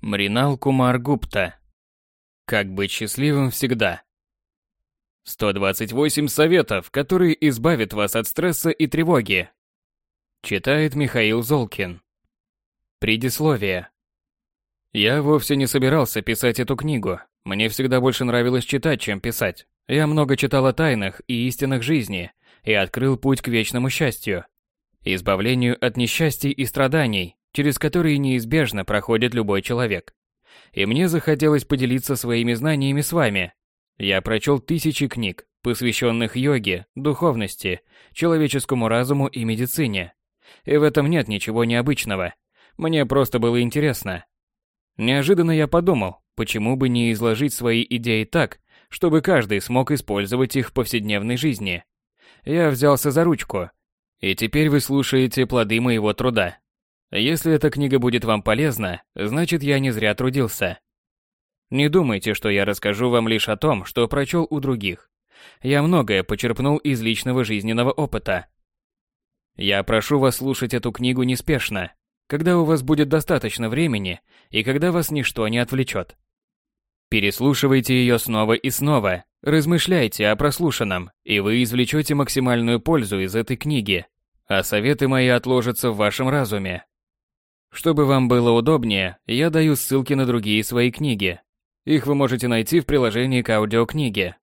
Мринал Кумар Гупта. Как быть счастливым всегда. 128 советов, которые избавят вас от стресса и тревоги. Читает Михаил Золкин. Предисловие. Я вовсе не собирался писать эту книгу. Мне всегда больше нравилось читать, чем писать. Я много читал о тайнах и истинах жизни и открыл путь к вечному счастью. Избавлению от несчастий и страданий, через которые неизбежно проходит любой человек. И мне захотелось поделиться своими знаниями с вами. Я прочел тысячи книг, посвященных йоге, духовности, человеческому разуму и медицине. И в этом нет ничего необычного. Мне просто было интересно. Неожиданно я подумал, почему бы не изложить свои идеи так, чтобы каждый смог использовать их в повседневной жизни. Я взялся за ручку. И теперь вы слушаете плоды моего труда. Если эта книга будет вам полезна, значит я не зря трудился. Не думайте, что я расскажу вам лишь о том, что прочел у других. Я многое почерпнул из личного жизненного опыта. Я прошу вас слушать эту книгу неспешно, когда у вас будет достаточно времени и когда вас ничто не отвлечет. Переслушивайте ее снова и снова, размышляйте о прослушанном, и вы извлечете максимальную пользу из этой книги, а советы мои отложатся в вашем разуме, чтобы вам было удобнее, я даю ссылки на другие свои книги. Их вы можете найти в приложении к аудиокниге.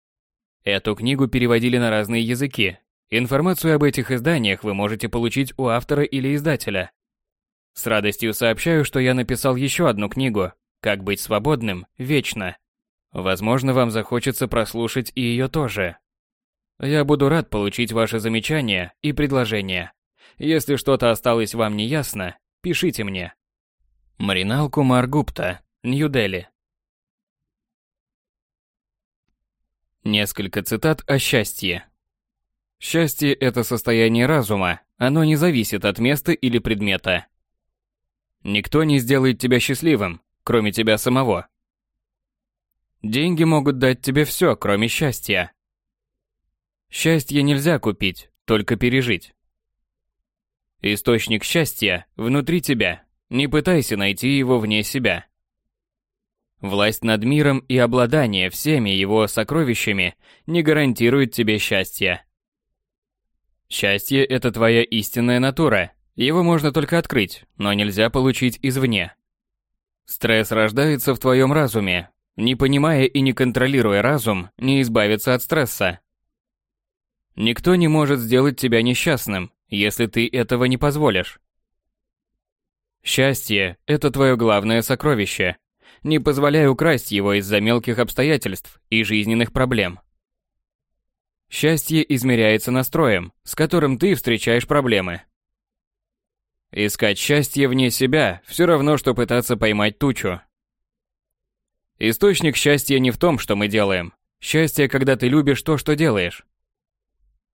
Эту книгу переводили на разные языки. Информацию об этих изданиях вы можете получить у автора или издателя. С радостью сообщаю, что я написал еще одну книгу «Как быть свободным вечно». Возможно, вам захочется прослушать и ее тоже. Я буду рад получить ваши замечания и предложения. Если что-то осталось вам неясно, Пишите мне. Маринал Кумар Гупта, Нью-Дели. Несколько цитат о счастье. Счастье – это состояние разума, оно не зависит от места или предмета. Никто не сделает тебя счастливым, кроме тебя самого. Деньги могут дать тебе все, кроме счастья. Счастье нельзя купить, только пережить. Источник счастья внутри тебя. Не пытайся найти его вне себя. Власть над миром и обладание всеми его сокровищами не гарантирует тебе счастья. Счастье – это твоя истинная натура. Его можно только открыть, но нельзя получить извне. Стресс рождается в твоем разуме. Не понимая и не контролируя разум, не избавиться от стресса. Никто не может сделать тебя несчастным, если ты этого не позволишь. Счастье – это твое главное сокровище. Не позволяй украсть его из-за мелких обстоятельств и жизненных проблем. Счастье измеряется настроем, с которым ты встречаешь проблемы. Искать счастье вне себя – все равно, что пытаться поймать тучу. Источник счастья не в том, что мы делаем. Счастье, когда ты любишь то, что делаешь.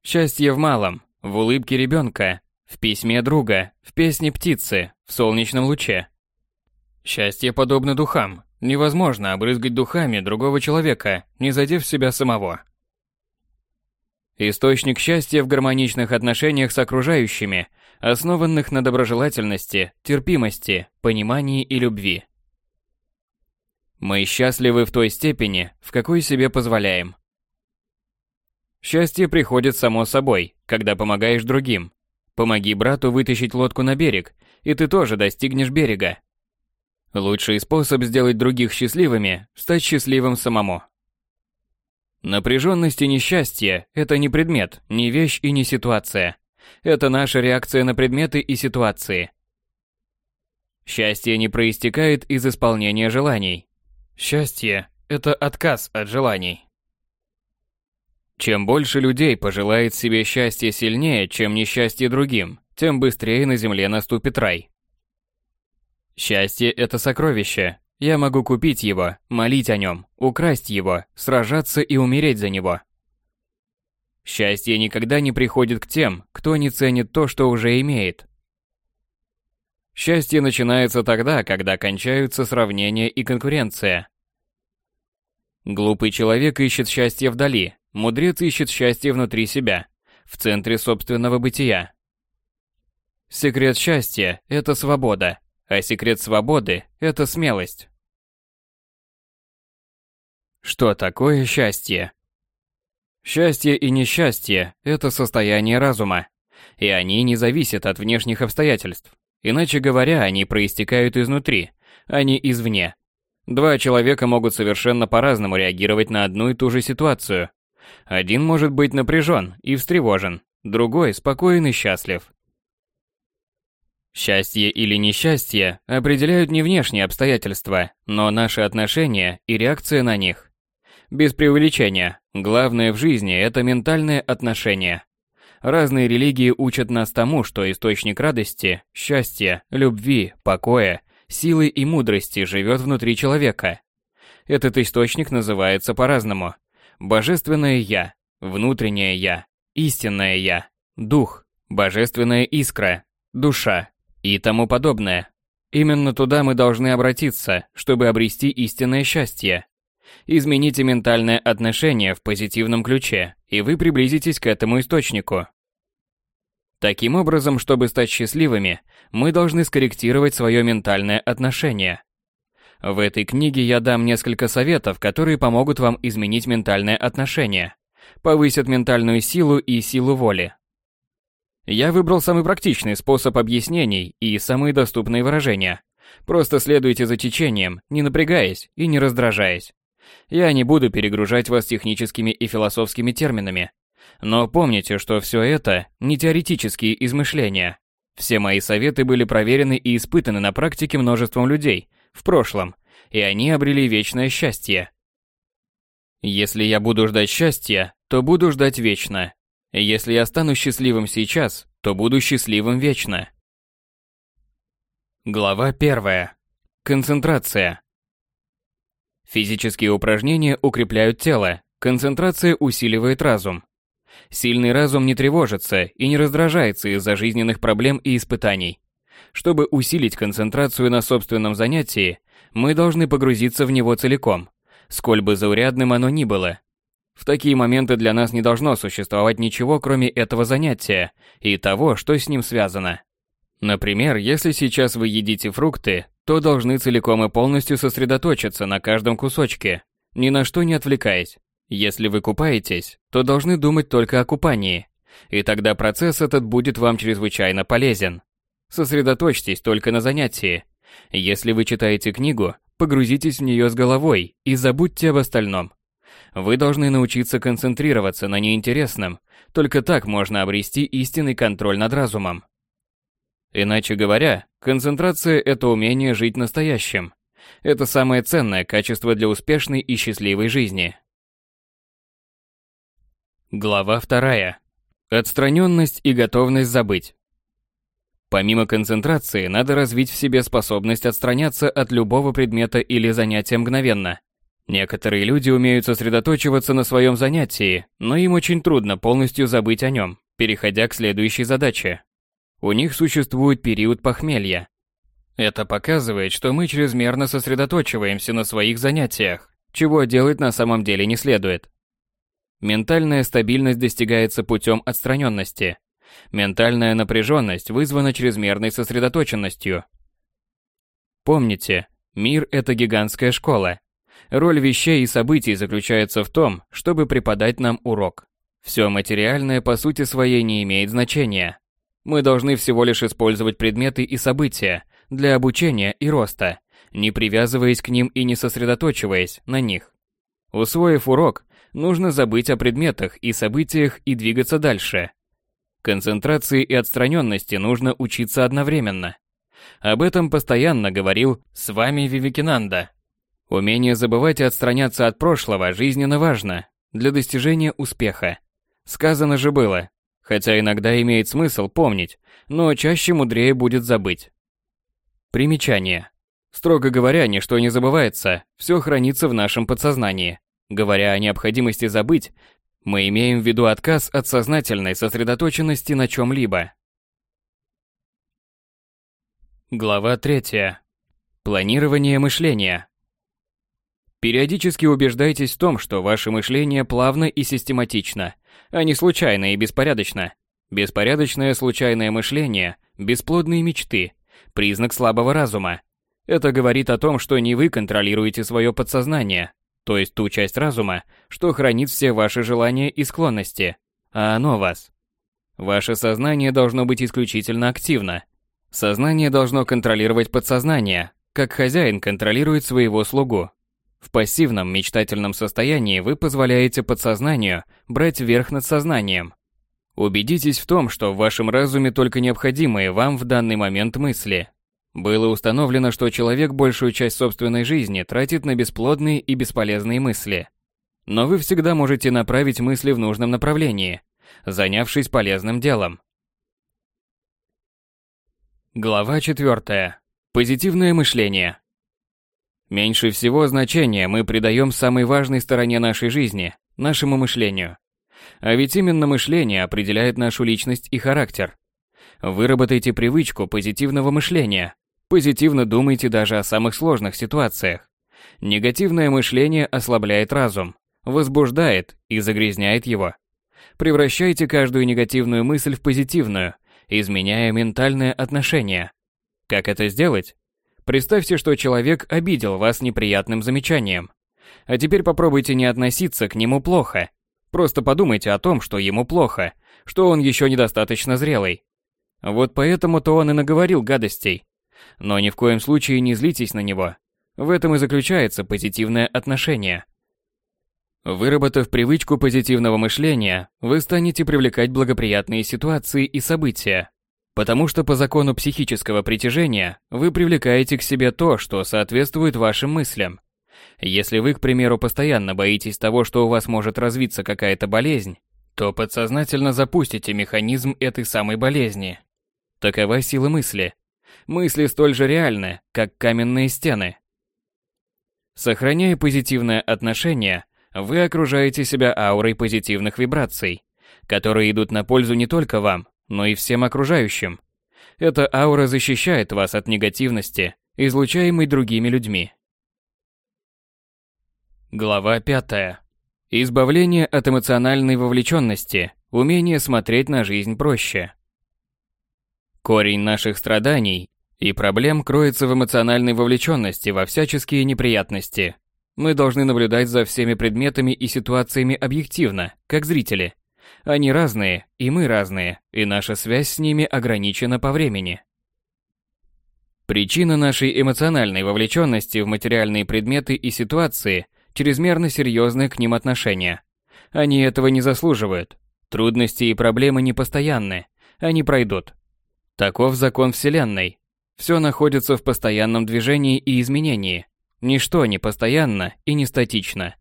Счастье в малом, в улыбке ребенка, в письме друга, в песне птицы, в солнечном луче. Счастье подобно духам. Невозможно обрызгать духами другого человека, не задев себя самого. Источник счастья в гармоничных отношениях с окружающими, основанных на доброжелательности, терпимости, понимании и любви. Мы счастливы в той степени, в какой себе позволяем. Счастье приходит само собой, когда помогаешь другим. Помоги брату вытащить лодку на берег, и ты тоже достигнешь берега. Лучший способ сделать других счастливыми – стать счастливым самому. Напряженность и несчастье – это не предмет, не вещь и не ситуация. Это наша реакция на предметы и ситуации. Счастье не проистекает из исполнения желаний. Счастье – это отказ от желаний. Чем больше людей пожелает себе счастья сильнее, чем несчастье другим, тем быстрее на земле наступит рай. Счастье – это сокровище. Я могу купить его, молить о нем, украсть его, сражаться и умереть за него. Счастье никогда не приходит к тем, кто не ценит то, что уже имеет. Счастье начинается тогда, когда кончаются сравнения и конкуренция. Глупый человек ищет счастье вдали, Мудрец ищет счастье внутри себя, в центре собственного бытия. Секрет счастья – это свобода, а секрет свободы – это смелость, Что такое счастье? Счастье и несчастье – это состояние разума, и они не зависят от внешних обстоятельств. Иначе говоря, они проистекают изнутри, а не извне. Два человека могут совершенно по-разному реагировать на одну и ту же ситуацию. Один может быть напряжен и встревожен, другой спокоен и счастлив. Счастье или несчастье определяют не внешние обстоятельства, но наши отношения и реакция на них. Без преувеличения, главное в жизни – это ментальное отношение. Разные религии учат нас тому, что источник радости, счастья, любви, покоя, силы и мудрости живет внутри человека. Этот источник называется по-разному. Божественное Я, внутреннее Я, истинное Я, Дух, Божественная искра, Душа, и тому подобное. Именно туда мы должны обратиться, чтобы обрести истинное счастье. Измените ментальное отношение в позитивном ключе, и вы приблизитесь к этому источнику. Таким образом, чтобы стать счастливыми, мы должны скорректировать свое ментальное отношение. В этой книге я дам несколько советов, которые помогут вам изменить ментальное отношение, повысят ментальную силу и силу воли. Я выбрал самый практичный способ объяснений и самые доступные выражения. Просто следуйте за течением, не напрягаясь и не раздражаясь. Я не буду перегружать вас техническими и философскими терминами. Но помните, что все это не теоретические измышления. Все мои советы были проверены и испытаны на практике множеством людей в прошлом, и они обрели вечное счастье. Если я буду ждать счастья, то буду ждать вечно, если я стану счастливым сейчас, то буду счастливым вечно. Глава 1. Концентрация. Физические упражнения укрепляют тело, концентрация усиливает разум. Сильный разум не тревожится и не раздражается из-за жизненных проблем и испытаний. Чтобы усилить концентрацию на собственном занятии, мы должны погрузиться в него целиком, сколь бы заурядным оно ни было, в такие моменты для нас не должно существовать ничего, кроме этого занятия и того, что с ним связано. Например, если сейчас вы едите фрукты, то должны целиком и полностью сосредоточиться на каждом кусочке, ни на что не отвлекаясь. Если вы купаетесь, то должны думать только о купании, и тогда процесс этот будет вам чрезвычайно полезен. Сосредоточьтесь только на занятии. Если вы читаете книгу, погрузитесь в нее с головой и забудьте об остальном. Вы должны научиться концентрироваться на неинтересном, только так можно обрести истинный контроль над разумом. Иначе говоря, концентрация – это умение жить настоящим. Это самое ценное качество для успешной и счастливой жизни. Глава вторая. Отстраненность и готовность забыть. Помимо концентрации, надо развить в себе способность отстраняться от любого предмета или занятия мгновенно. Некоторые люди умеют сосредоточиваться на своем занятии, но им очень трудно полностью забыть о нем, переходя к следующей задаче. У них существует период похмелья. Это показывает, что мы чрезмерно сосредоточиваемся на своих занятиях, чего делать на самом деле не следует. Ментальная стабильность достигается путем отстраненности. Ментальная напряженность вызвана чрезмерной сосредоточенностью. Помните, мир – это гигантская школа, Роль вещей и событий заключается в том, чтобы преподать нам урок. Все материальное по сути своей не имеет значения. Мы должны всего лишь использовать предметы и события для обучения и роста, не привязываясь к ним и не сосредоточиваясь на них. Усвоив урок, нужно забыть о предметах и событиях и двигаться дальше. Концентрации и отстраненности нужно учиться одновременно. Об этом постоянно говорил с вами Вивекинанда. Умение забывать и отстраняться от прошлого жизненно важно для достижения успеха. Сказано же было, хотя иногда имеет смысл помнить, но чаще мудрее будет забыть. Примечание. Строго говоря, ничто не забывается, все хранится в нашем подсознании. Говоря о необходимости забыть, мы имеем в виду отказ от сознательной сосредоточенности на чем-либо. Глава 3. Планирование мышления. Периодически убеждайтесь в том, что ваше мышление плавно и систематично, а не случайно и беспорядочно. Беспорядочное случайное мышление, бесплодные мечты, признак слабого разума. Это говорит о том, что не вы контролируете свое подсознание, то есть ту часть разума, что хранит все ваши желания и склонности, а оно вас. Ваше сознание должно быть исключительно активно. Сознание должно контролировать подсознание, как хозяин контролирует своего слугу. В пассивном мечтательном состоянии вы позволяете подсознанию брать верх над сознанием. Убедитесь в том, что в вашем разуме только необходимые вам в данный момент мысли. Было установлено, что человек большую часть собственной жизни тратит на бесплодные и бесполезные мысли. Но вы всегда можете направить мысли в нужном направлении, занявшись полезным делом. Глава 4. Позитивное мышление. Меньше всего значения мы придаем самой важной стороне нашей жизни – нашему мышлению. А ведь именно мышление определяет нашу личность и характер. Выработайте привычку позитивного мышления. Позитивно думайте даже о самых сложных ситуациях. Негативное мышление ослабляет разум, возбуждает и загрязняет его. Превращайте каждую негативную мысль в позитивную, изменяя ментальное отношение. Как это сделать? Представьте, что человек обидел вас неприятным замечанием. А теперь попробуйте не относиться к нему плохо. Просто подумайте о том, что ему плохо, что он еще недостаточно зрелый. Вот поэтому-то он и наговорил гадостей. Но ни в коем случае не злитесь на него. В этом и заключается позитивное отношение. Выработав привычку позитивного мышления, вы станете привлекать благоприятные ситуации и события, Потому что по закону психического притяжения вы привлекаете к себе то, что соответствует вашим мыслям. Если вы, к примеру, постоянно боитесь того, что у вас может развиться какая-то болезнь, то подсознательно запустите механизм этой самой болезни. Такова сила мысли. Мысли столь же реальны, как каменные стены. Сохраняя позитивное отношение, вы окружаете себя аурой позитивных вибраций, которые идут на пользу не только вам, но и всем окружающим. Эта аура защищает вас от негативности, излучаемой другими людьми. Глава 5. Избавление от эмоциональной вовлеченности, умение смотреть на жизнь проще. Корень наших страданий и проблем кроется в эмоциональной вовлеченности во всяческие неприятности. Мы должны наблюдать за всеми предметами и ситуациями объективно, как зрители, они разные, и мы разные, и наша связь с ними ограничена по времени. Причина нашей эмоциональной вовлеченности в материальные предметы и ситуации – чрезмерно серьезное к ним отношение. Они этого не заслуживают. Трудности и проблемы непостоянны, они пройдут. Таков закон Вселенной. Все находится в постоянном движении и изменении. Ничто не постоянно и не статично.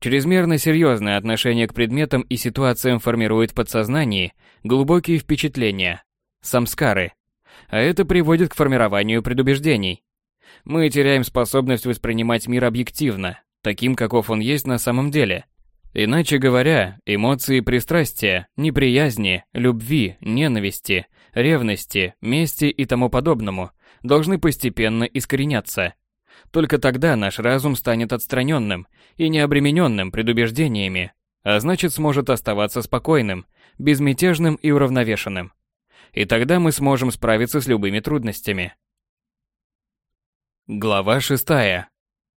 Чрезмерно серьезное отношение к предметам и ситуациям формирует в подсознании глубокие впечатления, самскары, а это приводит к формированию предубеждений. Мы теряем способность воспринимать мир объективно, таким, каков он есть на самом деле. Иначе говоря, эмоции пристрастия, неприязни, любви, ненависти, ревности, мести и тому подобному должны постепенно искореняться – только тогда наш разум станет отстраненным и необремененным предубеждениями, а значит сможет оставаться спокойным, безмятежным и уравновешенным. И тогда мы сможем справиться с любыми трудностями. Глава 6.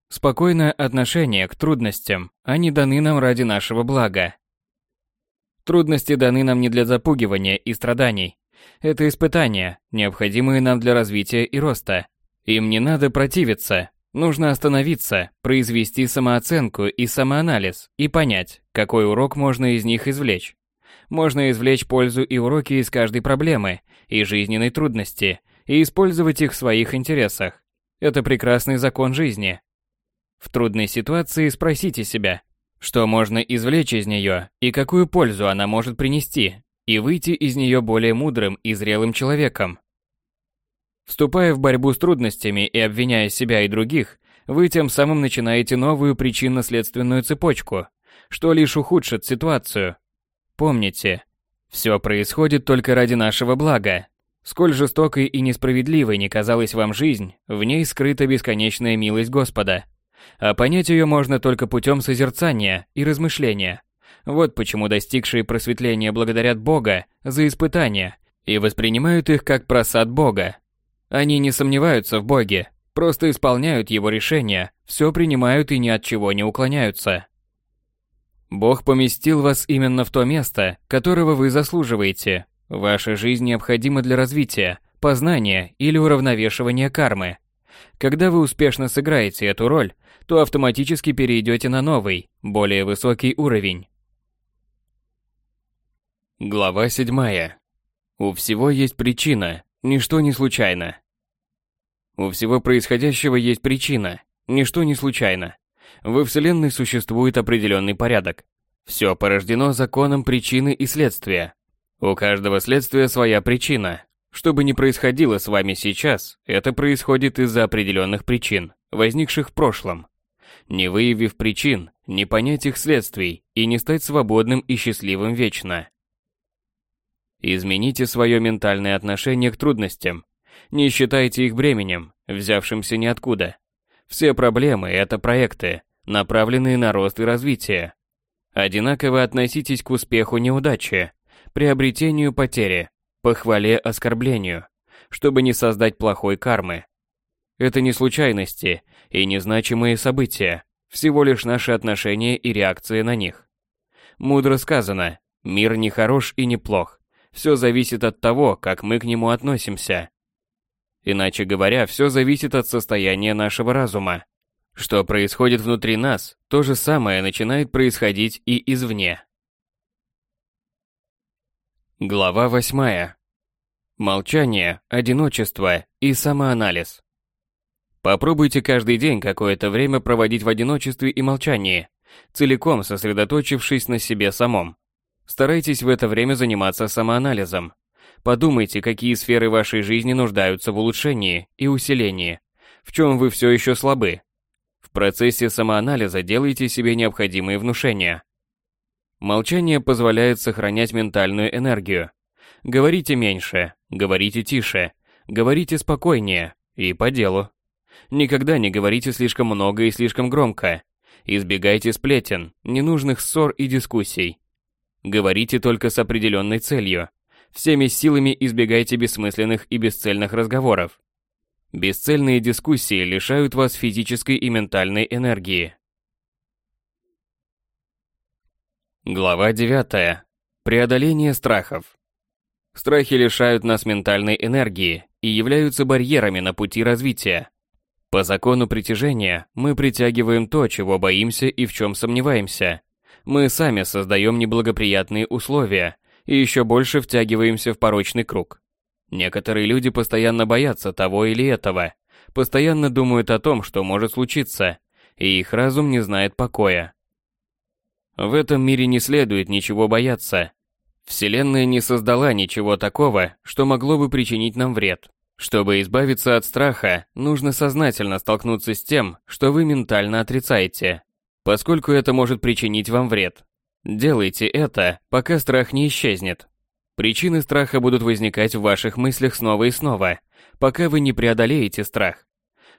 Спокойное отношение к трудностям, они даны нам ради нашего блага. Трудности даны нам не для запугивания и страданий. Это испытания, необходимые нам для развития и роста. Им не надо противиться, Нужно остановиться, произвести самооценку и самоанализ и понять, какой урок можно из них извлечь. Можно извлечь пользу и уроки из каждой проблемы и жизненной трудности и использовать их в своих интересах. Это прекрасный закон жизни. В трудной ситуации спросите себя, что можно извлечь из нее и какую пользу она может принести, и выйти из нее более мудрым и зрелым человеком. Вступая в борьбу с трудностями и обвиняя себя и других, вы тем самым начинаете новую причинно-следственную цепочку, что лишь ухудшит ситуацию. Помните, все происходит только ради нашего блага. Сколь жестокой и несправедливой не казалась вам жизнь, в ней скрыта бесконечная милость Господа. А понять ее можно только путем созерцания и размышления. Вот почему достигшие просветления благодарят Бога за испытания и воспринимают их как просад Бога, они не сомневаются в Боге, просто исполняют его решения, все принимают и ни от чего не уклоняются. Бог поместил вас именно в то место, которого вы заслуживаете. Ваша жизнь необходима для развития, познания или уравновешивания кармы. Когда вы успешно сыграете эту роль, то автоматически перейдете на новый, более высокий уровень. Глава 7. У всего есть причина, ничто не случайно. У всего происходящего есть причина, ничто не случайно. Во Вселенной существует определенный порядок. Все порождено законом причины и следствия. У каждого следствия своя причина. Что бы ни происходило с вами сейчас, это происходит из-за определенных причин, возникших в прошлом. Не выявив причин, не понять их следствий и не стать свободным и счастливым вечно. Измените свое ментальное отношение к трудностям. Не считайте их бременем, взявшимся ниоткуда. Все проблемы – это проекты, направленные на рост и развитие. Одинаково относитесь к успеху неудачи, приобретению потери, похвале оскорблению, чтобы не создать плохой кармы. Это не случайности и незначимые события, всего лишь наши отношения и реакции на них. Мудро сказано, мир не хорош и не плох, все зависит от того, как мы к нему относимся. Иначе говоря, все зависит от состояния нашего разума. Что происходит внутри нас, то же самое начинает происходить и извне. Глава 8. Молчание, одиночество и самоанализ. Попробуйте каждый день какое-то время проводить в одиночестве и молчании, целиком сосредоточившись на себе самом. Старайтесь в это время заниматься самоанализом. Подумайте, какие сферы вашей жизни нуждаются в улучшении и усилении, в чем вы все еще слабы. В процессе самоанализа делайте себе необходимые внушения. Молчание позволяет сохранять ментальную энергию. Говорите меньше, говорите тише, говорите спокойнее и по делу. Никогда не говорите слишком много и слишком громко. Избегайте сплетен, ненужных ссор и дискуссий. Говорите только с определенной целью. Всеми силами избегайте бессмысленных и бесцельных разговоров. Бесцельные дискуссии лишают вас физической и ментальной энергии. Глава 9. Преодоление страхов. Страхи лишают нас ментальной энергии и являются барьерами на пути развития. По закону притяжения мы притягиваем то, чего боимся и в чем сомневаемся. Мы сами создаем неблагоприятные условия и еще больше втягиваемся в порочный круг. Некоторые люди постоянно боятся того или этого, постоянно думают о том, что может случиться, и их разум не знает покоя. В этом мире не следует ничего бояться. Вселенная не создала ничего такого, что могло бы причинить нам вред. Чтобы избавиться от страха, нужно сознательно столкнуться с тем, что вы ментально отрицаете, поскольку это может причинить вам вред. Делайте это, пока страх не исчезнет. Причины страха будут возникать в ваших мыслях снова и снова, пока вы не преодолеете страх.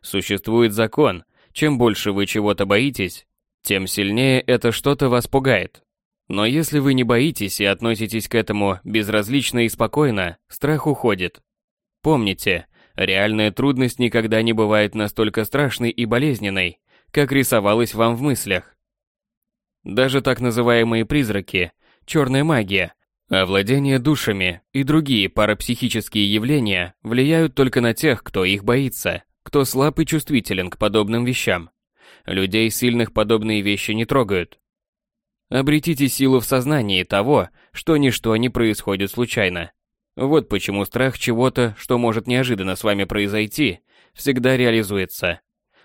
Существует закон, чем больше вы чего-то боитесь, тем сильнее это что-то вас пугает. Но если вы не боитесь и относитесь к этому безразлично и спокойно, страх уходит. Помните, реальная трудность никогда не бывает настолько страшной и болезненной, как рисовалась вам в мыслях. Даже так называемые призраки, черная магия, овладение душами и другие парапсихические явления влияют только на тех, кто их боится, кто слаб и чувствителен к подобным вещам. Людей сильных подобные вещи не трогают. Обретите силу в сознании того, что ничто не происходит случайно. Вот почему страх чего-то, что может неожиданно с вами произойти, всегда реализуется.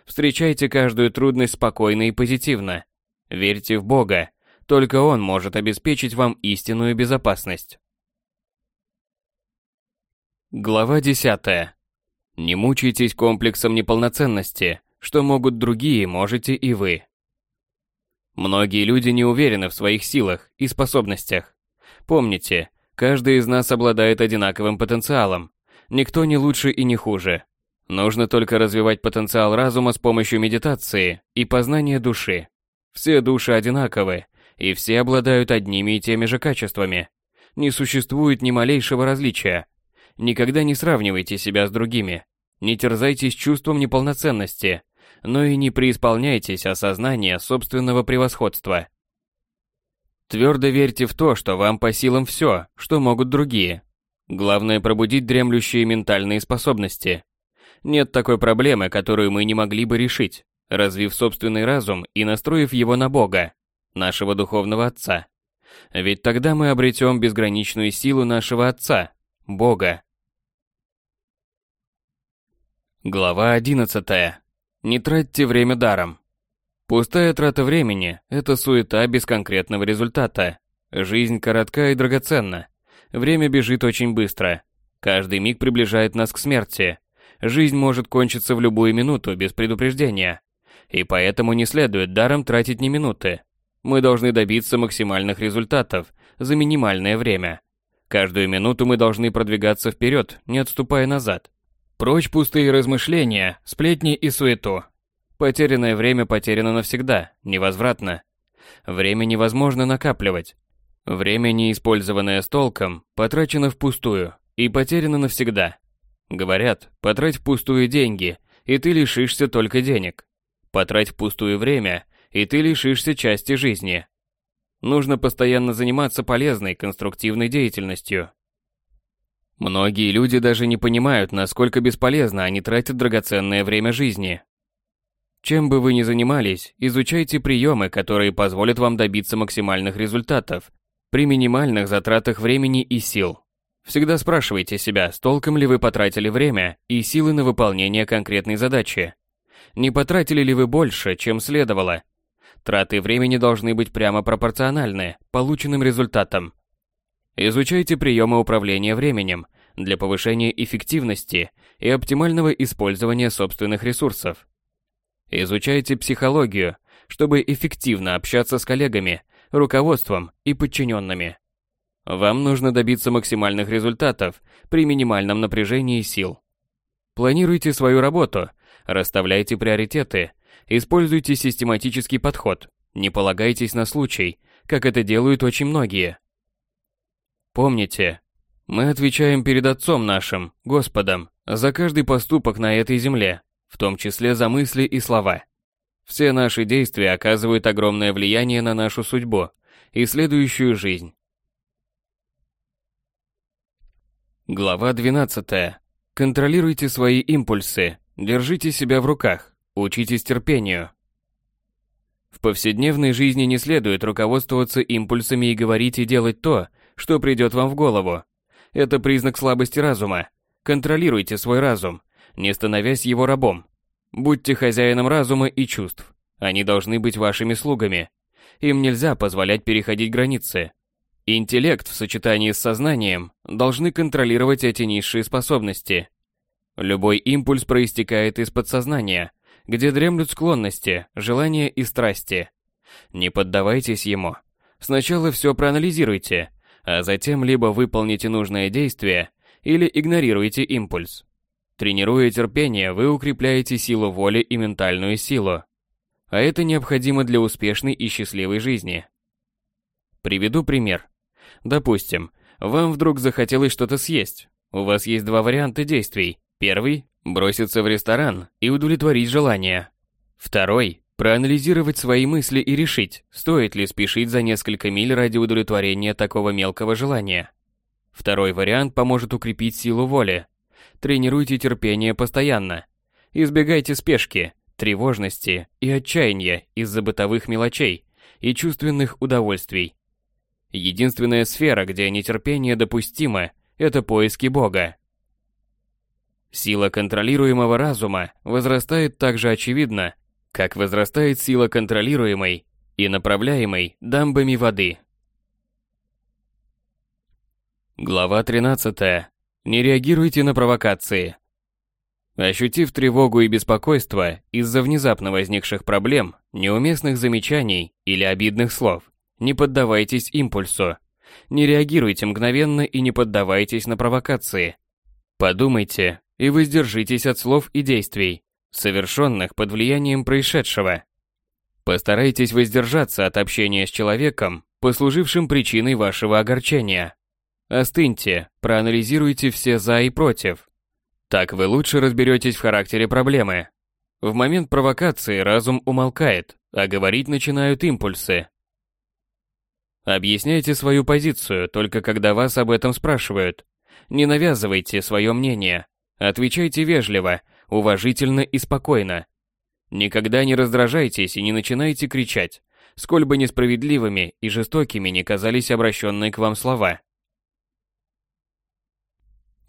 Встречайте каждую трудность спокойно и позитивно. Верьте в Бога, только Он может обеспечить вам истинную безопасность. Глава 10. Не мучайтесь комплексом неполноценности, что могут другие, можете и вы. Многие люди не уверены в своих силах и способностях. Помните, каждый из нас обладает одинаковым потенциалом. Никто не лучше и не хуже. Нужно только развивать потенциал разума с помощью медитации и познания души. Все души одинаковы, и все обладают одними и теми же качествами. Не существует ни малейшего различия. Никогда не сравнивайте себя с другими. Не терзайтесь чувством неполноценности, но и не преисполняйтесь осознания собственного превосходства. Твердо верьте в то, что вам по силам все, что могут другие. Главное пробудить дремлющие ментальные способности. Нет такой проблемы, которую мы не могли бы решить, развив собственный разум и настроив его на Бога, нашего духовного Отца. Ведь тогда мы обретем безграничную силу нашего Отца, Бога. Глава 11. Не тратьте время даром. Пустая трата времени – это суета без конкретного результата. Жизнь коротка и драгоценна. Время бежит очень быстро. Каждый миг приближает нас к смерти. Жизнь может кончиться в любую минуту без предупреждения. И поэтому не следует даром тратить ни минуты. Мы должны добиться максимальных результатов за минимальное время. Каждую минуту мы должны продвигаться вперед, не отступая назад. Прочь пустые размышления, сплетни и суету. Потерянное время потеряно навсегда, невозвратно. Время невозможно накапливать. Время, не использованное с толком, потрачено впустую и потеряно навсегда. Говорят, потрать впустую деньги, и ты лишишься только денег. Потрать впустую время, и ты лишишься части жизни. Нужно постоянно заниматься полезной, конструктивной деятельностью. Многие люди даже не понимают, насколько бесполезно они тратят драгоценное время жизни, чем бы вы ни занимались, изучайте приемы, которые позволят вам добиться максимальных результатов при минимальных затратах времени и сил. Всегда спрашивайте себя, с толком ли вы потратили время и силы на выполнение конкретной задачи. Не потратили ли вы больше, чем следовало? Траты времени должны быть прямо пропорциональны полученным результатам. Изучайте приемы управления временем для повышения эффективности и оптимального использования собственных ресурсов. Изучайте психологию, чтобы эффективно общаться с коллегами, руководством и подчиненными. Вам нужно добиться максимальных результатов при минимальном напряжении сил. Планируйте свою работу, расставляйте приоритеты, используйте систематический подход, не полагайтесь на случай, как это делают очень многие. Помните, мы отвечаем перед Отцом нашим, Господом, за каждый поступок на этой земле, в том числе за мысли и слова. Все наши действия оказывают огромное влияние на нашу судьбу и следующую жизнь. Глава 12. Контролируйте свои импульсы, держите себя в руках, учитесь терпению. В повседневной жизни не следует руководствоваться импульсами и говорить и делать то, что придет вам в голову. Это признак слабости разума. Контролируйте свой разум, не становясь его рабом. Будьте хозяином разума и чувств. Они должны быть вашими слугами. Им нельзя позволять переходить границы. Интеллект в сочетании с сознанием должны контролировать эти низшие способности. Любой импульс проистекает из подсознания, где дремлют склонности, желания и страсти. Не поддавайтесь ему. Сначала все проанализируйте, а затем либо выполните нужное действие, или игнорируйте импульс. Тренируя терпение, вы укрепляете силу воли и ментальную силу. А это необходимо для успешной и счастливой жизни. Приведу пример. Допустим, вам вдруг захотелось что-то съесть. У вас есть два варианта действий. Первый – броситься в ресторан и удовлетворить желание. Второй – проанализировать свои мысли и решить, стоит ли спешить за несколько миль ради удовлетворения такого мелкого желания. Второй вариант поможет укрепить силу воли, Тренируйте терпение постоянно. Избегайте спешки, тревожности и отчаяния из-за бытовых мелочей и чувственных удовольствий. Единственная сфера, где нетерпение допустимо, это поиски Бога. Сила контролируемого разума возрастает так же очевидно, как возрастает сила контролируемой и направляемой дамбами воды. Глава 13. Не реагируйте на провокации. Ощутив тревогу и беспокойство из-за внезапно возникших проблем, неуместных замечаний или обидных слов, не поддавайтесь импульсу. Не реагируйте мгновенно и не поддавайтесь на провокации. Подумайте и воздержитесь от слов и действий, совершенных под влиянием происшедшего. Постарайтесь воздержаться от общения с человеком, послужившим причиной вашего огорчения. Остыньте, проанализируйте все «за» и «против». Так вы лучше разберетесь в характере проблемы. В момент провокации разум умолкает, а говорить начинают импульсы. Объясняйте свою позицию только когда вас об этом спрашивают. Не навязывайте свое мнение. Отвечайте вежливо, уважительно и спокойно. Никогда не раздражайтесь и не начинайте кричать, сколь бы несправедливыми и жестокими не казались обращенные к вам слова.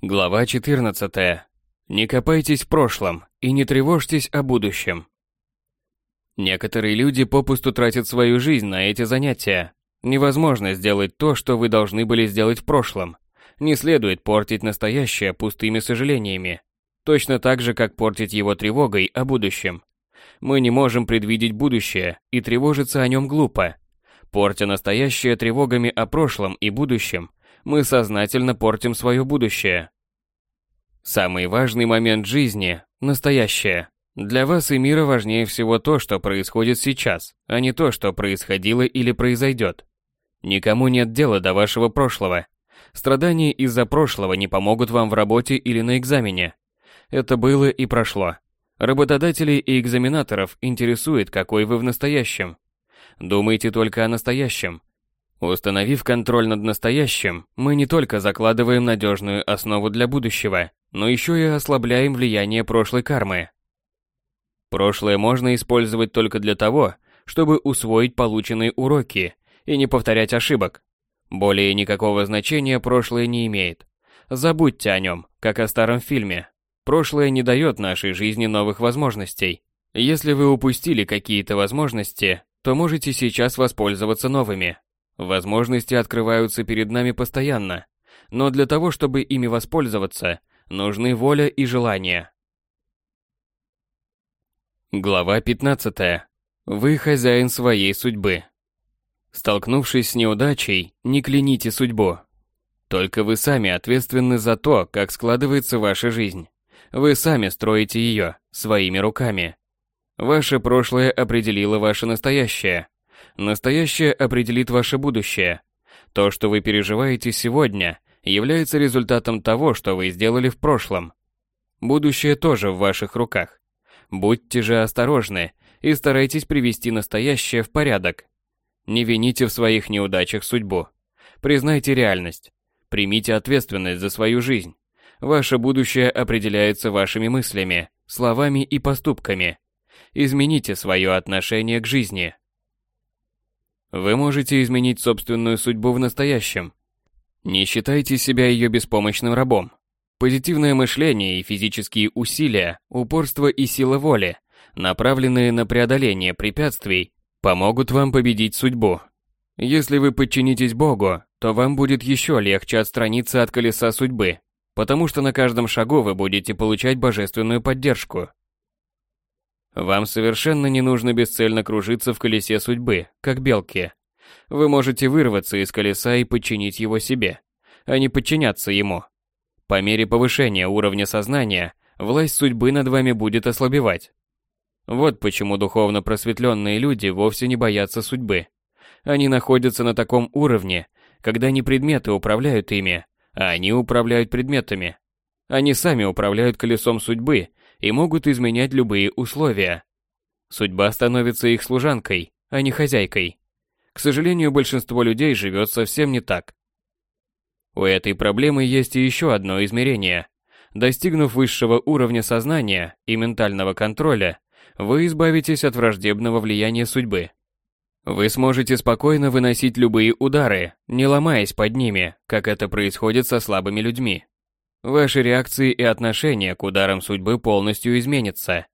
Глава 14. Не копайтесь в прошлом и не тревожьтесь о будущем. Некоторые люди попусту тратят свою жизнь на эти занятия. Невозможно сделать то, что вы должны были сделать в прошлом. Не следует портить настоящее пустыми сожалениями. Точно так же, как портить его тревогой о будущем. Мы не можем предвидеть будущее, и тревожиться о нем глупо. Портя настоящее тревогами о прошлом и будущем, мы сознательно портим свое будущее. Самый важный момент жизни – настоящее. Для вас и мира важнее всего то, что происходит сейчас, а не то, что происходило или произойдет. Никому нет дела до вашего прошлого. Страдания из-за прошлого не помогут вам в работе или на экзамене. Это было и прошло. Работодателей и экзаменаторов интересует, какой вы в настоящем. Думайте только о настоящем. Установив контроль над настоящим, мы не только закладываем надежную основу для будущего, но еще и ослабляем влияние прошлой кармы. Прошлое можно использовать только для того, чтобы усвоить полученные уроки и не повторять ошибок. Более никакого значения прошлое не имеет. Забудьте о нем, как о старом фильме. Прошлое не дает нашей жизни новых возможностей. Если вы упустили какие-то возможности, то можете сейчас воспользоваться новыми. Возможности открываются перед нами постоянно, но для того, чтобы ими воспользоваться, нужны воля и желание. Глава 15. Вы хозяин своей судьбы. Столкнувшись с неудачей, не кляните судьбу. Только вы сами ответственны за то, как складывается ваша жизнь. Вы сами строите ее, своими руками. Ваше прошлое определило ваше настоящее. Настоящее определит ваше будущее. То, что вы переживаете сегодня, является результатом того, что вы сделали в прошлом. Будущее тоже в ваших руках. Будьте же осторожны и старайтесь привести настоящее в порядок. Не вините в своих неудачах судьбу. Признайте реальность. Примите ответственность за свою жизнь. Ваше будущее определяется вашими мыслями, словами и поступками. Измените свое отношение к жизни. Вы можете изменить собственную судьбу в настоящем. Не считайте себя ее беспомощным рабом. Позитивное мышление и физические усилия, упорство и сила воли, направленные на преодоление препятствий, помогут вам победить судьбу. Если вы подчинитесь Богу, то вам будет еще легче отстраниться от колеса судьбы потому что на каждом шагу вы будете получать божественную поддержку. Вам совершенно не нужно бесцельно кружиться в колесе судьбы, как белки. Вы можете вырваться из колеса и подчинить его себе, а не подчиняться ему. По мере повышения уровня сознания, власть судьбы над вами будет ослабевать. Вот почему духовно просветленные люди вовсе не боятся судьбы. Они находятся на таком уровне, когда не предметы управляют ими, а они управляют предметами. Они сами управляют колесом судьбы и могут изменять любые условия. Судьба становится их служанкой, а не хозяйкой. К сожалению, большинство людей живет совсем не так. У этой проблемы есть и еще одно измерение. Достигнув высшего уровня сознания и ментального контроля, вы избавитесь от враждебного влияния судьбы. Вы сможете спокойно выносить любые удары, не ломаясь под ними, как это происходит со слабыми людьми. Ваши реакции и отношения к ударам судьбы полностью изменятся.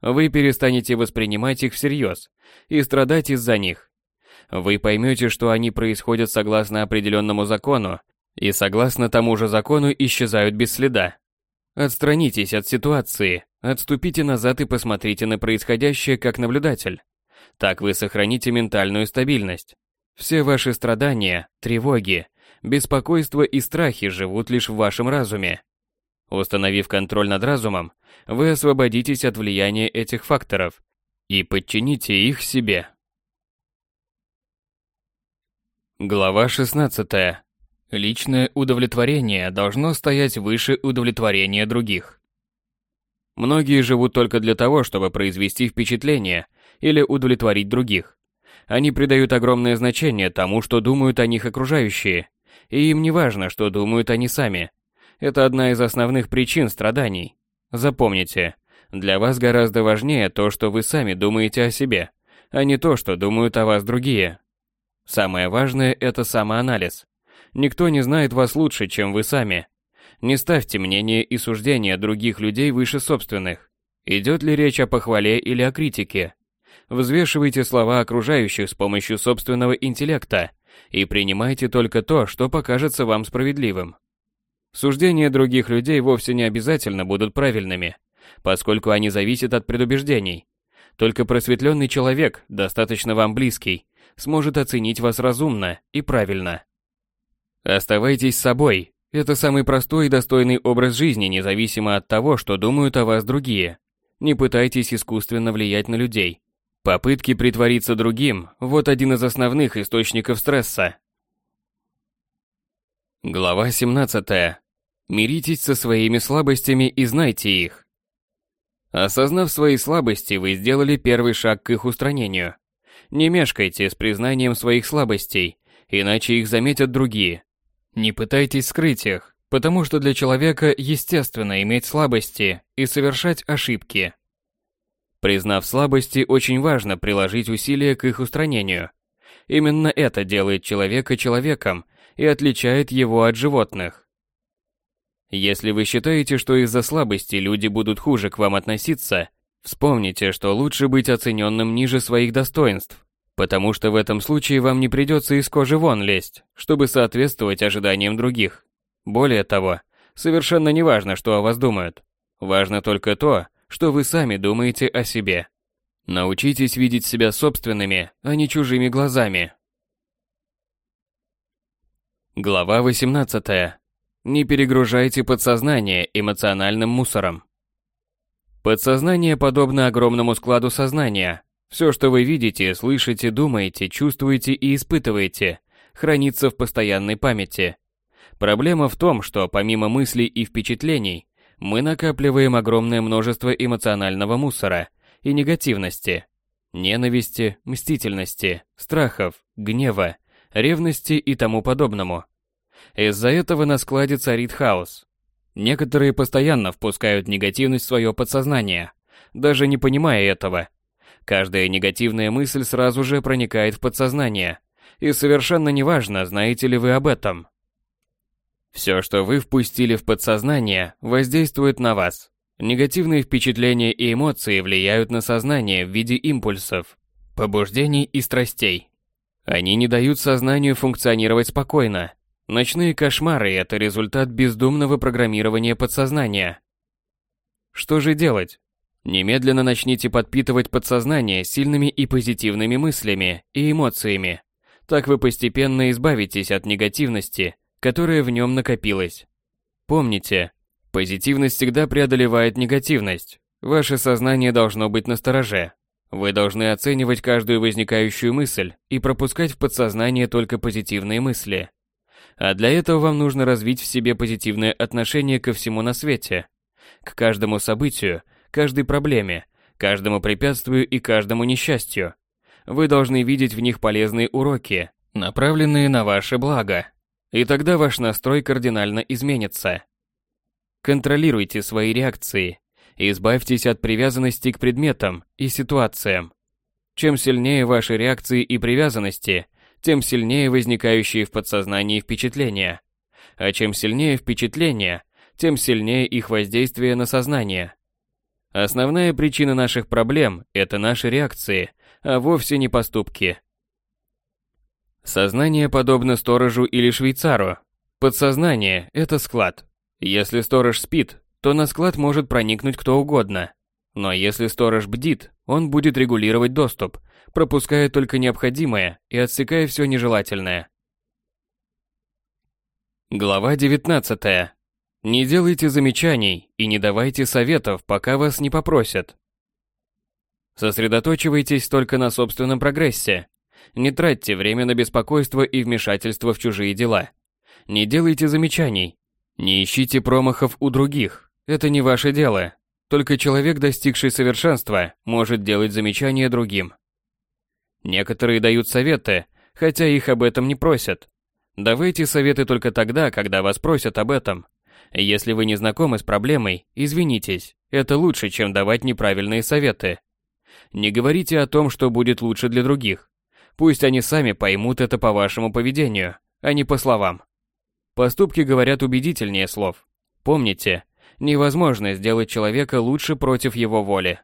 Вы перестанете воспринимать их всерьез и страдать из-за них. Вы поймете, что они происходят согласно определенному закону и согласно тому же закону исчезают без следа. Отстранитесь от ситуации, отступите назад и посмотрите на происходящее как наблюдатель. Так вы сохраните ментальную стабильность. Все ваши страдания, тревоги, беспокойство и страхи живут лишь в вашем разуме. Установив контроль над разумом, вы освободитесь от влияния этих факторов и подчините их себе. Глава 16. Личное удовлетворение должно стоять выше удовлетворения других. Многие живут только для того, чтобы произвести впечатление или удовлетворить других. Они придают огромное значение тому, что думают о них окружающие, и им не важно, что думают они сами. Это одна из основных причин страданий. Запомните, для вас гораздо важнее то, что вы сами думаете о себе, а не то, что думают о вас другие. Самое важное – это самоанализ. Никто не знает вас лучше, чем вы сами. Не ставьте мнение и суждения других людей выше собственных. Идет ли речь о похвале или о критике? Взвешивайте слова окружающих с помощью собственного интеллекта и принимайте только то, что покажется вам справедливым. Суждения других людей вовсе не обязательно будут правильными, поскольку они зависят от предубеждений. Только просветленный человек, достаточно вам близкий, сможет оценить вас разумно и правильно. Оставайтесь собой. Это самый простой и достойный образ жизни, независимо от того, что думают о вас другие. Не пытайтесь искусственно влиять на людей. Попытки притвориться другим – вот один из основных источников стресса. Глава 17. Миритесь со своими слабостями и знайте их. Осознав свои слабости, вы сделали первый шаг к их устранению. Не мешкайте с признанием своих слабостей, иначе их заметят другие. Не пытайтесь скрыть их, потому что для человека естественно иметь слабости и совершать ошибки. Признав слабости, очень важно приложить усилия к их устранению. Именно это делает человека человеком и отличает его от животных. Если вы считаете, что из-за слабости люди будут хуже к вам относиться, вспомните, что лучше быть оцененным ниже своих достоинств, потому что в этом случае вам не придется из кожи вон лезть, чтобы соответствовать ожиданиям других. Более того, совершенно не важно, что о вас думают. Важно только то, что вы сами думаете о себе. Научитесь видеть себя собственными, а не чужими глазами. Глава 18. Не перегружайте подсознание эмоциональным мусором. Подсознание подобно огромному складу сознания. Все, что вы видите, слышите, думаете, чувствуете и испытываете, хранится в постоянной памяти. Проблема в том, что помимо мыслей и впечатлений, мы накапливаем огромное множество эмоционального мусора и негативности, ненависти, мстительности, страхов, гнева, ревности и тому подобному. Из-за этого на складе царит хаос. Некоторые постоянно впускают негативность в свое подсознание, даже не понимая этого. Каждая негативная мысль сразу же проникает в подсознание, и совершенно неважно, знаете ли вы об этом. Все, что вы впустили в подсознание, воздействует на вас. Негативные впечатления и эмоции влияют на сознание в виде импульсов, побуждений и страстей. Они не дают сознанию функционировать спокойно. Ночные кошмары – это результат бездумного программирования подсознания. Что же делать? Немедленно начните подпитывать подсознание сильными и позитивными мыслями и эмоциями. Так вы постепенно избавитесь от негативности которая в нем накопилась. Помните, позитивность всегда преодолевает негативность. Ваше сознание должно быть настороже. Вы должны оценивать каждую возникающую мысль и пропускать в подсознание только позитивные мысли. А для этого вам нужно развить в себе позитивное отношение ко всему на свете. К каждому событию, каждой проблеме, каждому препятствию и каждому несчастью. Вы должны видеть в них полезные уроки, направленные на ваше благо. И тогда ваш настрой кардинально изменится. Контролируйте свои реакции. Избавьтесь от привязанности к предметам и ситуациям. Чем сильнее ваши реакции и привязанности, тем сильнее возникающие в подсознании впечатления. А чем сильнее впечатления, тем сильнее их воздействие на сознание. Основная причина наших проблем – это наши реакции, а вовсе не поступки. Сознание подобно сторожу или швейцару. Подсознание – это склад. Если сторож спит, то на склад может проникнуть кто угодно. Но если сторож бдит, он будет регулировать доступ, пропуская только необходимое и отсекая все нежелательное. Глава 19. Не делайте замечаний и не давайте советов, пока вас не попросят. Сосредоточивайтесь только на собственном прогрессе, не тратьте время на беспокойство и вмешательство в чужие дела. Не делайте замечаний. Не ищите промахов у других. Это не ваше дело. Только человек, достигший совершенства, может делать замечания другим. Некоторые дают советы, хотя их об этом не просят. Давайте советы только тогда, когда вас просят об этом. Если вы не знакомы с проблемой, извинитесь. Это лучше, чем давать неправильные советы. Не говорите о том, что будет лучше для других. Пусть они сами поймут это по вашему поведению, а не по словам. Поступки говорят убедительнее слов. Помните, невозможно сделать человека лучше против его воли.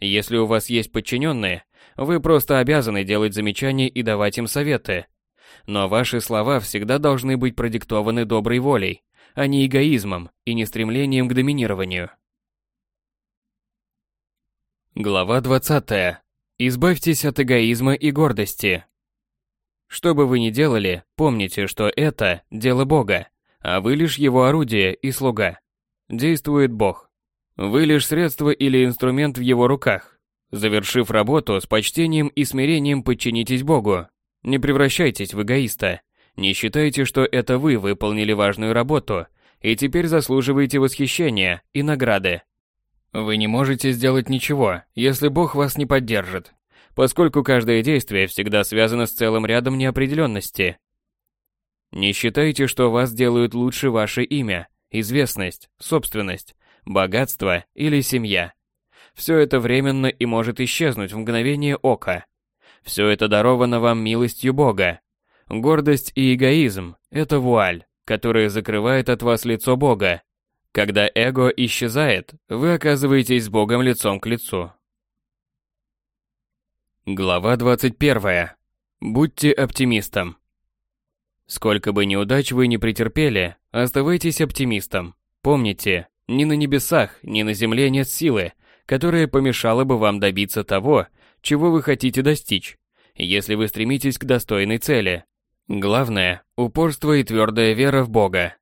Если у вас есть подчиненные, вы просто обязаны делать замечания и давать им советы. Но ваши слова всегда должны быть продиктованы доброй волей, а не эгоизмом и не стремлением к доминированию. Глава 20. Избавьтесь от эгоизма и гордости. Что бы вы ни делали, помните, что это дело Бога, а вы лишь его орудие и слуга. Действует Бог. Вы лишь средство или инструмент в его руках. Завершив работу с почтением и смирением подчинитесь Богу. Не превращайтесь в эгоиста. Не считайте, что это вы выполнили важную работу и теперь заслуживаете восхищения и награды. Вы не можете сделать ничего, если Бог вас не поддержит, поскольку каждое действие всегда связано с целым рядом неопределенности. Не считайте, что вас делают лучше ваше имя, известность, собственность, богатство или семья. Все это временно и может исчезнуть в мгновение ока. Все это даровано вам милостью Бога. Гордость и эгоизм – это вуаль, которая закрывает от вас лицо Бога. Когда эго исчезает, вы оказываетесь с Богом лицом к лицу. Глава 21. Будьте оптимистом. Сколько бы неудач вы ни претерпели, оставайтесь оптимистом. Помните, ни на небесах, ни на земле нет силы, которая помешала бы вам добиться того, чего вы хотите достичь, если вы стремитесь к достойной цели. Главное – упорство и твердая вера в Бога.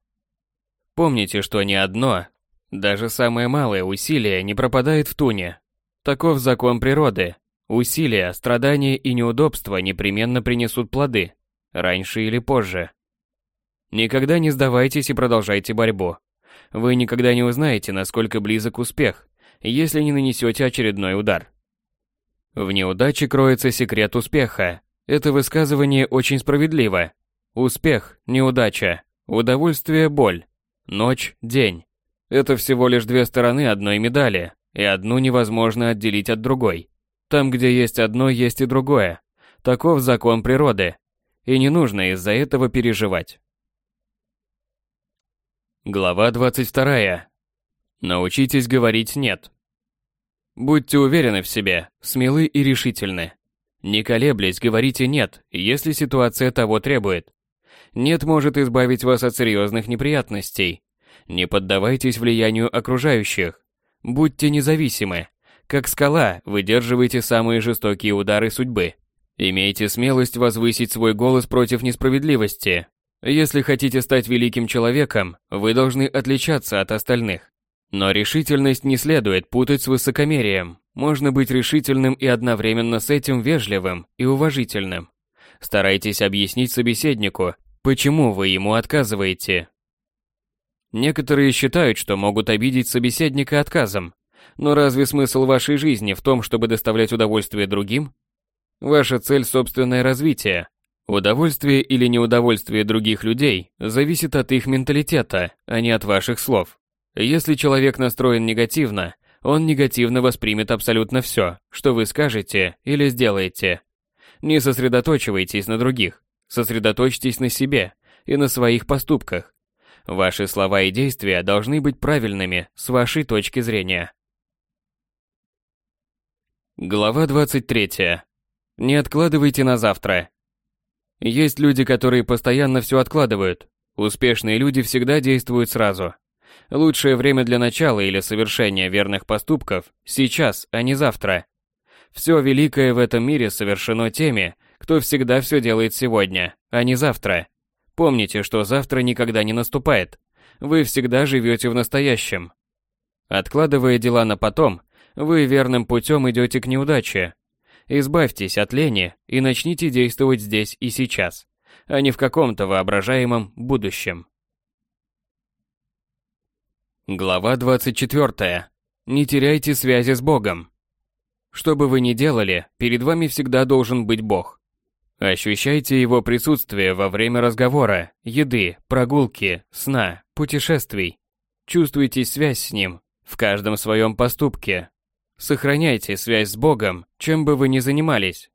Помните, что ни одно, даже самое малое усилие не пропадает в туне. Таков закон природы. Усилия, страдания и неудобства непременно принесут плоды, раньше или позже. Никогда не сдавайтесь и продолжайте борьбу. Вы никогда не узнаете, насколько близок успех, если не нанесете очередной удар. В неудаче кроется секрет успеха. Это высказывание очень справедливо. Успех – неудача, удовольствие – боль, ночь – день. Это всего лишь две стороны одной медали, и одну невозможно отделить от другой. Там, где есть одно, есть и другое. Таков закон природы. И не нужно из-за этого переживать. Глава 22. Научитесь говорить «нет». Будьте уверены в себе, смелы и решительны. Не колеблясь, говорите «нет», если ситуация того требует. «Нет» может избавить вас от серьезных неприятностей. Не поддавайтесь влиянию окружающих. Будьте независимы. Как скала, выдерживайте самые жестокие удары судьбы. Имейте смелость возвысить свой голос против несправедливости. Если хотите стать великим человеком, вы должны отличаться от остальных. Но решительность не следует путать с высокомерием. Можно быть решительным и одновременно с этим вежливым и уважительным. Старайтесь объяснить собеседнику, почему вы ему отказываете. Некоторые считают, что могут обидеть собеседника отказом. Но разве смысл вашей жизни в том, чтобы доставлять удовольствие другим? Ваша цель – собственное развитие. Удовольствие или неудовольствие других людей зависит от их менталитета, а не от ваших слов. Если человек настроен негативно, он негативно воспримет абсолютно все, что вы скажете или сделаете. Не сосредоточивайтесь на других, сосредоточьтесь на себе и на своих поступках. Ваши слова и действия должны быть правильными с вашей точки зрения. Глава 23. Не откладывайте на завтра. Есть люди, которые постоянно все откладывают. Успешные люди всегда действуют сразу. Лучшее время для начала или совершения верных поступков – сейчас, а не завтра. Все великое в этом мире совершено теми, кто всегда все делает сегодня, а не завтра. Помните, что завтра никогда не наступает. Вы всегда живете в настоящем. Откладывая дела на потом, вы верным путем идете к неудаче. Избавьтесь от лени и начните действовать здесь и сейчас. а не в каком-то воображаемом будущем. Глава 24. Не теряйте связи с Богом. Что бы вы ни делали, перед вами всегда должен быть Бог. Ощущайте Его присутствие во время разговора, еды, прогулки, сна, путешествий. Чувствуйте связь с Ним в каждом своем поступке. Сохраняйте связь с Богом, чем бы вы ни занимались.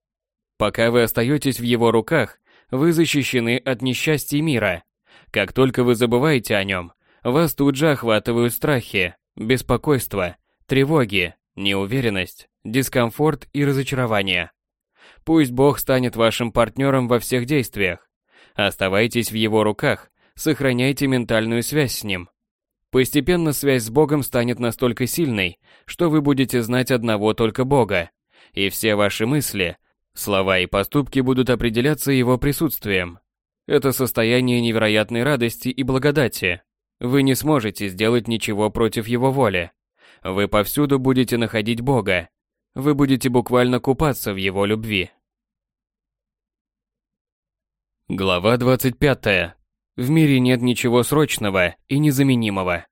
Пока вы остаетесь в Его руках, вы защищены от несчастья мира. Как только вы забываете о Нем, вас тут же охватывают страхи, беспокойство, тревоги, неуверенность, дискомфорт и разочарование. Пусть Бог станет вашим партнером во всех действиях. Оставайтесь в Его руках, сохраняйте ментальную связь с Ним. Постепенно связь с Богом станет настолько сильной, что вы будете знать одного только Бога, и все ваши мысли, слова и поступки будут определяться Его присутствием. Это состояние невероятной радости и благодати. Вы не сможете сделать ничего против Его воли. Вы повсюду будете находить Бога. Вы будете буквально купаться в Его любви. Глава 25. В мире нет ничего срочного и незаменимого.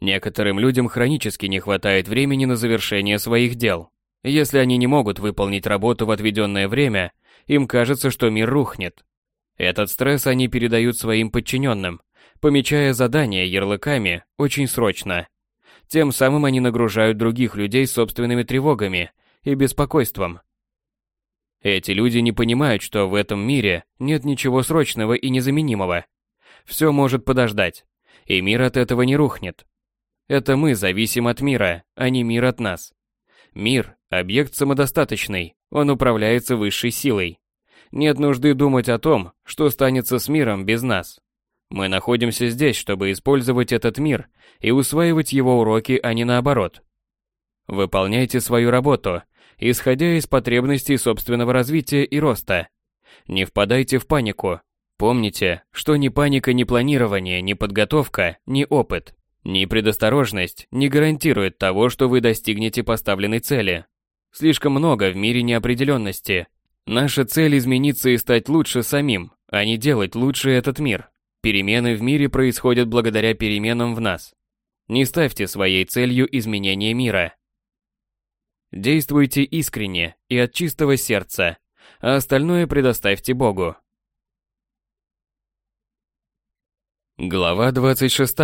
Некоторым людям хронически не хватает времени на завершение своих дел. Если они не могут выполнить работу в отведенное время, им кажется, что мир рухнет. Этот стресс они передают своим подчиненным, помечая задания ярлыками «очень срочно». Тем самым они нагружают других людей собственными тревогами и беспокойством, эти люди не понимают, что в этом мире нет ничего срочного и незаменимого. Все может подождать, и мир от этого не рухнет. Это мы зависим от мира, а не мир от нас. Мир – объект самодостаточный, он управляется высшей силой. Нет нужды думать о том, что станется с миром без нас. Мы находимся здесь, чтобы использовать этот мир и усваивать его уроки, а не наоборот. Выполняйте свою работу – исходя из потребностей собственного развития и роста. Не впадайте в панику. Помните, что ни паника, ни планирование, ни подготовка, ни опыт, ни предосторожность не гарантируют того, что вы достигнете поставленной цели. Слишком много в мире неопределенности. Наша цель измениться и стать лучше самим, а не делать лучше этот мир. Перемены в мире происходят благодаря переменам в нас. Не ставьте своей целью изменение мира. Действуйте искренне и от чистого сердца, а остальное предоставьте Богу. Глава 26.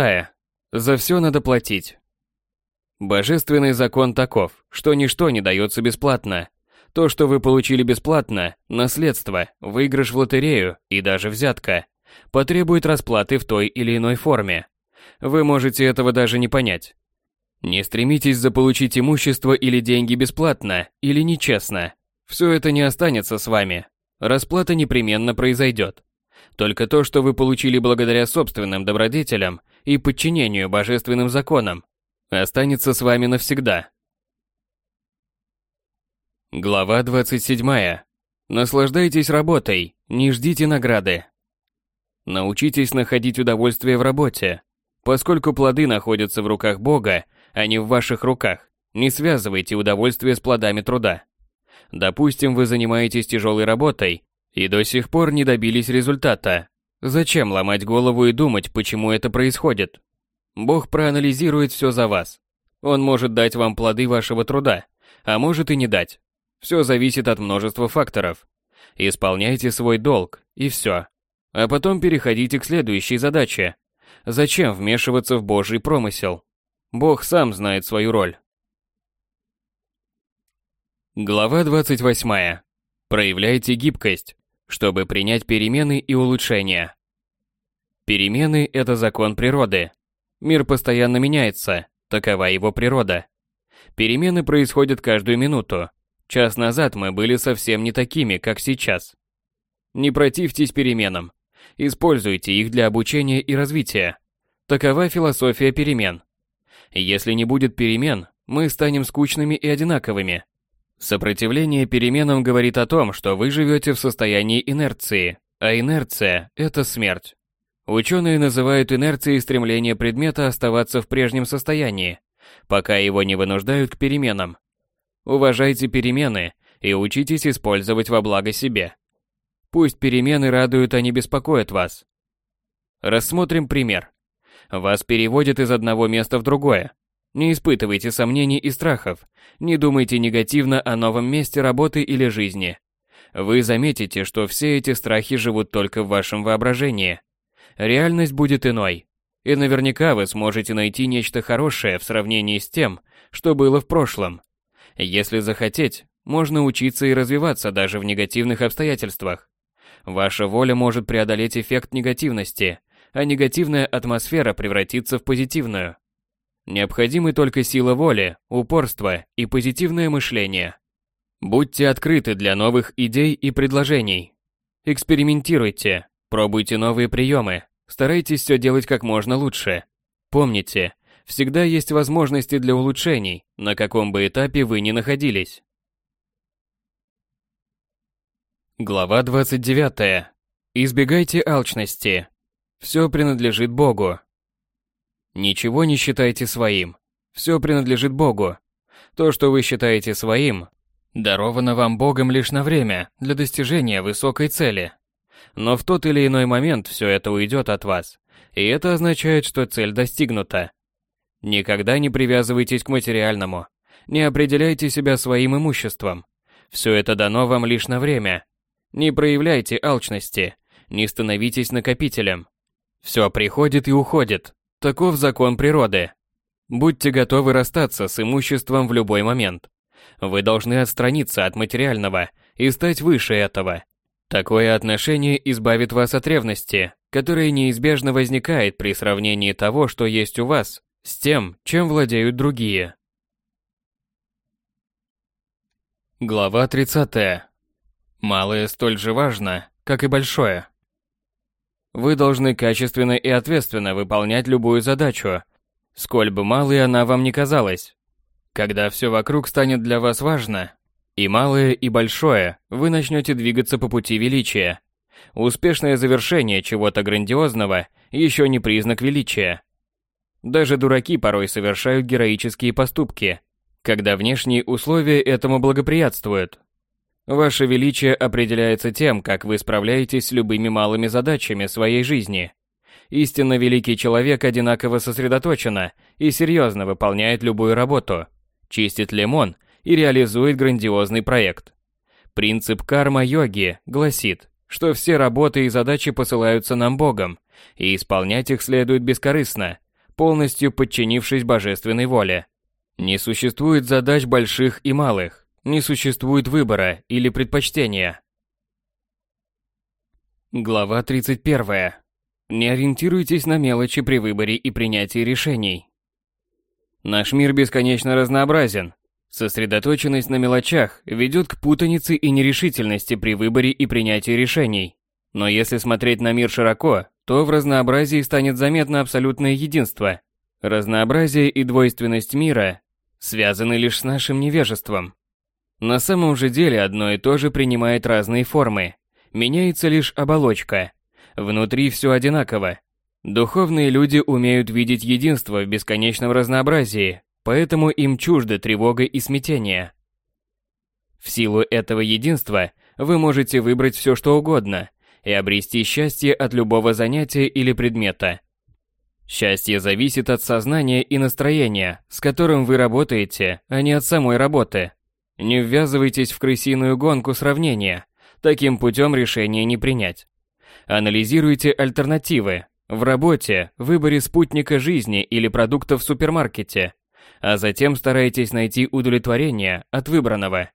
За все надо платить. Божественный закон таков, что ничто не дается бесплатно. То, что вы получили бесплатно, наследство, выигрыш в лотерею и даже взятка, потребует расплаты в той или иной форме. Вы можете этого даже не понять. Не стремитесь заполучить имущество или деньги бесплатно или нечестно. Все это не останется с вами. Расплата непременно произойдет. Только то, что вы получили благодаря собственным добродетелям и подчинению божественным законам, останется с вами навсегда. Глава 27. Наслаждайтесь работой, не ждите награды. Научитесь находить удовольствие в работе. Поскольку плоды находятся в руках Бога, а не в ваших руках. Не связывайте удовольствие с плодами труда. Допустим, вы занимаетесь тяжелой работой и до сих пор не добились результата. Зачем ломать голову и думать, почему это происходит? Бог проанализирует все за вас. Он может дать вам плоды вашего труда, а может и не дать. Все зависит от множества факторов. Исполняйте свой долг, и все. А потом переходите к следующей задаче. Зачем вмешиваться в Божий промысел? Бог сам знает свою роль. Глава 28. Проявляйте гибкость, чтобы принять перемены и улучшения. Перемены – это закон природы. Мир постоянно меняется, такова его природа. Перемены происходят каждую минуту. Час назад мы были совсем не такими, как сейчас. Не противьтесь переменам. Используйте их для обучения и развития. Такова философия перемен. Если не будет перемен, мы станем скучными и одинаковыми. Сопротивление переменам говорит о том, что вы живете в состоянии инерции, а инерция – это смерть. Ученые называют инерцией стремление предмета оставаться в прежнем состоянии, пока его не вынуждают к переменам. Уважайте перемены и учитесь использовать во благо себе. Пусть перемены радуют, а не беспокоят вас. Рассмотрим пример. Вас переводят из одного места в другое. Не испытывайте сомнений и страхов, не думайте негативно о новом месте работы или жизни. Вы заметите, что все эти страхи живут только в вашем воображении. Реальность будет иной. И наверняка вы сможете найти нечто хорошее в сравнении с тем, что было в прошлом. Если захотеть, можно учиться и развиваться даже в негативных обстоятельствах. Ваша воля может преодолеть эффект негативности, а негативная атмосфера превратится в позитивную. Необходимы только сила воли, упорство и позитивное мышление. Будьте открыты для новых идей и предложений. Экспериментируйте, пробуйте новые приемы, старайтесь все делать как можно лучше. Помните, всегда есть возможности для улучшений, на каком бы этапе вы ни находились. Глава 29. Избегайте алчности. Все принадлежит Богу. Ничего не считайте своим. Все принадлежит Богу. То, что вы считаете своим, даровано вам Богом лишь на время, для достижения высокой цели. Но в тот или иной момент все это уйдет от вас, и это означает, что цель достигнута. Никогда не привязывайтесь к материальному, не определяйте себя своим имуществом. Все это дано вам лишь на время. Не проявляйте алчности, не становитесь накопителем. Все приходит и уходит, Таков закон природы. Будьте готовы расстаться с имуществом в любой момент. Вы должны отстраниться от материального и стать выше этого. Такое отношение избавит вас от ревности, которая неизбежно возникает при сравнении того, что есть у вас, с тем, чем владеют другие. Глава 30. Малое столь же важно, как и большое. Вы должны качественно и ответственно выполнять любую задачу, сколь бы малой она вам ни казалась. Когда все вокруг станет для вас важно, и малое, и большое, вы начнете двигаться по пути величия. Успешное завершение чего-то грандиозного еще не признак величия. Даже дураки порой совершают героические поступки, когда внешние условия этому благоприятствуют. Ваше величие определяется тем, как вы справляетесь с любыми малыми задачами своей жизни. Истинно великий человек одинаково сосредоточенно и серьезно выполняет любую работу, чистит лимон и реализует грандиозный проект. Принцип карма-йоги гласит, что все работы и задачи посылаются нам Богом, и исполнять их следует бескорыстно, полностью подчинившись божественной воле. Не существует задач больших и малых, не существует выбора или предпочтения. Глава 31. Не ориентируйтесь на мелочи при выборе и принятии решений. Наш мир бесконечно разнообразен. Сосредоточенность на мелочах ведет к путанице и нерешительности при выборе и принятии решений. Но если смотреть на мир широко, то в разнообразии станет заметно абсолютное единство. Разнообразие и двойственность мира связаны лишь с нашим невежеством. На самом же деле одно и то же принимает разные формы. Меняется лишь оболочка. Внутри все одинаково. Духовные люди умеют видеть единство в бесконечном разнообразии, поэтому им чужды тревога и смятение. В силу этого единства вы можете выбрать все что угодно и обрести счастье от любого занятия или предмета. Счастье зависит от сознания и настроения, с которым вы работаете, а не от самой работы. Не ввязывайтесь в крысиную гонку сравнения, таким путем решение не принять. Анализируйте альтернативы в работе, выборе спутника жизни или продукта в супермаркете, а затем старайтесь найти удовлетворение от выбранного.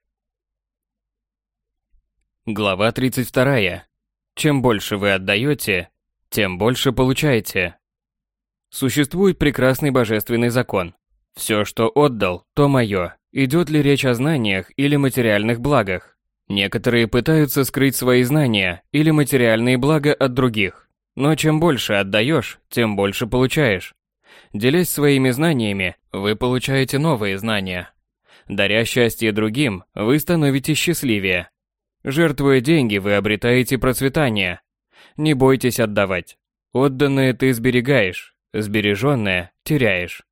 Глава 32. Чем больше вы отдаете, тем больше получаете. Существует прекрасный божественный закон. Все, что отдал, то мое. Идет ли речь о знаниях или материальных благах? Некоторые пытаются скрыть свои знания или материальные блага от других. Но чем больше отдаешь, тем больше получаешь. Делясь своими знаниями, вы получаете новые знания. Даря счастье другим, вы становитесь счастливее. Жертвуя деньги, вы обретаете процветание. Не бойтесь отдавать. Отданное ты сберегаешь, сбереженное теряешь.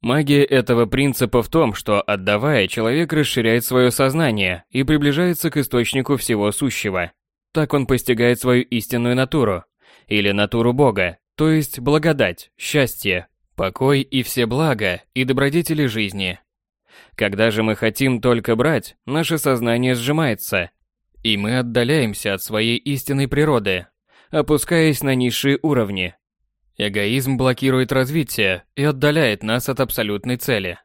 Магия этого принципа в том, что отдавая, человек расширяет свое сознание и приближается к источнику всего сущего. так он постигает свою истинную натуру, или натуру Бога, то есть благодать, счастье, покой и все блага и добродетели жизни. Когда же мы хотим только брать, наше сознание сжимается, и мы отдаляемся от своей истинной природы, опускаясь на низшие уровни. Эгоизм блокирует развитие и отдаляет нас от абсолютной цели.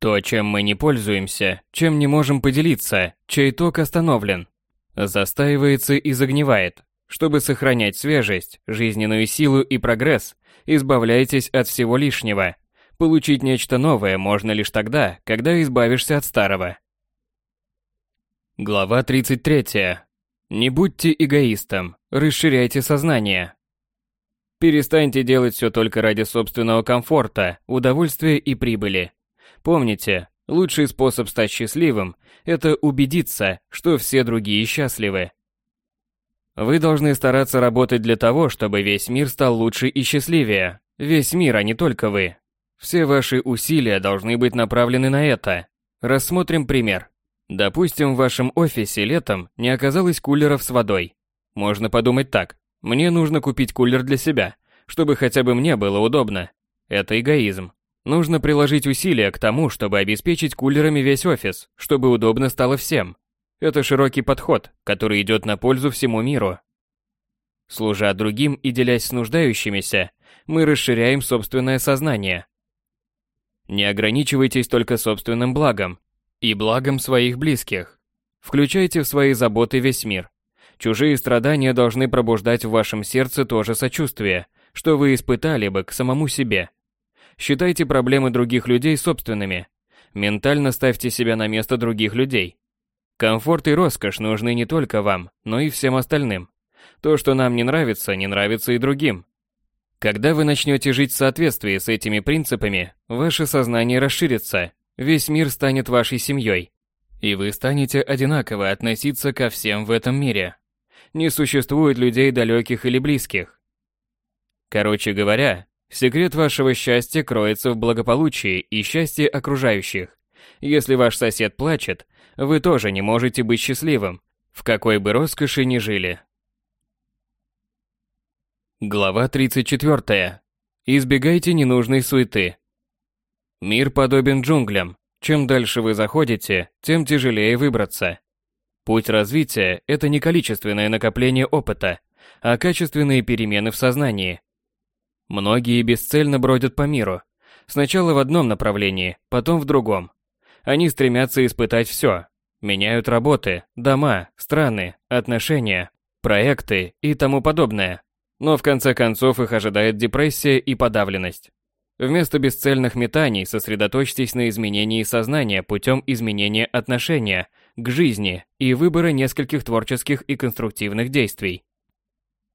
То, чем мы не пользуемся, чем не можем поделиться, чей ток остановлен, застаивается и загнивает. Чтобы сохранять свежесть, жизненную силу и прогресс, избавляйтесь от всего лишнего. Получить нечто новое можно лишь тогда, когда избавишься от старого. Глава 33. Не будьте эгоистом, расширяйте сознание. Перестаньте делать все только ради собственного комфорта, удовольствия и прибыли. Помните, лучший способ стать счастливым – это убедиться, что все другие счастливы. Вы должны стараться работать для того, чтобы весь мир стал лучше и счастливее. Весь мир, а не только вы. Все ваши усилия должны быть направлены на это. Рассмотрим пример. Допустим, в вашем офисе летом не оказалось кулеров с водой. Можно подумать так. Мне нужно купить кулер для себя, чтобы хотя бы мне было удобно. Это эгоизм. Нужно приложить усилия к тому, чтобы обеспечить кулерами весь офис, чтобы удобно стало всем. Это широкий подход, который идет на пользу всему миру. Служа другим и делясь с нуждающимися, мы расширяем собственное сознание. Не ограничивайтесь только собственным благом и благом своих близких. Включайте в свои заботы весь мир. Чужие страдания должны пробуждать в вашем сердце то же сочувствие, что вы испытали бы к самому себе. Считайте проблемы других людей собственными. Ментально ставьте себя на место других людей. Комфорт и роскошь нужны не только вам, но и всем остальным. То, что нам не нравится, не нравится и другим. Когда вы начнете жить в соответствии с этими принципами, ваше сознание расширится, весь мир станет вашей семьей, и вы станете одинаково относиться ко всем в этом мире. Не существует людей далеких или близких. Короче говоря, секрет вашего счастья кроется в благополучии и счастье окружающих. Если ваш сосед плачет, вы тоже не можете быть счастливым, в какой бы роскоши ни жили. Глава 34. Избегайте ненужной суеты. Мир подобен джунглям. Чем дальше вы заходите, тем тяжелее выбраться. Путь развития – это не количественное накопление опыта, а качественные перемены в сознании. Многие бесцельно бродят по миру. Сначала в одном направлении, потом в другом. Они стремятся испытать все. Меняют работы, дома, страны, отношения, проекты и тому подобное. Но в конце концов их ожидает депрессия и подавленность. Вместо бесцельных метаний сосредоточьтесь на изменении сознания путем изменения отношения к жизни и выбора нескольких творческих и конструктивных действий.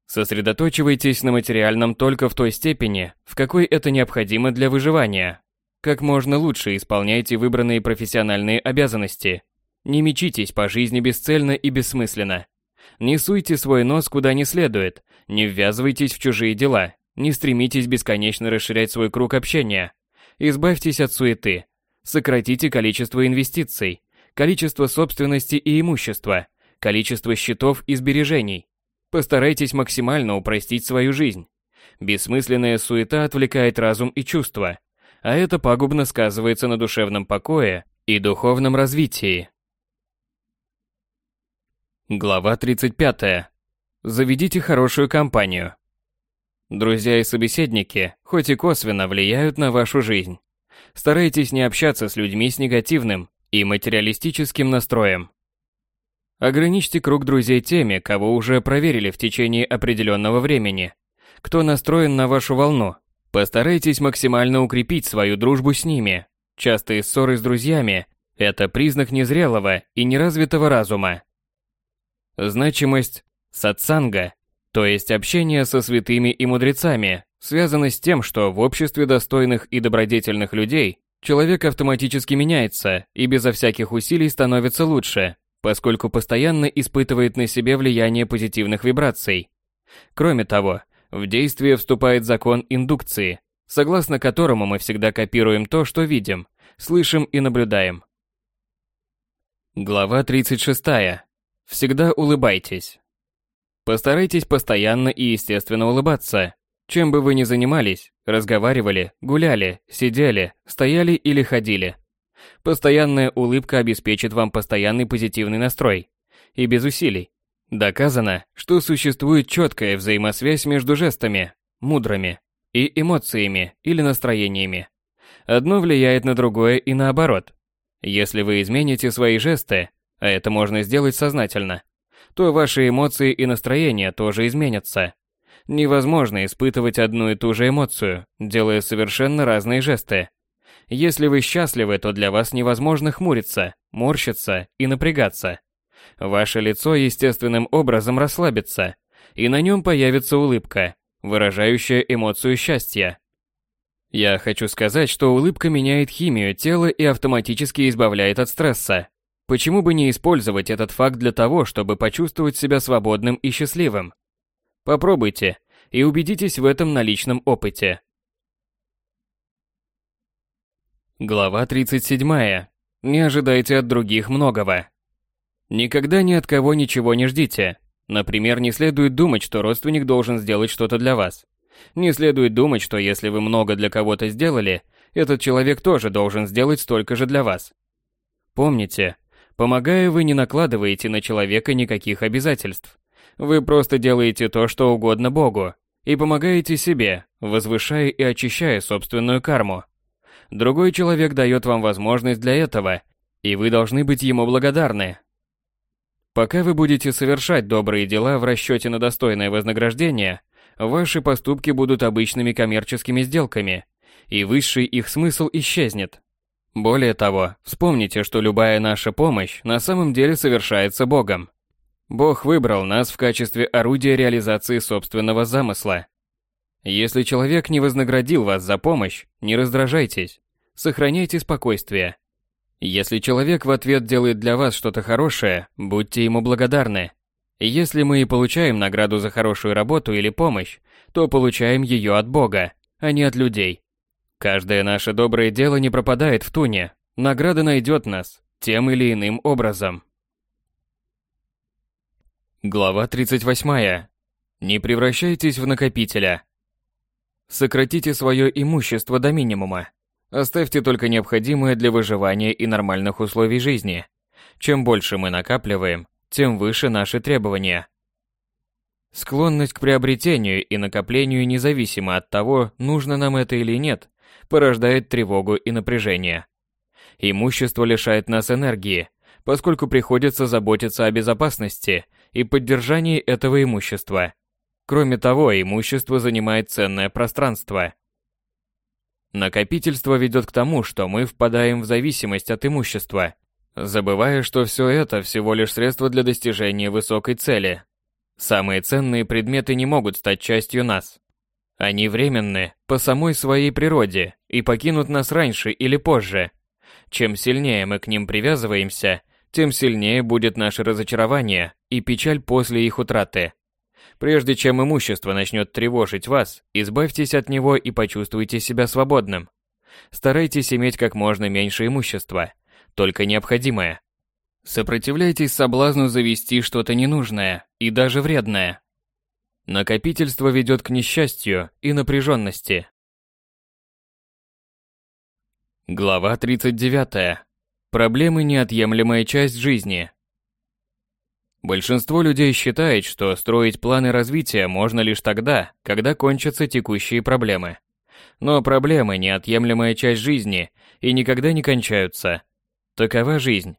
Сосредоточивайтесь на материальном только в той степени, в какой это необходимо для выживания, как можно лучше исполняйте выбранные профессиональные обязанности. Не мечитесь по жизни бесцельно и бессмысленно. Не суйте свой нос куда не следует, не ввязывайтесь в чужие дела, не стремитесь бесконечно расширять свой круг общения. Избавьтесь от суеты. Сократите количество инвестиций, количество собственности и имущества, количество счетов и сбережений. Постарайтесь максимально упростить свою жизнь. Бессмысленная суета отвлекает разум и чувства, а это пагубно сказывается на душевном покое и духовном развитии. Глава 35. Заведите хорошую компанию. Друзья и собеседники, хоть и косвенно, влияют на вашу жизнь. Старайтесь не общаться с людьми с негативным и материалистическим настроем. Ограничьте круг друзей теми, кого уже проверили в течение определенного времени, кто настроен на вашу волну, Постарайтесь максимально укрепить свою дружбу с ними. Частые ссоры с друзьями – это признак незрелого и неразвитого разума. Значимость сатсанга, то есть общение со святыми и мудрецами, связана с тем, что в обществе достойных и добродетельных людей человек автоматически меняется и безо всяких усилий становится лучше, поскольку постоянно испытывает на себе влияние позитивных вибраций. Кроме того, в действие вступает закон индукции, согласно которому мы всегда копируем то, что видим, слышим и наблюдаем. Глава 36. Всегда улыбайтесь. Постарайтесь постоянно и естественно улыбаться. Чем бы вы ни занимались, разговаривали, гуляли, сидели, стояли или ходили. Постоянная улыбка обеспечит вам постоянный позитивный настрой. И без усилий. Доказано, что существует четкая взаимосвязь между жестами, мудрыми, и эмоциями или настроениями. Одно влияет на другое и наоборот. Если вы измените свои жесты, а это можно сделать сознательно, то ваши эмоции и настроение тоже изменятся. Невозможно испытывать одну и ту же эмоцию, делая совершенно разные жесты. Если вы счастливы, то для вас невозможно хмуриться, морщиться и напрягаться. Ваше лицо естественным образом расслабится, и на нем появится улыбка, выражающая эмоцию счастья. Я хочу сказать, что улыбка меняет химию тела и автоматически избавляет от стресса. Почему бы не использовать этот факт для того, чтобы почувствовать себя свободным и счастливым? Попробуйте и убедитесь в этом на личном опыте. Глава 37. Не ожидайте от других многого. Никогда ни от кого ничего не ждите. Например, не следует думать, что родственник должен сделать что-то для вас. Не следует думать, что если вы много для кого-то сделали, этот человек тоже должен сделать столько же для вас. Помните, Помогая, вы не накладываете на человека никаких обязательств. Вы просто делаете то, что угодно Богу, и помогаете себе, возвышая и очищая собственную карму. Другой человек дает вам возможность для этого, и вы должны быть ему благодарны. Пока вы будете совершать добрые дела в расчете на достойное вознаграждение, ваши поступки будут обычными коммерческими сделками, и высший их смысл исчезнет. Более того, вспомните, что любая наша помощь на самом деле совершается Богом. Бог выбрал нас в качестве орудия реализации собственного замысла. Если человек не вознаградил вас за помощь, не раздражайтесь, сохраняйте спокойствие. Если человек в ответ делает для вас что-то хорошее, будьте ему благодарны. Если мы и получаем награду за хорошую работу или помощь, то получаем ее от Бога, а не от людей. Каждое наше доброе дело не пропадает в туне. Награда найдет нас, тем или иным образом. Глава 38. Не превращайтесь в накопителя. Сократите свое имущество до минимума. Оставьте только необходимое для выживания и нормальных условий жизни. Чем больше мы накапливаем, тем выше наши требования. Склонность к приобретению и накоплению независимо от того, нужно нам это или нет, порождает тревогу и напряжение. Имущество лишает нас энергии, поскольку приходится заботиться о безопасности и поддержании этого имущества. Кроме того, имущество занимает ценное пространство. Накопительство ведет к тому, что мы впадаем в зависимость от имущества, забывая, что все это всего лишь средство для достижения высокой цели. Самые ценные предметы не могут стать частью нас. Они временны по самой своей природе и покинут нас раньше или позже. Чем сильнее мы к ним привязываемся, тем сильнее будет наше разочарование и печаль после их утраты. Прежде чем имущество начнет тревожить вас, избавьтесь от него и почувствуйте себя свободным. Старайтесь иметь как можно меньше имущества, только необходимое. Сопротивляйтесь соблазну завести что-то ненужное и даже вредное, Накопительство ведет к несчастью и напряженности. Глава 39. Проблемы – неотъемлемая часть жизни. Большинство людей считает, что строить планы развития можно лишь тогда, когда кончатся текущие проблемы. Но проблемы – неотъемлемая часть жизни и никогда не кончаются. Такова жизнь.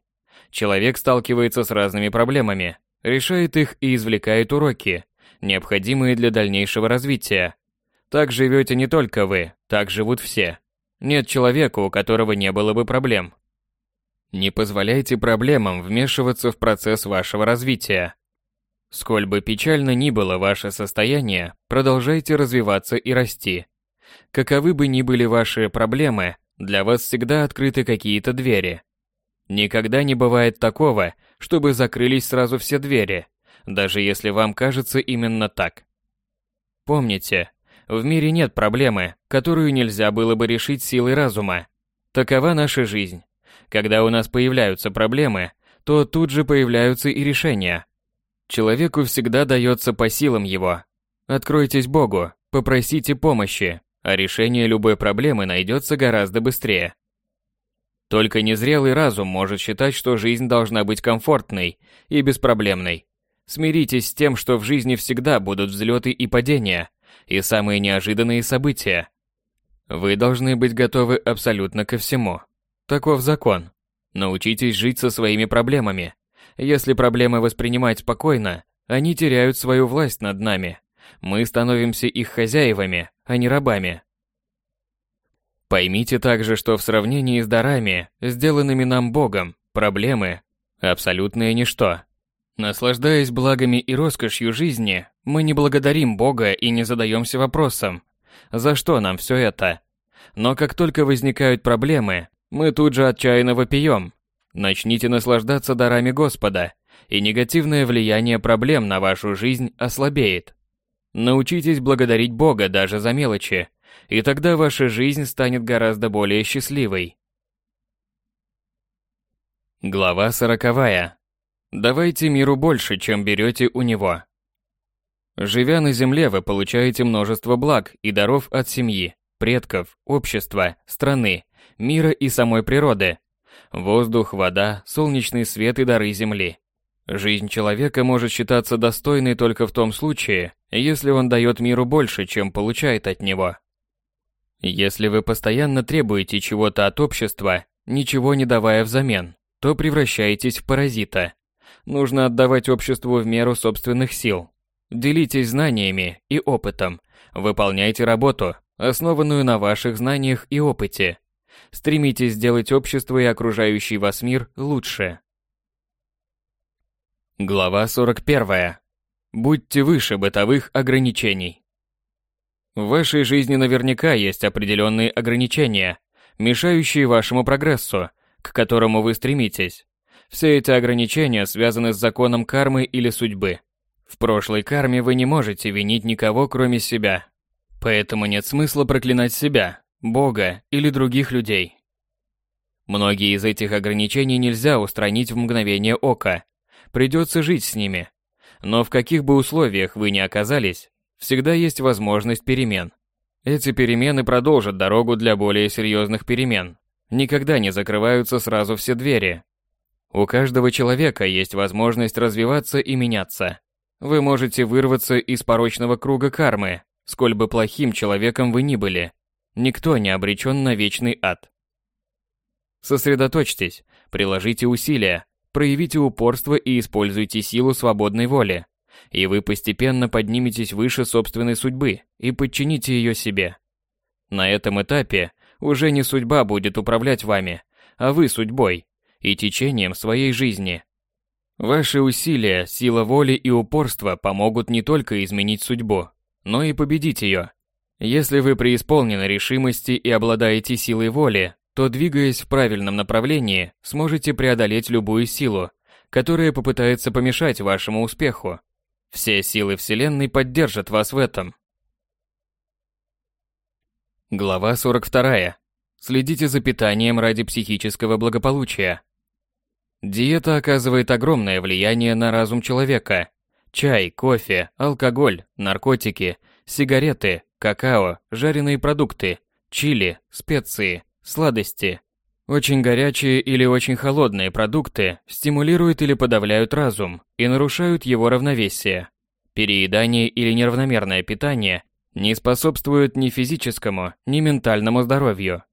Человек сталкивается с разными проблемами, решает их и извлекает уроки – необходимые для дальнейшего развития. Так живете не только вы, так живут все. Нет человека, у которого не было бы проблем. Не позволяйте проблемам вмешиваться в процесс вашего развития. Сколь бы печально ни было ваше состояние, продолжайте развиваться и расти. Каковы бы ни были ваши проблемы, для вас всегда открыты какие-то двери. Никогда не бывает такого, чтобы закрылись сразу все двери даже если вам кажется именно так. Помните, в мире нет проблемы, которую нельзя было бы решить силой разума. Такова наша жизнь. Когда у нас появляются проблемы, то тут же появляются и решения. Человеку всегда дается по силам его. Откройтесь Богу, попросите помощи, а решение любой проблемы найдется гораздо быстрее. Только незрелый разум может считать, что жизнь должна быть комфортной и беспроблемной. Смиритесь с тем, что в жизни всегда будут взлеты и падения, и самые неожиданные события. Вы должны быть готовы абсолютно ко всему. Таков закон. Научитесь жить со своими проблемами. Если проблемы воспринимать спокойно, они теряют свою власть над нами. Мы становимся их хозяевами, а не рабами. Поймите также, что в сравнении с дарами, сделанными нам Богом, проблемы – абсолютное ничто. Наслаждаясь благами и роскошью жизни, мы не благодарим Бога и не задаемся вопросом, за что нам все это. Но как только возникают проблемы, мы тут же отчаянно вопием. Начните наслаждаться дарами Господа, и негативное влияние проблем на вашу жизнь ослабеет. Научитесь благодарить Бога даже за мелочи, и тогда ваша жизнь станет гораздо более счастливой. Глава сороковая. Давайте миру больше, чем берете у него. Живя на земле, вы получаете множество благ и даров от семьи, предков, общества, страны, мира и самой природы. Воздух, вода, солнечный свет и дары земли. Жизнь человека может считаться достойной только в том случае, если он дает миру больше, чем получает от него. Если вы постоянно требуете чего-то от общества, ничего не давая взамен, то превращаетесь в паразита. Нужно отдавать обществу в меру собственных сил. Делитесь знаниями и опытом. Выполняйте работу, основанную на ваших знаниях и опыте. Стремитесь сделать общество и окружающий вас мир лучше. Глава 41. Будьте выше бытовых ограничений. В вашей жизни наверняка есть определенные ограничения, мешающие вашему прогрессу, к которому вы стремитесь. Все эти ограничения связаны с законом кармы или судьбы. В прошлой карме вы не можете винить никого, кроме себя. Поэтому нет смысла проклинать себя, Бога или других людей. Многие из этих ограничений нельзя устранить в мгновение ока. Придется жить с ними. Но в каких бы условиях вы ни оказались, всегда есть возможность перемен. Эти перемены продолжат дорогу для более серьезных перемен. Никогда не закрываются сразу все двери. У каждого человека есть возможность развиваться и меняться. Вы можете вырваться из порочного круга кармы, сколь бы плохим человеком вы ни были. Никто не обречен на вечный ад. Сосредоточьтесь, приложите усилия, проявите упорство и используйте силу свободной воли и вы постепенно подниметесь выше собственной судьбы и подчините ее себе. На этом этапе уже не судьба будет управлять вами, а вы судьбой и течением своей жизни. Ваши усилия, сила воли и упорство помогут не только изменить судьбу, но и победить ее. Если вы преисполнены решимости и обладаете силой воли, то, двигаясь в правильном направлении, сможете преодолеть любую силу, которая попытается помешать вашему успеху. Все силы Вселенной поддержат вас в этом. Глава 42. Следите за питанием ради психического благополучия. Диета оказывает огромное влияние на разум человека. Чай, кофе, алкоголь, наркотики, сигареты, какао, жареные продукты, чили, специи, сладости, очень горячие или очень холодные продукты стимулируют или подавляют разум и нарушают его равновесие. Переедание или неравномерное питание не способствуют ни физическому, ни ментальному здоровью.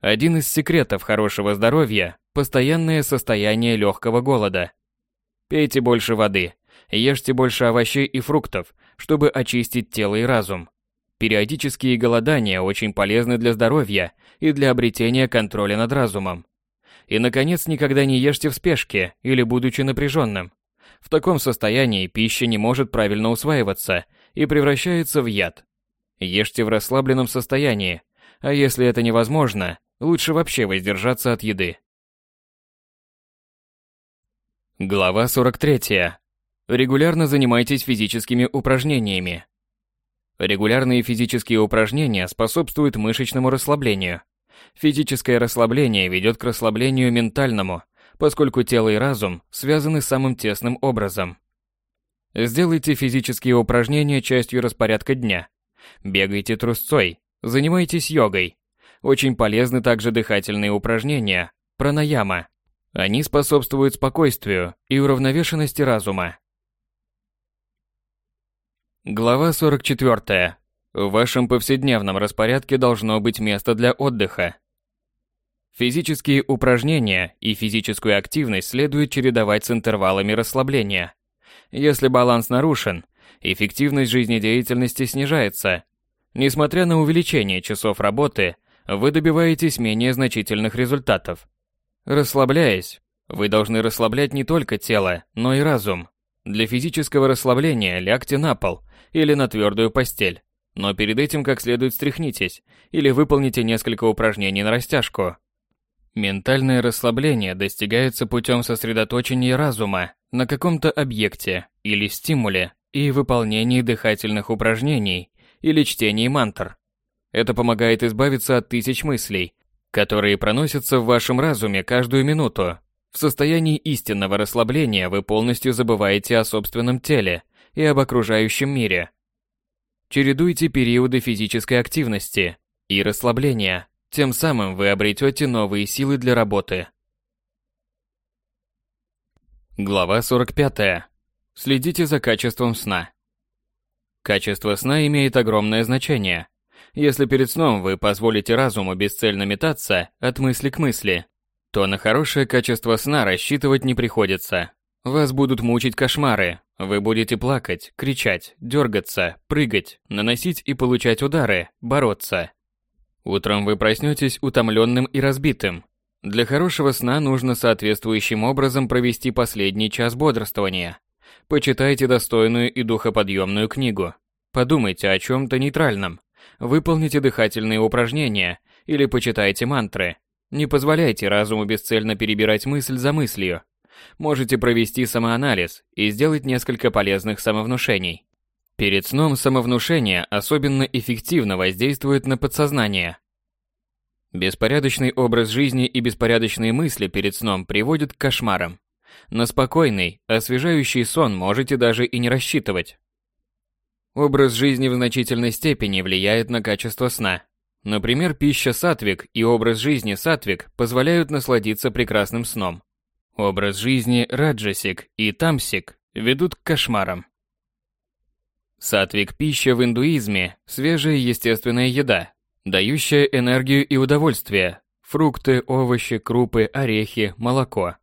Один из секретов хорошего здоровья – постоянное состояние легкого голода. Пейте больше воды, ешьте больше овощей и фруктов, чтобы очистить тело и разум. Периодические голодания очень полезны для здоровья и для обретения контроля над разумом. И, наконец, никогда не ешьте в спешке или будучи напряженным. В таком состоянии пища не может правильно усваиваться и превращается в яд. Ешьте в расслабленном состоянии, а если это невозможно, лучше вообще воздержаться от еды. Глава 43. Регулярно занимайтесь физическими упражнениями. Регулярные физические упражнения способствуют мышечному расслаблению. Физическое расслабление ведет к расслаблению ментальному, поскольку тело и разум связаны самым тесным образом. Сделайте физические упражнения частью распорядка дня. Бегайте трусцой, занимайтесь йогой. Очень полезны также дыхательные упражнения, пранаяма. Они способствуют спокойствию и уравновешенности разума. Глава 44. В вашем повседневном распорядке должно быть место для отдыха. Физические упражнения и физическую активность следует чередовать с интервалами расслабления. Если баланс нарушен, эффективность жизнедеятельности снижается. Несмотря на увеличение часов работы, вы добиваетесь менее значительных результатов. Расслабляясь, вы должны расслаблять не только тело, но и разум. Для физического расслабления лягте на пол или на твердую постель, но перед этим как следует стряхнитесь или выполните несколько упражнений на растяжку. Ментальное расслабление достигается путем сосредоточения разума на каком-то объекте или стимуле и выполнении дыхательных упражнений или чтении мантр. Это помогает избавиться от тысяч мыслей, которые проносятся в вашем разуме каждую минуту. В состоянии истинного расслабления вы полностью забываете о собственном теле и об окружающем мире. Чередуйте периоды физической активности и расслабления тем самым вы обретете новые силы для работы. Глава 45. Следите за качеством сна. Качество сна имеет огромное значение. Если перед сном вы позволите разуму бесцельно метаться от мысли к мысли, то на хорошее качество сна рассчитывать не приходится. Вас будут мучить кошмары, вы будете плакать, кричать, дергаться, прыгать, наносить и получать удары, бороться. Утром вы проснетесь утомленным и разбитым. Для хорошего сна нужно соответствующим образом провести последний час бодрствования. Почитайте достойную и духоподъемную книгу. Подумайте о чем-то нейтральном. Выполните дыхательные упражнения или почитайте мантры. Не позволяйте разуму бесцельно перебирать мысль за мыслью. Можете провести самоанализ и сделать несколько полезных самовнушений. Перед сном самовнушение особенно эффективно воздействует на подсознание. Беспорядочный образ жизни и беспорядочные мысли перед сном приводят к кошмарам. На спокойный, освежающий сон можете даже и не рассчитывать. Образ жизни в значительной степени влияет на качество сна. Например, пища сатвик и образ жизни сатвик позволяют насладиться прекрасным сном. Образ жизни раджасик и тамсик ведут к кошмарам. Сатвик пища в индуизме – свежая естественная еда, дающая энергию и удовольствие. Фрукты, овощи, крупы, орехи, молоко.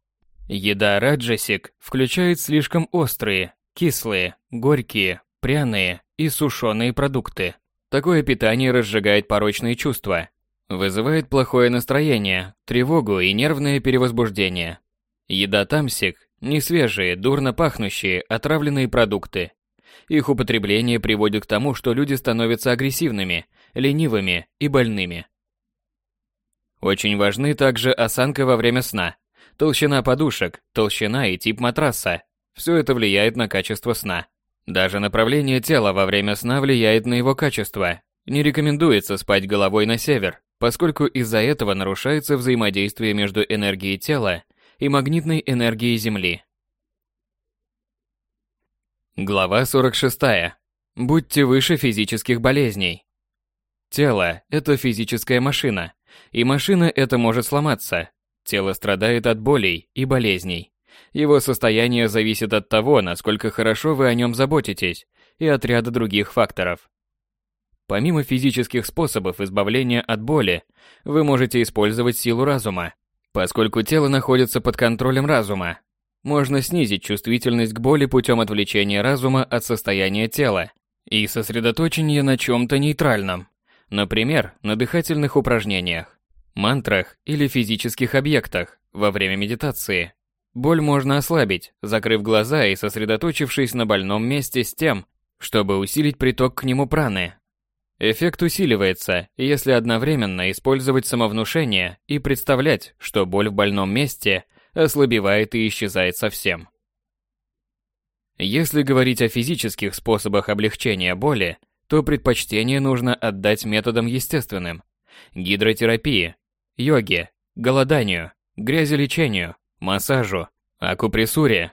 Еда раджасик включает слишком острые, кислые, горькие, пряные и сушеные продукты. Такое питание разжигает порочные чувства, вызывает плохое настроение, тревогу и нервное перевозбуждение. Еда тамсик – несвежие, дурно пахнущие, отравленные продукты, их употребление приводит к тому, что люди становятся агрессивными, ленивыми и больными. Очень важны также осанка во время сна, толщина подушек, толщина и тип матраса. Все это влияет на качество сна. Даже направление тела во время сна влияет на его качество. Не рекомендуется спать головой на север, поскольку из-за этого нарушается взаимодействие между энергией тела и магнитной энергией Земли. Глава 46. Будьте выше физических болезней. Тело – это физическая машина, и машина эта может сломаться. Тело страдает от болей и болезней. Его состояние зависит от того, насколько хорошо вы о нем заботитесь, и от ряда других факторов. Помимо физических способов избавления от боли, вы можете использовать силу разума, поскольку тело находится под контролем разума, можно снизить чувствительность к боли путем отвлечения разума от состояния тела и сосредоточения на чем-то нейтральном, например, на дыхательных упражнениях, мантрах или физических объектах во время медитации. Боль можно ослабить, закрыв глаза и сосредоточившись на больном месте с тем, чтобы усилить приток к нему праны. Эффект усиливается, если одновременно использовать самовнушение и представлять, что боль в больном месте – ослабевает и исчезает совсем. Если говорить о физических способах облегчения боли, то предпочтение нужно отдать методам естественным. Гидротерапии, йоге, голоданию, грязелечению, массажу, акупрессуре,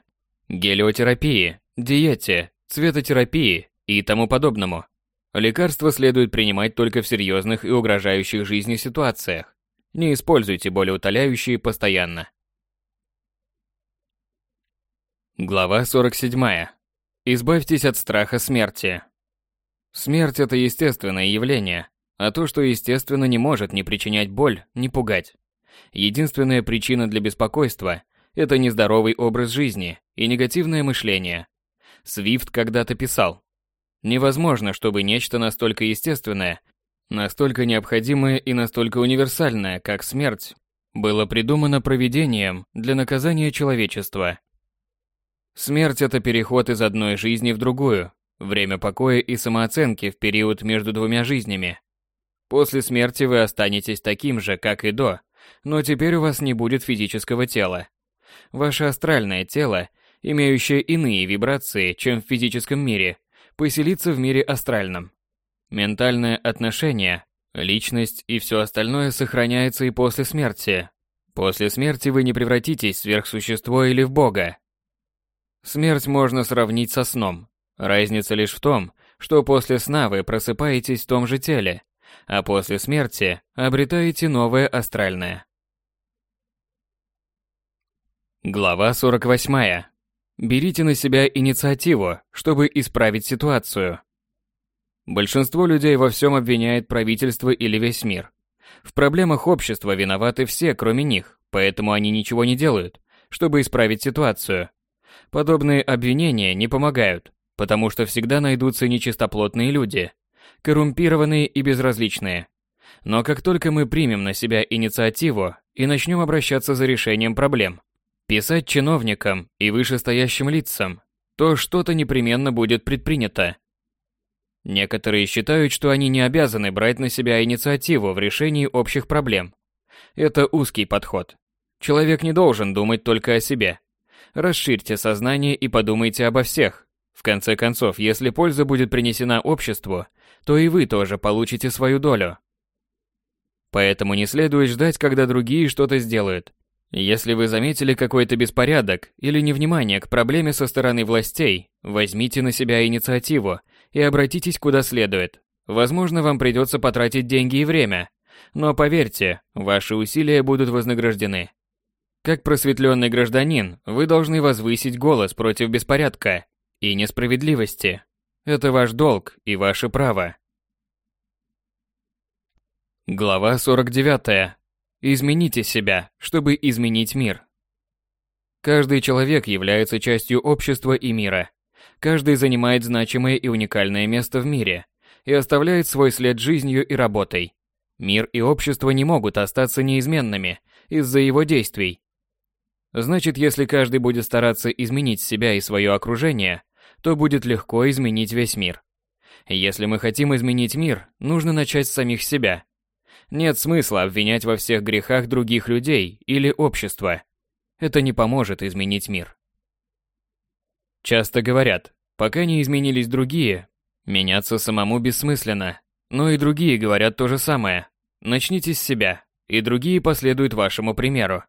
гелиотерапии, диете, цветотерапии и тому подобному. Лекарства следует принимать только в серьезных и угрожающих жизни ситуациях. Не используйте болеутоляющие постоянно. Глава 47. Избавьтесь от страха смерти. Смерть – это естественное явление, а то, что естественно, не может не причинять боль, не пугать. Единственная причина для беспокойства – это нездоровый образ жизни и негативное мышление. Свифт когда-то писал, «Невозможно, чтобы нечто настолько естественное, настолько необходимое и настолько универсальное, как смерть, было придумано провидением для наказания человечества. Смерть – это переход из одной жизни в другую, время покоя и самооценки в период между двумя жизнями. После смерти вы останетесь таким же, как и до, но теперь у вас не будет физического тела. Ваше астральное тело, имеющее иные вибрации, чем в физическом мире, поселится в мире астральном. Ментальное отношение, личность и все остальное сохраняется и после смерти. После смерти вы не превратитесь в сверхсущество или в бога, Смерть можно сравнить со сном. Разница лишь в том, что после сна вы просыпаетесь в том же теле, а после смерти обретаете новое астральное. Глава 48. Берите на себя инициативу, чтобы исправить ситуацию. Большинство людей во всем обвиняет правительство или весь мир. В проблемах общества виноваты все, кроме них, поэтому они ничего не делают, чтобы исправить ситуацию. Подобные обвинения не помогают, потому что всегда найдутся нечистоплотные люди, коррумпированные и безразличные. Но как только мы примем на себя инициативу и начнем обращаться за решением проблем, писать чиновникам и вышестоящим лицам, то что-то непременно будет предпринято. Некоторые считают, что они не обязаны брать на себя инициативу в решении общих проблем. Это узкий подход. Человек не должен думать только о себе. Расширьте сознание и подумайте обо всех. В конце концов, если польза будет принесена обществу, то и вы тоже получите свою долю. Поэтому не следует ждать, когда другие что-то сделают. Если вы заметили какой-то беспорядок или невнимание к проблеме со стороны властей, возьмите на себя инициативу и обратитесь куда следует. Возможно, вам придется потратить деньги и время, но поверьте, ваши усилия будут вознаграждены. Как просветленный гражданин, вы должны возвысить голос против беспорядка и несправедливости. Это ваш долг и ваше право. Глава 49. Измените себя, чтобы изменить мир. Каждый человек является частью общества и мира. Каждый занимает значимое и уникальное место в мире и оставляет свой след жизнью и работой. Мир и общество не могут остаться неизменными из-за его действий, Значит, если каждый будет стараться изменить себя и свое окружение, то будет легко изменить весь мир. Если мы хотим изменить мир, нужно начать с самих себя. Нет смысла обвинять во всех грехах других людей или общества. Это не поможет изменить мир. Часто говорят, пока не изменились другие, меняться самому бессмысленно. Но и другие говорят то же самое. Начните с себя, и другие последуют вашему примеру.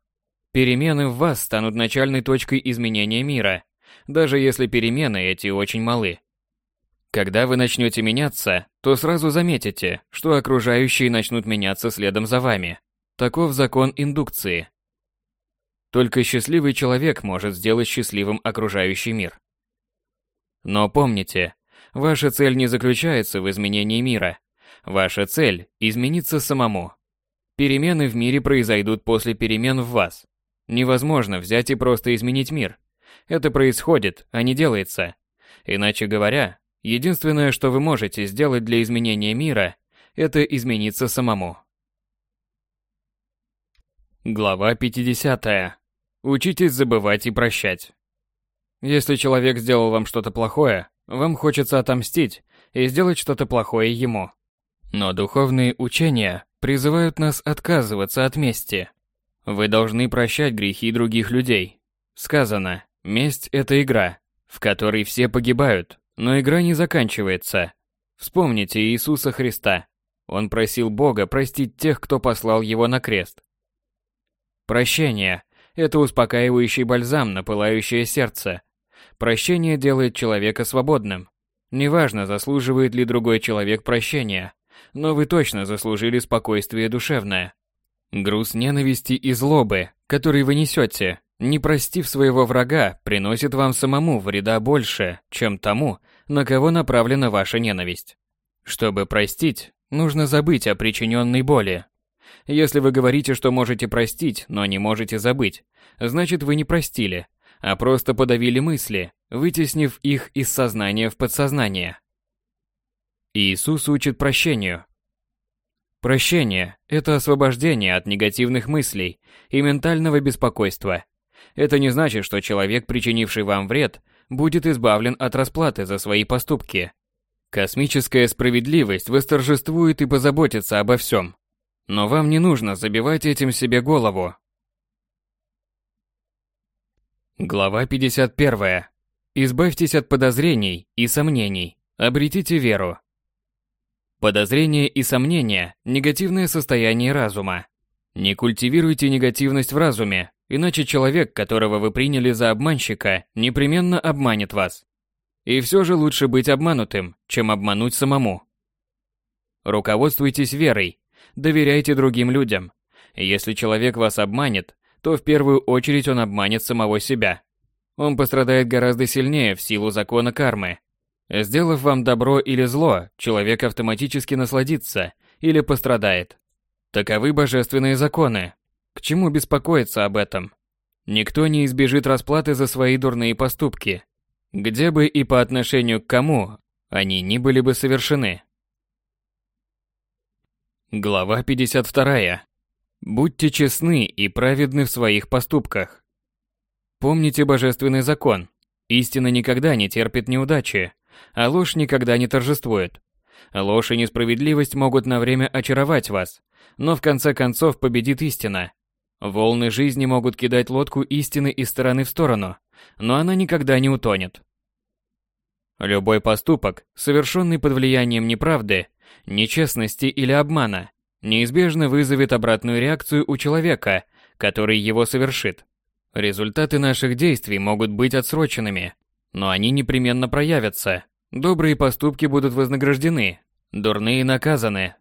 Перемены в вас станут начальной точкой изменения мира, даже если перемены эти очень малы. Когда вы начнете меняться, то сразу заметите, что окружающие начнут меняться следом за вами. Таков закон индукции. Только счастливый человек может сделать счастливым окружающий мир. Но помните, ваша цель не заключается в изменении мира. Ваша цель – измениться самому. Перемены в мире произойдут после перемен в вас. Невозможно взять и просто изменить мир. Это происходит, а не делается. Иначе говоря, единственное, что вы можете сделать для изменения мира, это измениться самому. Глава 50. Учитесь забывать и прощать. Если человек сделал вам что-то плохое, вам хочется отомстить и сделать что-то плохое ему. Но духовные учения призывают нас отказываться от мести. Вы должны прощать грехи других людей. Сказано, месть – это игра, в которой все погибают, но игра не заканчивается. Вспомните Иисуса Христа. Он просил Бога простить тех, кто послал его на крест. Прощение – это успокаивающий бальзам на пылающее сердце. Прощение делает человека свободным. Неважно, заслуживает ли другой человек прощения, но вы точно заслужили спокойствие душевное. Груз ненависти и злобы, который вы несете, не простив своего врага, приносит вам самому вреда больше, чем тому, на кого направлена ваша ненависть. Чтобы простить, нужно забыть о причиненной боли. Если вы говорите, что можете простить, но не можете забыть, значит вы не простили, а просто подавили мысли, вытеснив их из сознания в подсознание. Иисус учит прощению. Прощение – это освобождение от негативных мыслей и ментального беспокойства. Это не значит, что человек, причинивший вам вред, будет избавлен от расплаты за свои поступки. Космическая справедливость восторжествует и позаботится обо всем. Но вам не нужно забивать этим себе голову. Глава 51. Избавьтесь от подозрений и сомнений. Обретите веру. Подозрение и сомнения – негативное состояние разума. Не культивируйте негативность в разуме, иначе человек, которого вы приняли за обманщика, непременно обманет вас. И все же лучше быть обманутым, чем обмануть самому. Руководствуйтесь верой, доверяйте другим людям. Если человек вас обманет, то в первую очередь он обманет самого себя. Он пострадает гораздо сильнее в силу закона кармы. Сделав вам добро или зло, человек автоматически насладится или пострадает. Таковы божественные законы. К чему беспокоиться об этом? Никто не избежит расплаты за свои дурные поступки, где бы и по отношению к кому они ни были бы совершены. Глава 52. Будьте честны и праведны в своих поступках. Помните божественный закон. Истина никогда не терпит неудачи, а ложь никогда не торжествует. Ложь и несправедливость могут на время очаровать вас, но в конце концов победит истина. Волны жизни могут кидать лодку истины из стороны в сторону, но она никогда не утонет. Любой поступок, совершенный под влиянием неправды, нечестности или обмана, неизбежно вызовет обратную реакцию у человека, который его совершит. Результаты наших действий могут быть отсроченными, но они непременно проявятся. Добрые поступки будут вознаграждены, дурные наказаны.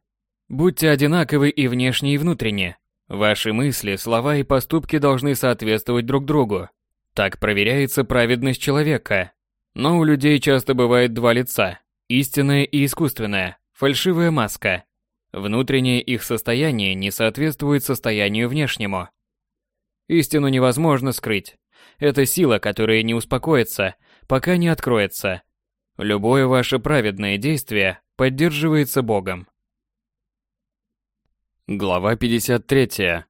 Будьте одинаковы и внешне, и внутренне. Ваши мысли, слова и поступки должны соответствовать друг другу. Так проверяется праведность человека. Но у людей часто бывает два лица – истинное и искусственное, фальшивая маска. Внутреннее их состояние не соответствует состоянию внешнему. Истину невозможно скрыть. Это сила, которая не успокоится, пока не откроется. Любое ваше праведное действие поддерживается Богом. Глава 53.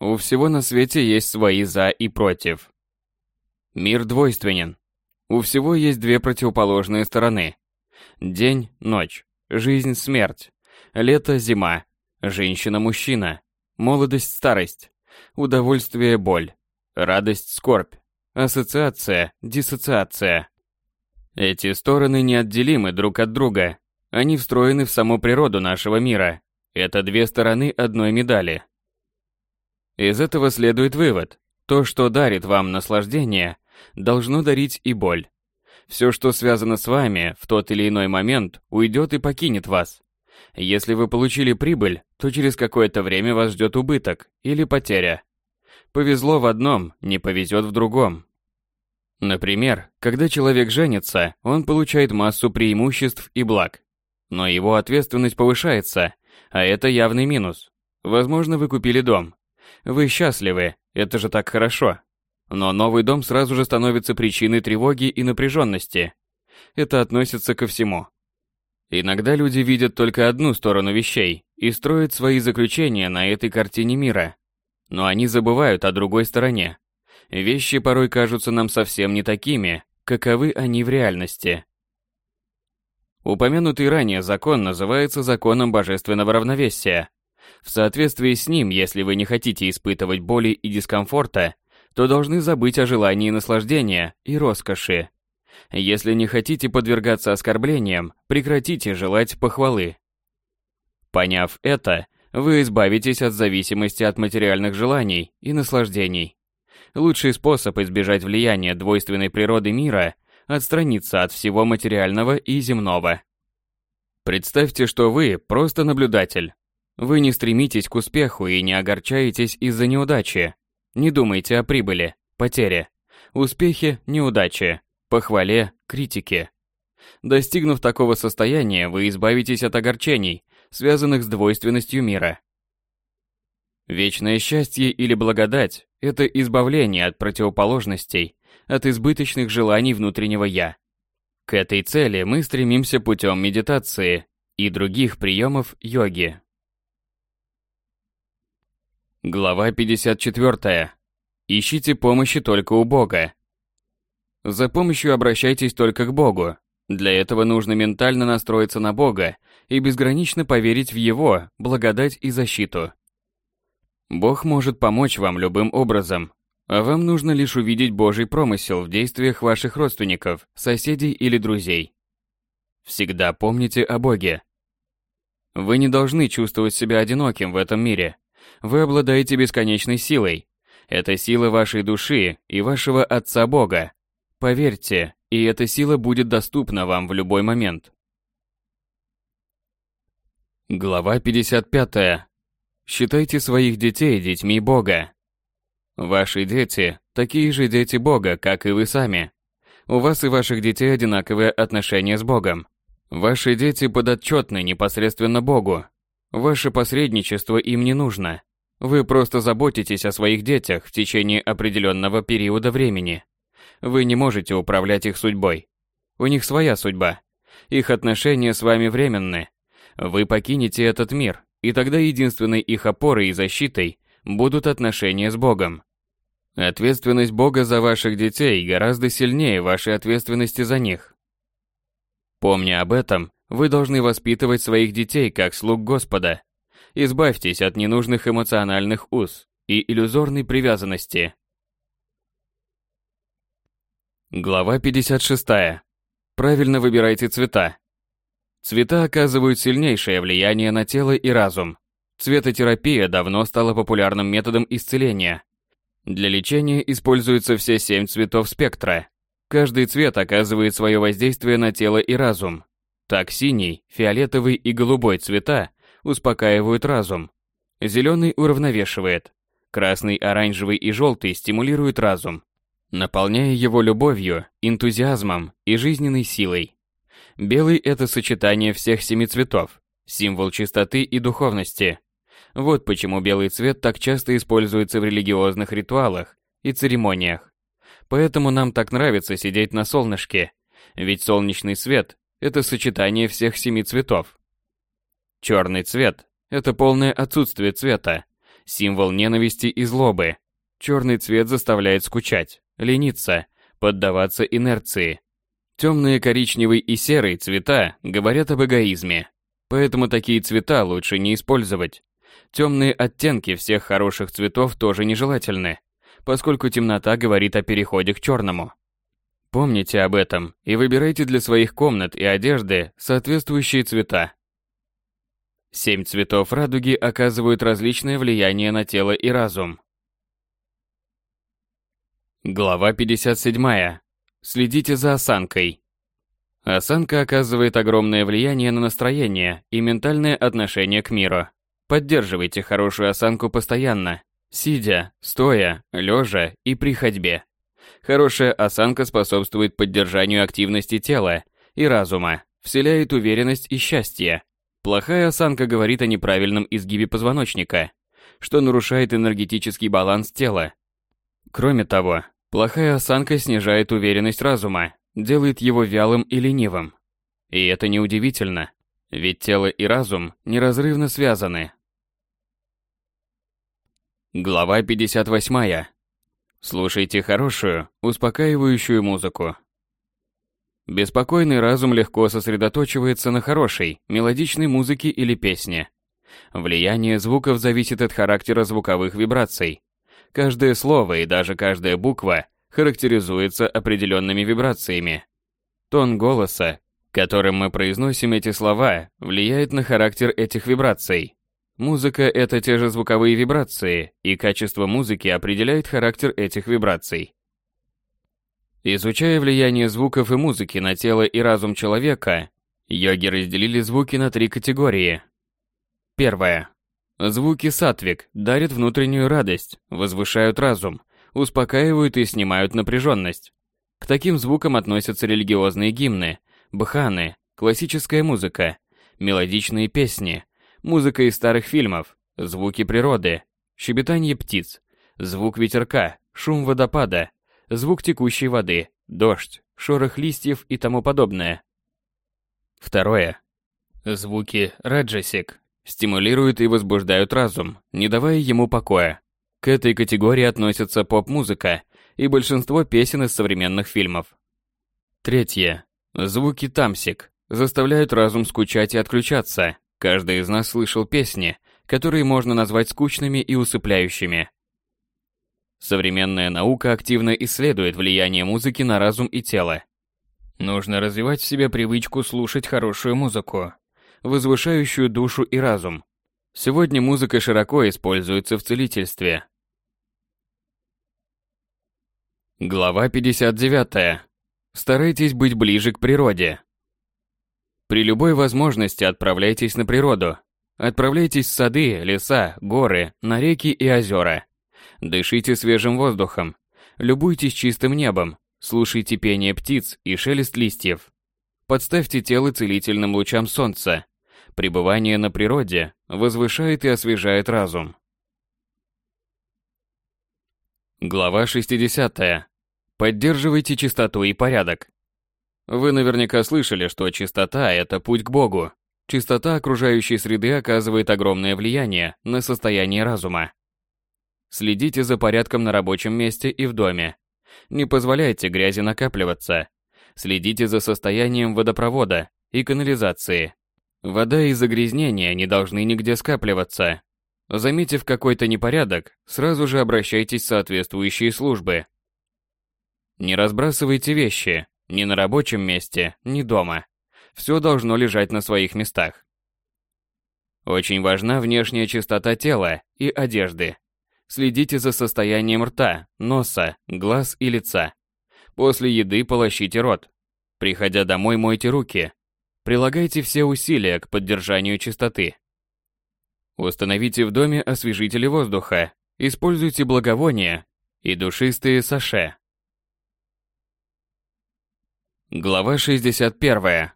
У всего на свете есть свои «за» и «против». Мир двойственен. У всего есть две противоположные стороны. День, ночь, жизнь, смерть, лето, зима, женщина-мужчина, молодость, старость, удовольствие, боль, радость, скорбь, ассоциация, диссоциация. Эти стороны неотделимы друг от друга. Они встроены в саму природу нашего мира. Это две стороны одной медали. Из этого следует вывод. То, что дарит вам наслаждение, должно дарить и боль. Все, что связано с вами, в тот или иной момент уйдет и покинет вас. Если вы получили прибыль, то через какое-то время вас ждет убыток или потеря. Повезло в одном, не повезет в другом. Например, когда человек женится, он получает массу преимуществ и благ. Но его ответственность повышается, а это явный минус. Возможно, вы купили дом. Вы счастливы, это же так хорошо. Но новый дом сразу же становится причиной тревоги и напряженности. Это относится ко всему. Иногда люди видят только одну сторону вещей и строят свои заключения на этой картине мира. Но они забывают о другой стороне. Вещи порой кажутся нам совсем не такими, каковы они в реальности. Упомянутый ранее закон называется законом божественного равновесия. В соответствии с ним, если вы не хотите испытывать боли и дискомфорта, то должны забыть о желании наслаждения и роскоши. Если не хотите подвергаться оскорблениям, прекратите желать похвалы. Поняв это, вы избавитесь от зависимости от материальных желаний и наслаждений. Лучший способ избежать влияния двойственной природы мира – отстраниться от всего материального и земного. Представьте, что вы просто наблюдатель. Вы не стремитесь к успеху и не огорчаетесь из-за неудачи. Не думайте о прибыли, потере, успехе, неудаче, похвале, критике. Достигнув такого состояния, вы избавитесь от огорчений, связанных с двойственностью мира. Вечное счастье или благодать – это избавление от противоположностей, от избыточных желаний внутреннего «я». К этой цели мы стремимся путем медитации и других приемов йоги. Глава 54. Ищите помощи только у Бога. За помощью обращайтесь только к Богу. Для этого нужно ментально настроиться на Бога и безгранично поверить в Его благодать и защиту. Бог может помочь вам любым образом, а вам нужно лишь увидеть Божий промысел в действиях ваших родственников, соседей или друзей. Всегда помните о Боге. Вы не должны чувствовать себя одиноким в этом мире. Вы обладаете бесконечной силой. Это сила вашей души и вашего Отца Бога. Поверьте, и эта сила будет доступна вам в любой момент. Глава 55. Считайте своих детей детьми Бога. Ваши дети – такие же дети Бога, как и вы сами. У вас и ваших детей одинаковые отношения с Богом. Ваши дети подотчетны непосредственно Богу. Ваше посредничество им не нужно. Вы просто заботитесь о своих детях в течение определенного периода времени. Вы не можете управлять их судьбой. У них своя судьба. Их отношения с вами временны. Вы покинете этот мир, и тогда единственной их опорой и защитой будут отношения с Богом. Ответственность Бога за ваших детей гораздо сильнее вашей ответственности за них. Помня об этом, вы должны воспитывать своих детей как слуг Господа. Избавьтесь от ненужных эмоциональных уз и иллюзорной привязанности. Глава 56. Правильно выбирайте цвета. Цвета оказывают сильнейшее влияние на тело и разум. Цветотерапия давно стала популярным методом исцеления. Для лечения используются все семь цветов спектра. Каждый цвет оказывает свое воздействие на тело и разум. Так синий, фиолетовый и голубой цвета успокаивают разум. Зеленый уравновешивает. Красный, оранжевый и желтый стимулируют разум, наполняя его любовью, энтузиазмом и жизненной силой. Белый – это сочетание всех семи цветов, символ чистоты и духовности. Вот почему белый цвет так часто используется в религиозных ритуалах и церемониях. Поэтому нам так нравится сидеть на солнышке, ведь солнечный свет – это сочетание всех семи цветов. Черный цвет – это полное отсутствие цвета, символ ненависти и злобы. Черный цвет заставляет скучать, лениться, поддаваться инерции, Темные коричневый и серый цвета говорят об эгоизме, поэтому такие цвета лучше не использовать. Темные оттенки всех хороших цветов тоже нежелательны, поскольку темнота говорит о переходе к черному. Помните об этом и выбирайте для своих комнат и одежды соответствующие цвета. Семь цветов радуги оказывают различное влияние на тело и разум. Глава 57. Следите за осанкой. Осанка оказывает огромное влияние на настроение и ментальное отношение к миру. Поддерживайте хорошую осанку постоянно, сидя, стоя, лежа и при ходьбе. Хорошая осанка способствует поддержанию активности тела и разума, вселяет уверенность и счастье. Плохая осанка говорит о неправильном изгибе позвоночника, что нарушает энергетический баланс тела. Кроме того, Плохая осанка снижает уверенность разума, делает его вялым и ленивым. И это неудивительно, ведь тело и разум неразрывно связаны. Глава 58. Слушайте хорошую, успокаивающую музыку. Беспокойный разум легко сосредоточивается на хорошей, мелодичной музыке или песне. Влияние звуков зависит от характера звуковых вибраций, Каждое слово и даже каждая буква характеризуется определенными вибрациями. Тон голоса, которым мы произносим эти слова, влияет на характер этих вибраций. Музыка – это те же звуковые вибрации, и качество музыки определяет характер этих вибраций. Изучая влияние звуков и музыки на тело и разум человека, йоги разделили звуки на три категории. Первое. Звуки сатвик дарят внутреннюю радость, возвышают разум, успокаивают и снимают напряженность. К таким звукам относятся религиозные гимны, бханы, классическая музыка, мелодичные песни, музыка из старых фильмов, звуки природы, щебетание птиц, звук ветерка, шум водопада, звук текущей воды, дождь, шорох листьев и тому подобное. Второе. Звуки раджасик стимулируют и возбуждают разум, не давая ему покоя. К этой категории относятся поп-музыка и большинство песен из современных фильмов. Третье. Звуки тамсик заставляют разум скучать и отключаться. Каждый из нас слышал песни, которые можно назвать скучными и усыпляющими. Современная наука активно исследует влияние музыки на разум и тело. Нужно развивать в себе привычку слушать хорошую музыку, возвышающую душу и разум. Сегодня музыка широко используется в целительстве. Глава 59. Старайтесь быть ближе к природе. При любой возможности отправляйтесь на природу. Отправляйтесь в сады, леса, горы, на реки и озера. Дышите свежим воздухом, любуйтесь чистым небом, слушайте пение птиц и шелест листьев. Подставьте тело целительным лучам солнца. Пребывание на природе возвышает и освежает разум. Глава 60. Поддерживайте чистоту и порядок. Вы наверняка слышали, что чистота – это путь к Богу. Чистота окружающей среды оказывает огромное влияние на состояние разума. Следите за порядком на рабочем месте и в доме. Не позволяйте грязи накапливаться. Следите за состоянием водопровода и канализации. Вода и загрязнения не должны нигде скапливаться. Заметив какой-то непорядок, сразу же обращайтесь в соответствующие службы. Не разбрасывайте вещи, ни на рабочем месте, ни дома. Все должно лежать на своих местах. Очень важна внешняя чистота тела и одежды. Следите за состоянием рта, носа, глаз и лица. После еды полощите рот. Приходя домой, мойте руки. Прилагайте все усилия к поддержанию чистоты. Установите в доме освежители воздуха. Используйте благовония и душистые саше. Глава 61.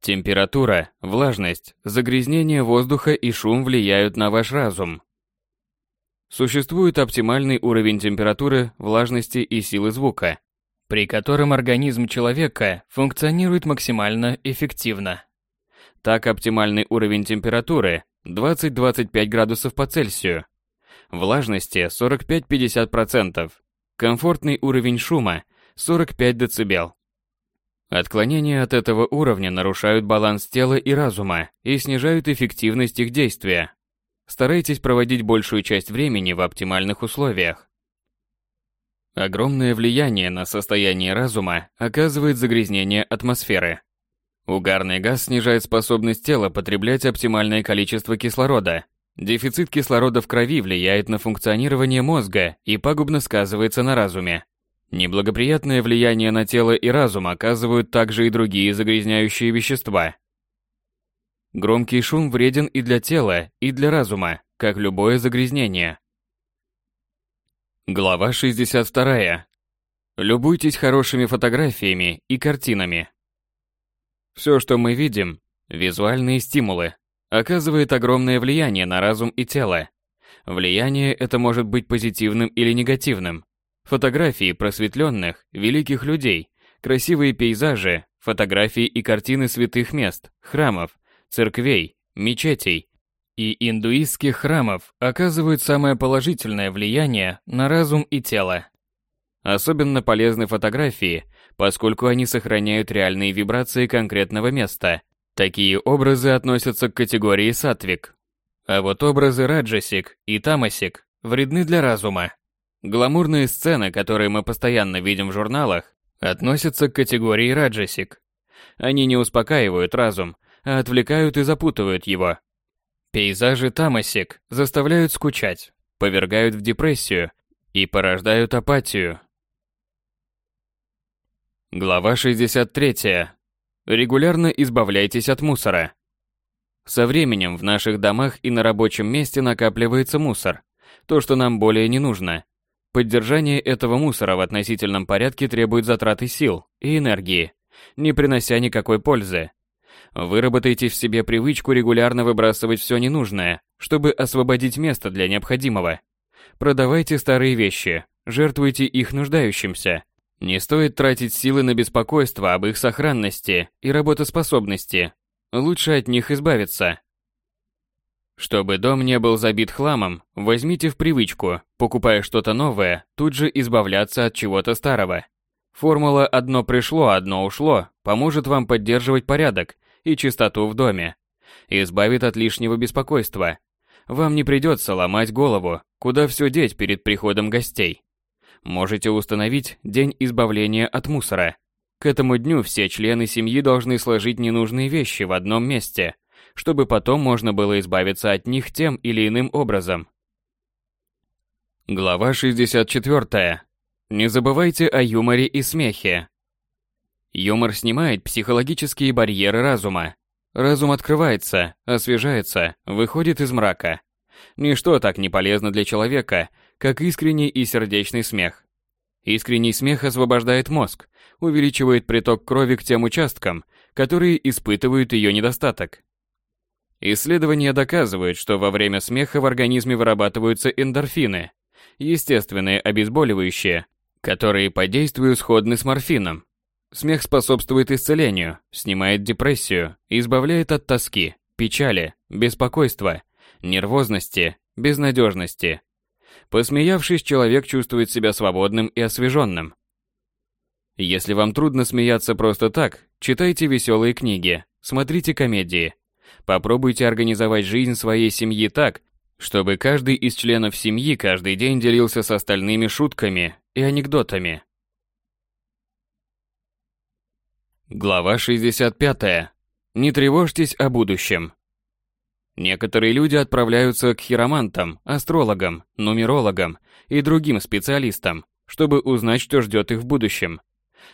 Температура, влажность, загрязнение воздуха и шум влияют на ваш разум. Существует оптимальный уровень температуры, влажности и силы звука, при котором организм человека функционирует максимально эффективно. Так, оптимальный уровень температуры 20-25 градусов по Цельсию, влажности 45-50%, комфортный уровень шума 45 дБ. Отклонения от этого уровня нарушают баланс тела и разума и снижают эффективность их действия. Старайтесь проводить большую часть времени в оптимальных условиях. Огромное влияние на состояние разума оказывает загрязнение атмосферы. Угарный газ снижает способность тела потреблять оптимальное количество кислорода. Дефицит кислорода в крови влияет на функционирование мозга и пагубно сказывается на разуме. Неблагоприятное влияние на тело и разум оказывают также и другие загрязняющие вещества, Громкий шум вреден и для тела, и для разума, как любое загрязнение. Глава 62. Любуйтесь хорошими фотографиями и картинами. Все, что мы видим, визуальные стимулы, оказывает огромное влияние на разум и тело. Влияние это может быть позитивным или негативным. Фотографии просветленных, великих людей, красивые пейзажи, фотографии и картины святых мест, храмов, церквей, мечетей и индуистских храмов оказывают самое положительное влияние на разум и тело. Особенно полезны фотографии, поскольку они сохраняют реальные вибрации конкретного места. Такие образы относятся к категории сатвик. А вот образы раджасик и тамасик вредны для разума. Гламурные сцены, которые мы постоянно видим в журналах, относятся к категории раджасик. Они не успокаивают разум, а отвлекают и запутывают его. Пейзажи Тамасик заставляют скучать, повергают в депрессию и порождают апатию. Глава 63. Регулярно избавляйтесь от мусора. Со временем в наших домах и на рабочем месте накапливается мусор. То, что нам более не нужно. Поддержание этого мусора в относительном порядке требует затраты сил и энергии, не принося никакой пользы. Выработайте в себе привычку регулярно выбрасывать все ненужное, чтобы освободить место для необходимого. Продавайте старые вещи, жертвуйте их нуждающимся. Не стоит тратить силы на беспокойство об их сохранности и работоспособности. Лучше от них избавиться. Чтобы дом не был забит хламом, возьмите в привычку, покупая что-то новое, тут же избавляться от чего-то старого. Формула «одно пришло, одно ушло» поможет вам поддерживать порядок и чистоту в доме. Избавит от лишнего беспокойства. Вам не придется ломать голову, куда все деть перед приходом гостей. Можете установить день избавления от мусора. К этому дню все члены семьи должны сложить ненужные вещи в одном месте – чтобы потом можно было избавиться от них тем или иным образом. Глава 64. Не забывайте о юморе и смехе. Юмор снимает психологические барьеры разума. Разум открывается, освежается, выходит из мрака. Ничто так не полезно для человека, как искренний и сердечный смех. Искренний смех освобождает мозг, увеличивает приток крови к тем участкам, которые испытывают ее недостаток. Исследования доказывают, что во время смеха в организме вырабатываются эндорфины, естественные обезболивающие, которые по действию сходны с морфином. Смех способствует исцелению, снимает депрессию, избавляет от тоски, печали, беспокойства, нервозности, безнадежности. Посмеявшись, человек чувствует себя свободным и освеженным. Если вам трудно смеяться просто так, читайте веселые книги, смотрите комедии – Попробуйте организовать жизнь своей семьи так, чтобы каждый из членов семьи каждый день делился с остальными шутками и анекдотами. Глава 65. Не тревожьтесь о будущем. Некоторые люди отправляются к хиромантам, астрологам, нумерологам и другим специалистам, чтобы узнать, что ждет их в будущем.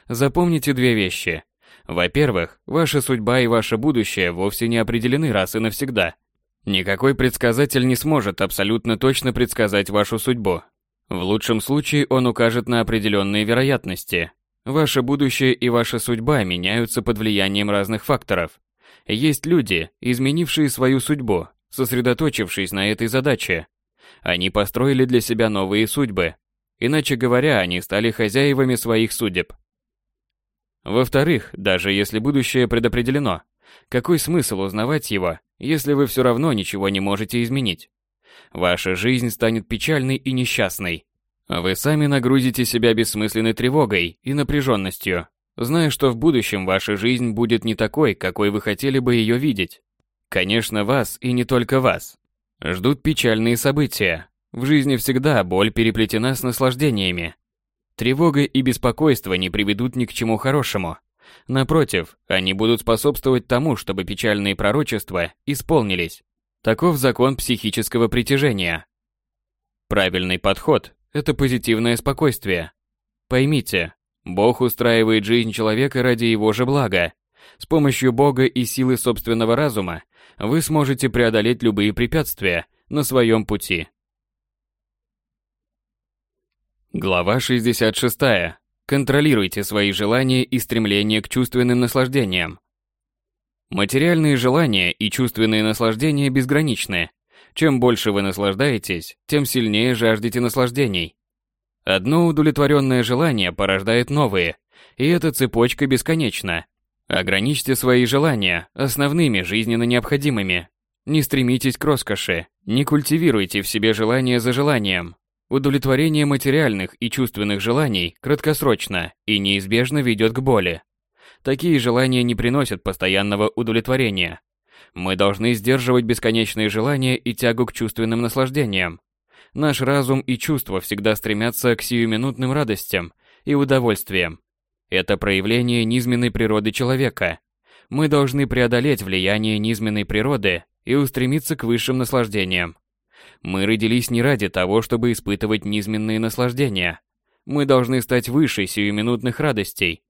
Запомните две вещи. Во-первых, ваша судьба и ваше будущее вовсе не определены раз и навсегда. Никакой предсказатель не сможет абсолютно точно предсказать вашу судьбу. В лучшем случае он укажет на определенные вероятности. Ваше будущее и ваша судьба меняются под влиянием разных факторов. Есть люди, изменившие свою судьбу, сосредоточившись на этой задаче. Они построили для себя новые судьбы. Иначе говоря, они стали хозяевами своих судеб. Во-вторых, даже если будущее предопределено, какой смысл узнавать его, если вы все равно ничего не можете изменить? Ваша жизнь станет печальной и несчастной. Вы сами нагрузите себя бессмысленной тревогой и напряженностью, зная, что в будущем ваша жизнь будет не такой, какой вы хотели бы ее видеть. Конечно, вас и не только вас. Ждут печальные события. В жизни всегда боль переплетена с наслаждениями. Тревога и беспокойство не приведут ни к чему хорошему. Напротив, они будут способствовать тому, чтобы печальные пророчества исполнились. Таков закон психического притяжения. Правильный подход – это позитивное спокойствие. Поймите, Бог устраивает жизнь человека ради его же блага. С помощью Бога и силы собственного разума вы сможете преодолеть любые препятствия на своем пути. Глава 66. Контролируйте свои желания и стремления к чувственным наслаждениям. Материальные желания и чувственные наслаждения безграничны. Чем больше вы наслаждаетесь, тем сильнее жаждете наслаждений. Одно удовлетворенное желание порождает новые, и эта цепочка бесконечна. Ограничьте свои желания основными жизненно необходимыми. Не стремитесь к роскоши, не культивируйте в себе желание за желанием, Удовлетворение материальных и чувственных желаний краткосрочно и неизбежно ведет к боли. Такие желания не приносят постоянного удовлетворения. Мы должны сдерживать бесконечные желания и тягу к чувственным наслаждениям. Наш разум и чувства всегда стремятся к сиюминутным радостям и удовольствиям. Это проявление низменной природы человека. Мы должны преодолеть влияние низменной природы и устремиться к высшим наслаждениям. Мы родились не ради того, чтобы испытывать низменные наслаждения. Мы должны стать выше сиюминутных радостей.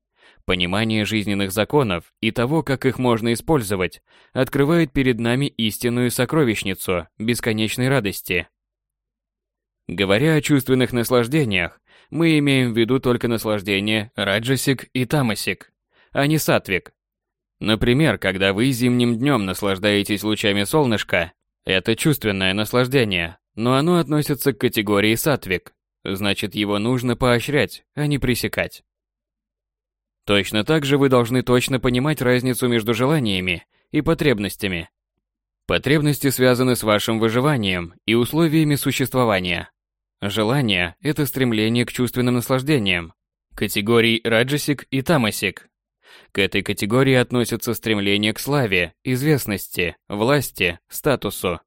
Понимание жизненных законов и того, как их можно использовать, открывает перед нами истинную сокровищницу бесконечной радости. Говоря о чувственных наслаждениях, мы имеем в виду только наслаждение раджасик и тамасик, а не сатвик. Например, когда вы зимним днем наслаждаетесь лучами солнышка, это чувственное наслаждение, но оно относится к категории сатвик, значит его нужно поощрять, а не пресекать. Точно так же вы должны точно понимать разницу между желаниями и потребностями. Потребности связаны с вашим выживанием и условиями существования. Желание – это стремление к чувственным наслаждениям, категорий раджасик и тамасик. К этой категории относятся стремление к славе, известности, власти, статусу.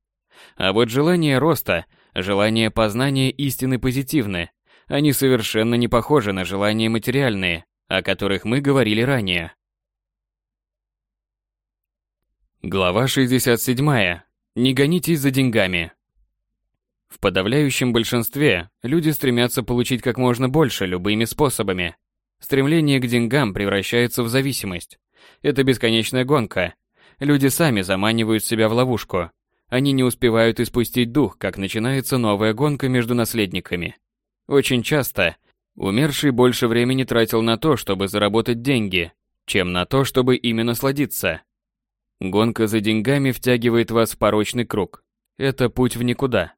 А вот желание роста, желание познания истины позитивны. Они совершенно не похожи на желания материальные, о которых мы говорили ранее. Глава 67. Не гонитесь за деньгами. В подавляющем большинстве люди стремятся получить как можно больше любыми способами. Стремление к деньгам превращается в зависимость. Это бесконечная гонка. Люди сами заманивают себя в ловушку. Они не успевают испустить дух, как начинается новая гонка между наследниками. Очень часто умерший больше времени тратил на то, чтобы заработать деньги, чем на то, чтобы ими насладиться. Гонка за деньгами втягивает вас в порочный круг. Это путь в никуда.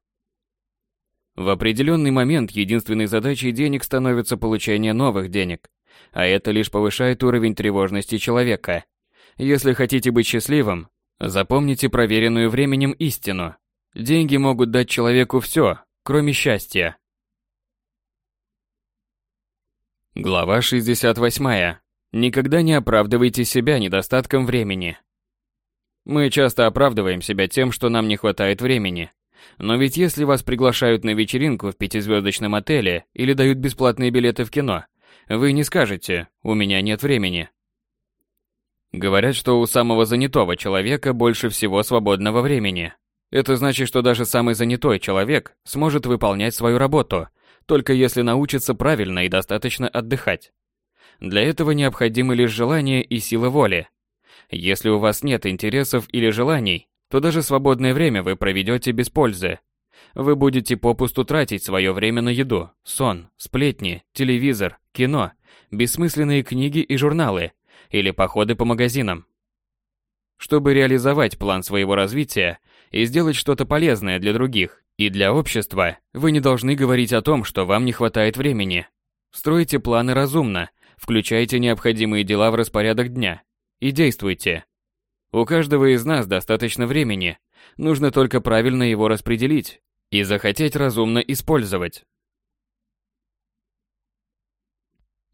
В определенный момент единственной задачей денег становится получение новых денег, а это лишь повышает уровень тревожности человека. Если хотите быть счастливым, запомните проверенную временем истину. Деньги могут дать человеку все, кроме счастья. Глава 68. Никогда не оправдывайте себя недостатком времени. Мы часто оправдываем себя тем, что нам не хватает времени. Но ведь если вас приглашают на вечеринку в пятизвездочном отеле или дают бесплатные билеты в кино, вы не скажете «у меня нет времени». Говорят, что у самого занятого человека больше всего свободного времени. Это значит, что даже самый занятой человек сможет выполнять свою работу, только если научится правильно и достаточно отдыхать. Для этого необходимы лишь желание и сила воли. Если у вас нет интересов или желаний, то даже свободное время вы проведете без пользы. Вы будете попусту тратить свое время на еду, сон, сплетни, телевизор, кино, бессмысленные книги и журналы или походы по магазинам. Чтобы реализовать план своего развития и сделать что-то полезное для других и для общества, вы не должны говорить о том, что вам не хватает времени. Стройте планы разумно, включайте необходимые дела в распорядок дня и действуйте. У каждого из нас достаточно времени, нужно только правильно его распределить и захотеть разумно использовать.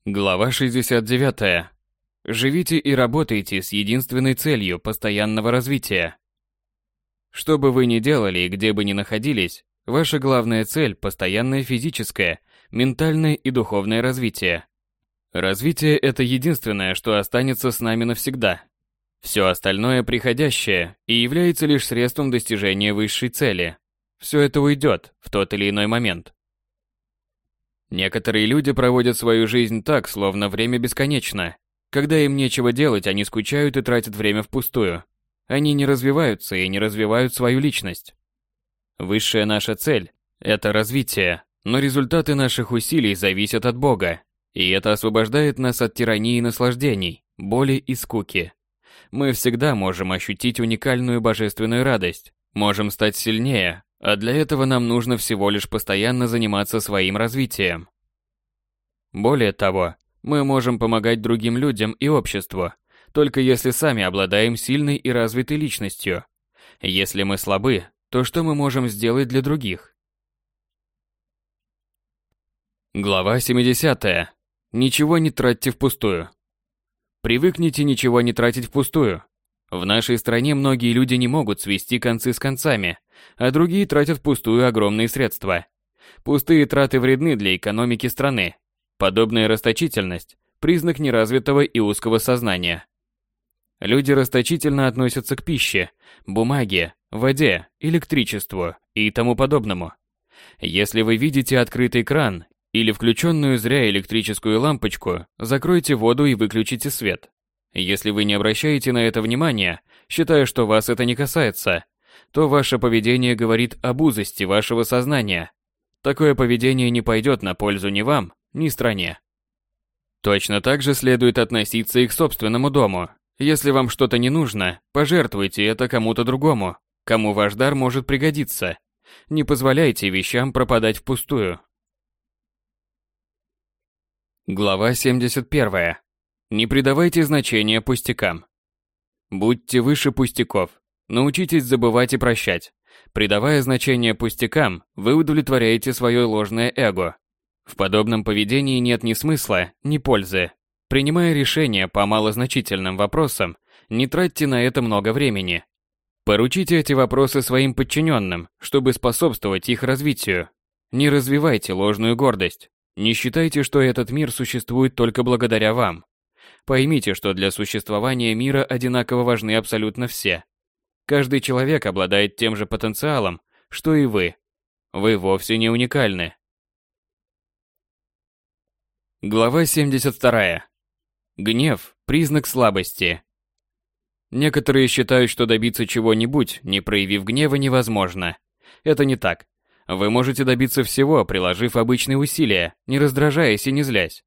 Глава 69. Живите и работайте с единственной целью постоянного развития. Что бы вы ни делали и где бы ни находились, ваша главная цель – постоянное физическое, ментальное и духовное развитие. Развитие – это единственное, что останется с нами навсегда. Все остальное приходящее и является лишь средством достижения высшей цели. Все это уйдет в тот или иной момент. Некоторые люди проводят свою жизнь так, словно время бесконечно. Когда им нечего делать, они скучают и тратят время впустую. Они не развиваются и не развивают свою личность. Высшая наша цель – это развитие, но результаты наших усилий зависят от Бога, и это освобождает нас от тирании наслаждений, боли и скуки мы всегда можем ощутить уникальную божественную радость, можем стать сильнее, а для этого нам нужно всего лишь постоянно заниматься своим развитием. Более того, мы можем помогать другим людям и обществу, только если сами обладаем сильной и развитой личностью. Если мы слабы, то что мы можем сделать для других? Глава 70. Ничего не тратьте впустую. Привыкните ничего не тратить впустую. В нашей стране многие люди не могут свести концы с концами, а другие тратят впустую огромные средства. Пустые траты вредны для экономики страны. Подобная расточительность – признак неразвитого и узкого сознания. Люди расточительно относятся к пище, бумаге, воде, электричеству и тому подобному. Если вы видите открытый кран или включенную зря электрическую лампочку, закройте воду и выключите свет. Если вы не обращаете на это внимания, считая, что вас это не касается, то ваше поведение говорит об узости вашего сознания. Такое поведение не пойдет на пользу ни вам, ни стране. Точно так же следует относиться и к собственному дому. Если вам что-то не нужно, пожертвуйте это кому-то другому, кому ваш дар может пригодиться. Не позволяйте вещам пропадать впустую. Глава 71. Не придавайте значения пустякам. Будьте выше пустяков. Научитесь забывать и прощать. Придавая значение пустякам, вы удовлетворяете свое ложное эго. В подобном поведении нет ни смысла, ни пользы. Принимая решения по малозначительным вопросам, не тратьте на это много времени. Поручите эти вопросы своим подчиненным, чтобы способствовать их развитию. Не развивайте ложную гордость. Не считайте, что этот мир существует только благодаря вам. Поймите, что для существования мира одинаково важны абсолютно все. Каждый человек обладает тем же потенциалом, что и вы. Вы вовсе не уникальны. Глава 72. Гнев – признак слабости. Некоторые считают, что добиться чего-нибудь, не проявив гнева, невозможно. Это не так. Вы можете добиться всего, приложив обычные усилия, не раздражаясь и не злясь.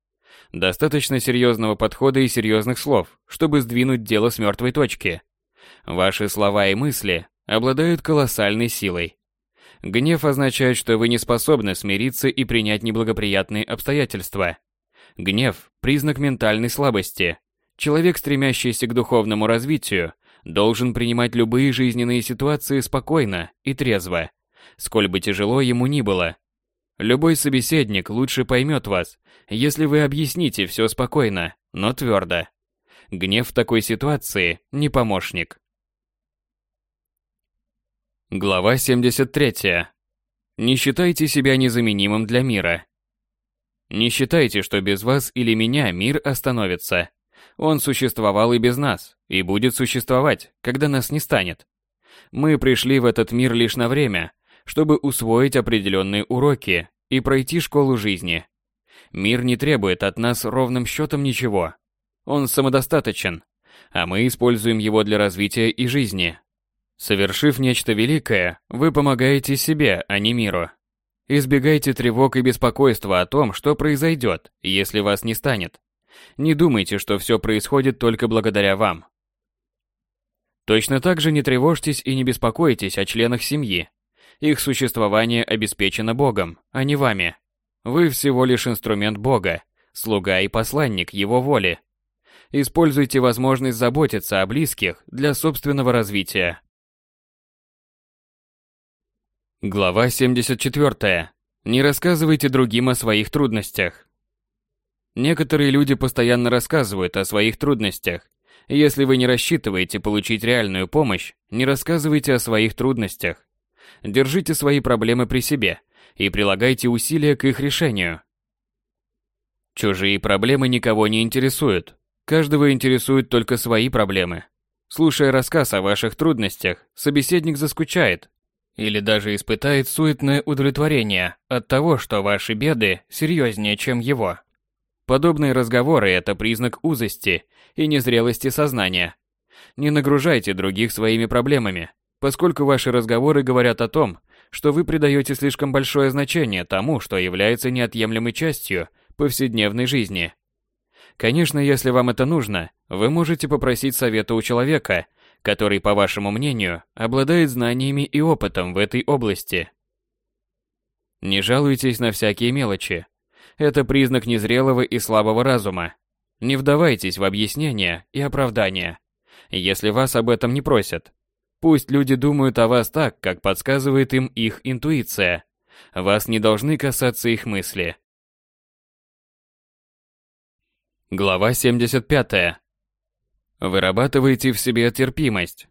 Достаточно серьезного подхода и серьезных слов, чтобы сдвинуть дело с мертвой точки. Ваши слова и мысли обладают колоссальной силой. Гнев означает, что вы не способны смириться и принять неблагоприятные обстоятельства. Гнев – признак ментальной слабости. Человек, стремящийся к духовному развитию, должен принимать любые жизненные ситуации спокойно и трезво, сколь бы тяжело ему ни было. Любой собеседник лучше поймет вас, если вы объясните все спокойно, но твердо. Гнев в такой ситуации не помощник. Глава 73. Не считайте себя незаменимым для мира. Не считайте, что без вас или меня мир остановится. Он существовал и без нас, и будет существовать, когда нас не станет. Мы пришли в этот мир лишь на время, чтобы усвоить определенные уроки и пройти школу жизни. Мир не требует от нас ровным счетом ничего. Он самодостаточен, а мы используем его для развития и жизни. Совершив нечто великое, вы помогаете себе, а не миру. Избегайте тревог и беспокойства о том, что произойдет, если вас не станет. Не думайте, что все происходит только благодаря вам. Точно так же не тревожьтесь и не беспокойтесь о членах семьи, их существование обеспечено Богом, а не вами. Вы всего лишь инструмент Бога, слуга и посланник Его воли. Используйте возможность заботиться о близких для собственного развития. Глава 74. Не рассказывайте другим о своих трудностях. Некоторые люди постоянно рассказывают о своих трудностях. Если вы не рассчитываете получить реальную помощь, не рассказывайте о своих трудностях. Держите свои проблемы при себе и прилагайте усилия к их решению. Чужие проблемы никого не интересуют. Каждого интересуют только свои проблемы. Слушая рассказ о ваших трудностях, собеседник заскучает или даже испытает суетное удовлетворение от того, что ваши беды серьезнее, чем его. Подобные разговоры – это признак узости и незрелости сознания. Не нагружайте других своими проблемами, поскольку ваши разговоры говорят о том, что вы придаете слишком большое значение тому, что является неотъемлемой частью повседневной жизни. Конечно, если вам это нужно, вы можете попросить совета у человека, который, по вашему мнению, обладает знаниями и опытом в этой области. Не жалуйтесь на всякие мелочи. Это признак незрелого и слабого разума. Не вдавайтесь в объяснения и оправдания, если вас об этом не просят. Пусть люди думают о вас так, как подсказывает им их интуиция. Вас не должны касаться их мысли. Глава 75. Вырабатывайте в себе терпимость.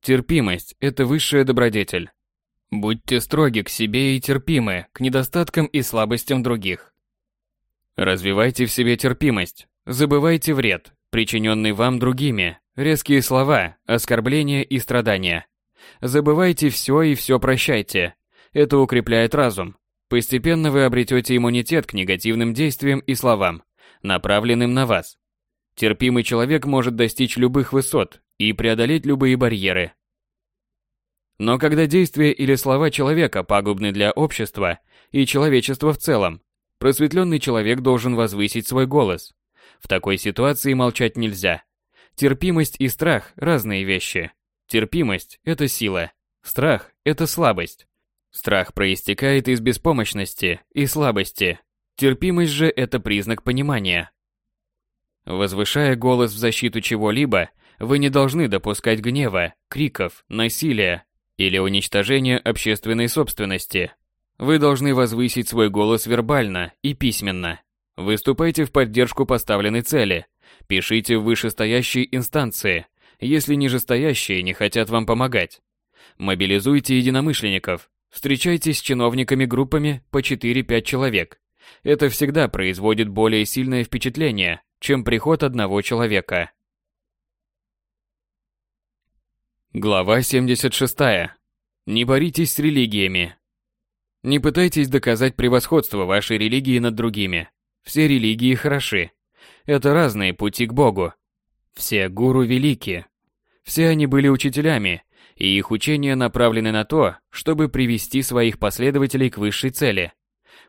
Терпимость – это высшая добродетель. Будьте строги к себе и терпимы к недостаткам и слабостям других. Развивайте в себе терпимость, забывайте вред, причиненный вам другими, резкие слова, оскорбления и страдания. Забывайте все и все прощайте. Это укрепляет разум. Постепенно вы обретете иммунитет к негативным действиям и словам, направленным на вас. Терпимый человек может достичь любых высот и преодолеть любые барьеры. Но когда действия или слова человека пагубны для общества и человечества в целом, просветленный человек должен возвысить свой голос. В такой ситуации молчать нельзя. Терпимость и страх – разные вещи. Терпимость – это сила, страх – это слабость. Страх проистекает из беспомощности и слабости. Терпимость же – это признак понимания. Возвышая голос в защиту чего-либо, вы не должны допускать гнева, криков, насилия или уничтожения общественной собственности. Вы должны возвысить свой голос вербально и письменно. Выступайте в поддержку поставленной цели. Пишите в вышестоящие инстанции, если нижестоящие не хотят вам помогать. Мобилизуйте единомышленников. Встречайтесь с чиновниками группами по 4-5 человек. Это всегда производит более сильное впечатление, чем приход одного человека. Глава 76. Не боритесь с религиями. Не пытайтесь доказать превосходство вашей религии над другими. Все религии хороши. Это разные пути к Богу. Все гуру велики. Все они были учителями, и их учения направлены на то, чтобы привести своих последователей к высшей цели.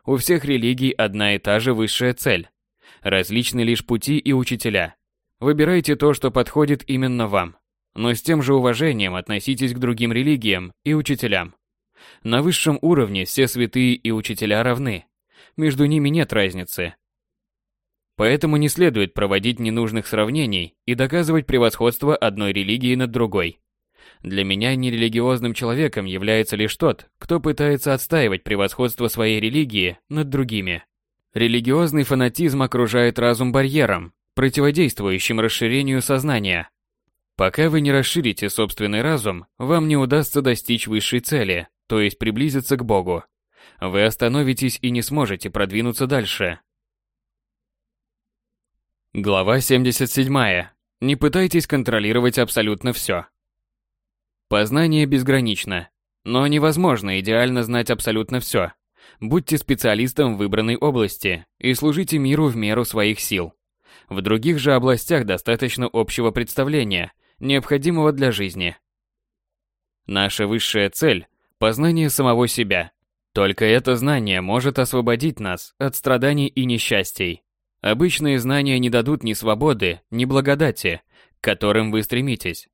У всех религий одна и та же высшая цель. Различны лишь пути и учителя. Выбирайте то, что подходит именно вам. Но с тем же уважением относитесь к другим религиям и учителям. На высшем уровне все святые и учителя равны. Между ними нет разницы. Поэтому не следует проводить ненужных сравнений и доказывать превосходство одной религии над другой. Для меня нерелигиозным человеком является лишь тот, кто пытается отстаивать превосходство своей религии над другими. Религиозный фанатизм окружает разум барьером, противодействующим расширению сознания. Пока вы не расширите собственный разум, вам не удастся достичь высшей цели, то есть приблизиться к Богу. Вы остановитесь и не сможете продвинуться дальше. Глава 77. Не пытайтесь контролировать абсолютно все. Познание безгранично, но невозможно идеально знать абсолютно все. Будьте специалистом в выбранной области и служите миру в меру своих сил. В других же областях достаточно общего представления, необходимого для жизни. Наша высшая цель – познание самого себя. Только это знание может освободить нас от страданий и несчастий. Обычные знания не дадут ни свободы, ни благодати, к которым вы стремитесь.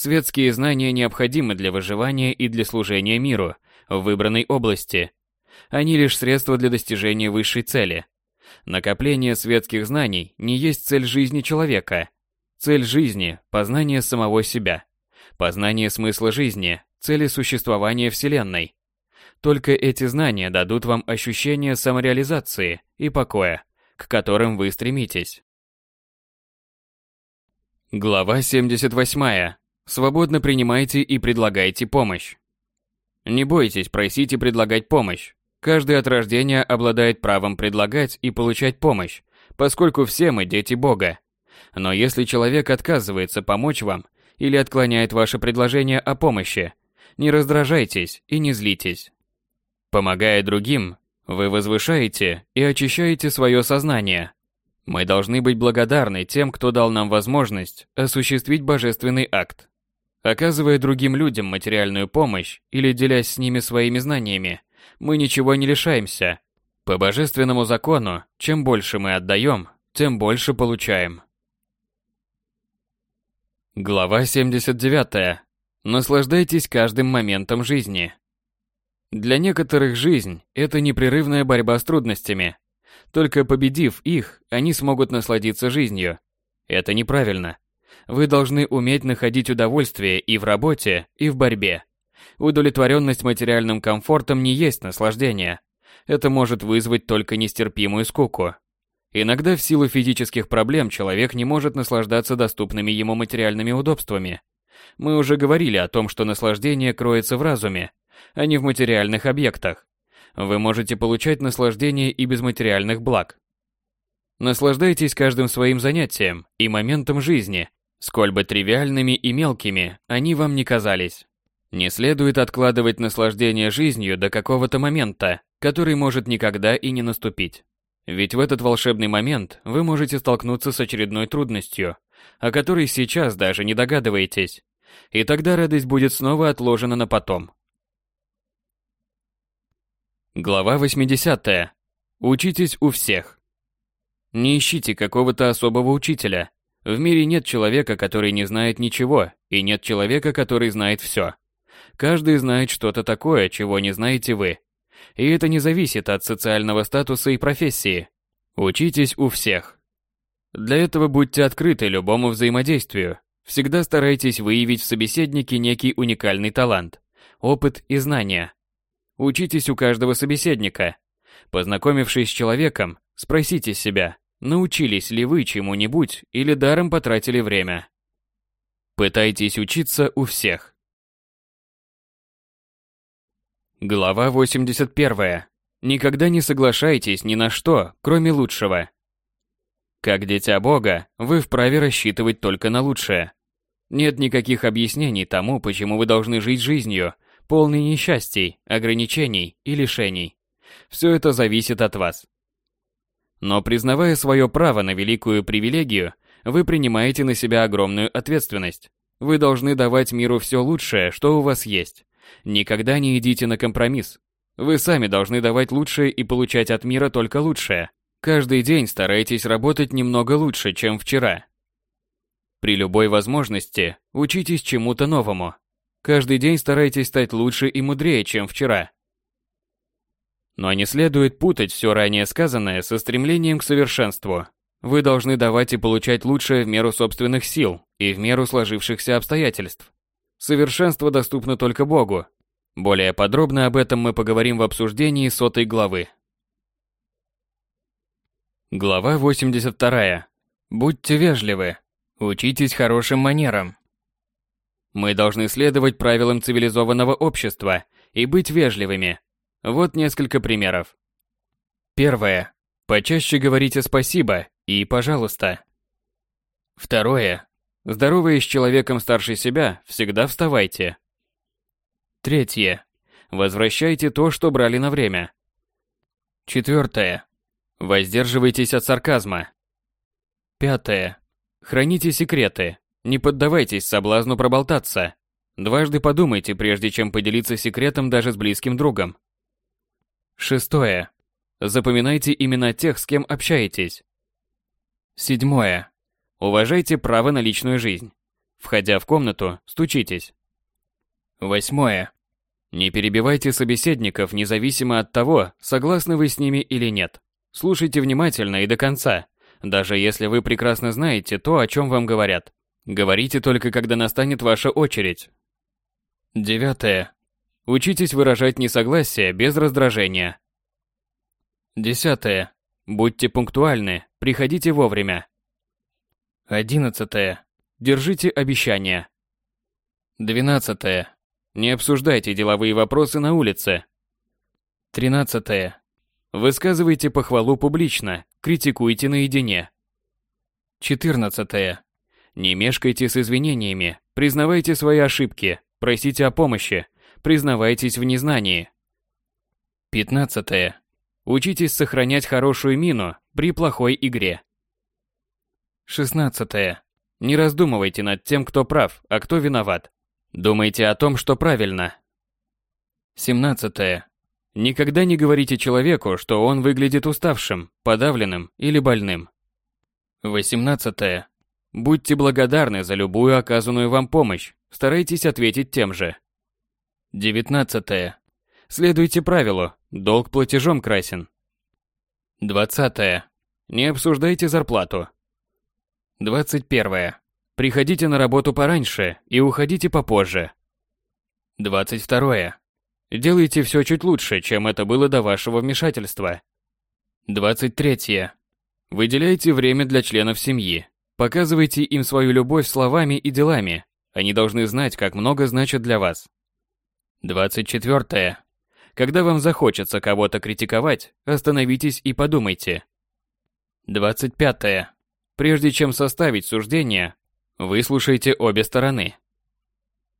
Светские знания необходимы для выживания и для служения миру в выбранной области, они лишь средства для достижения высшей цели. Накопление светских знаний не есть цель жизни человека. Цель жизни – познание самого себя. Познание смысла жизни, цели существования Вселенной. Только эти знания дадут вам ощущение самореализации и покоя, к которым вы стремитесь. Глава 78. Свободно принимайте и предлагайте помощь. Не бойтесь просить и предлагать помощь. Каждый от рождения обладает правом предлагать и получать помощь, поскольку все мы дети Бога. Но если человек отказывается помочь вам или отклоняет ваше предложение о помощи, не раздражайтесь и не злитесь. Помогая другим, вы возвышаете и очищаете свое сознание. Мы должны быть благодарны тем, кто дал нам возможность осуществить божественный акт. Оказывая другим людям материальную помощь или делясь с ними своими знаниями, мы ничего не лишаемся. По божественному закону, чем больше мы отдаем, тем больше получаем. Глава 79. Наслаждайтесь каждым моментом жизни. Для некоторых жизнь – это непрерывная борьба с трудностями. Только победив их, они смогут насладиться жизнью. Это неправильно. Вы должны уметь находить удовольствие и в работе, и в борьбе. Удовлетворенность материальным комфортом не есть наслаждение. Это может вызвать только нестерпимую скуку. Иногда в силу физических проблем человек не может наслаждаться доступными ему материальными удобствами. Мы уже говорили о том, что наслаждение кроется в разуме, а не в материальных объектах. Вы можете получать наслаждение и без материальных благ. Наслаждайтесь каждым своим занятием и моментом жизни, Сколь бы тривиальными и мелкими они вам не казались. Не следует откладывать наслаждение жизнью до какого-то момента, который может никогда и не наступить. Ведь в этот волшебный момент вы можете столкнуться с очередной трудностью, о которой сейчас даже не догадываетесь. И тогда радость будет снова отложена на потом. Глава 80. Учитесь у всех. Не ищите какого-то особого учителя. В мире нет человека, который не знает ничего, и нет человека, который знает все. Каждый знает что-то такое, чего не знаете вы. И это не зависит от социального статуса и профессии. Учитесь у всех. Для этого будьте открыты любому взаимодействию. Всегда старайтесь выявить в собеседнике некий уникальный талант, опыт и знания. Учитесь у каждого собеседника. Познакомившись с человеком, спросите себя, научились ли вы чему-нибудь или даром потратили время. Пытайтесь учиться у всех. Глава 81. Никогда не соглашайтесь ни на что, кроме лучшего. Как дитя Бога, вы вправе рассчитывать только на лучшее. Нет никаких объяснений тому, почему вы должны жить жизнью, полной несчастий, ограничений и лишений. Все это зависит от вас. Но признавая свое право на великую привилегию, вы принимаете на себя огромную ответственность. Вы должны давать миру все лучшее, что у вас есть. Никогда не идите на компромисс. Вы сами должны давать лучшее и получать от мира только лучшее. Каждый день старайтесь работать немного лучше, чем вчера. При любой возможности учитесь чему-то новому. Каждый день старайтесь стать лучше и мудрее, чем вчера. Но не следует путать все ранее сказанное со стремлением к совершенству. Вы должны давать и получать лучшее в меру собственных сил и в меру сложившихся обстоятельств. Совершенство доступно только Богу. Более подробно об этом мы поговорим в обсуждении сотой главы. Глава 82. Будьте вежливы. Учитесь хорошим манерам. Мы должны следовать правилам цивилизованного общества и быть вежливыми. Вот несколько примеров. Первое. Почаще говорите спасибо и пожалуйста. Второе. Здороваясь с человеком старше себя, всегда вставайте. Третье. Возвращайте то, что брали на время. Четвертое. Воздерживайтесь от сарказма. Пятое. Храните секреты. Не поддавайтесь соблазну проболтаться. Дважды подумайте, прежде чем поделиться секретом даже с близким другом. Шестое. Запоминайте имена тех, с кем общаетесь. Седьмое. Уважайте право на личную жизнь. Входя в комнату, стучитесь. Восьмое. Не перебивайте собеседников независимо от того, согласны вы с ними или нет. Слушайте внимательно и до конца, даже если вы прекрасно знаете то, о чем вам говорят. Говорите только, когда настанет ваша очередь. Девятое. Учитесь выражать несогласие без раздражения. Десятое. Будьте пунктуальны, приходите вовремя. Одиннадцатое. Держите обещания. Двенадцатое. Не обсуждайте деловые вопросы на улице. Тринадцатое. Высказывайте похвалу публично, критикуйте наедине. Четырнадцатое. Не мешкайте с извинениями, признавайте свои ошибки, просите о помощи, признавайтесь в незнании. Пятнадцатое. Учитесь сохранять хорошую мину при плохой игре. 16. Не раздумывайте над тем, кто прав, а кто виноват. Думайте о том, что правильно. 17. Никогда не говорите человеку, что он выглядит уставшим, подавленным или больным. 18. Будьте благодарны за любую оказанную вам помощь, старайтесь ответить тем же. 19. Следуйте правилу «долг платежом красен». 20. Не обсуждайте зарплату. 21. Приходите на работу пораньше и уходите попозже. 22. Делайте все чуть лучше, чем это было до вашего вмешательства. 23. Выделяйте время для членов семьи. Показывайте им свою любовь словами и делами. Они должны знать, как много значит для вас. 24. Когда вам захочется кого-то критиковать, остановитесь и подумайте. 25. Прежде чем составить суждение, Выслушайте обе стороны.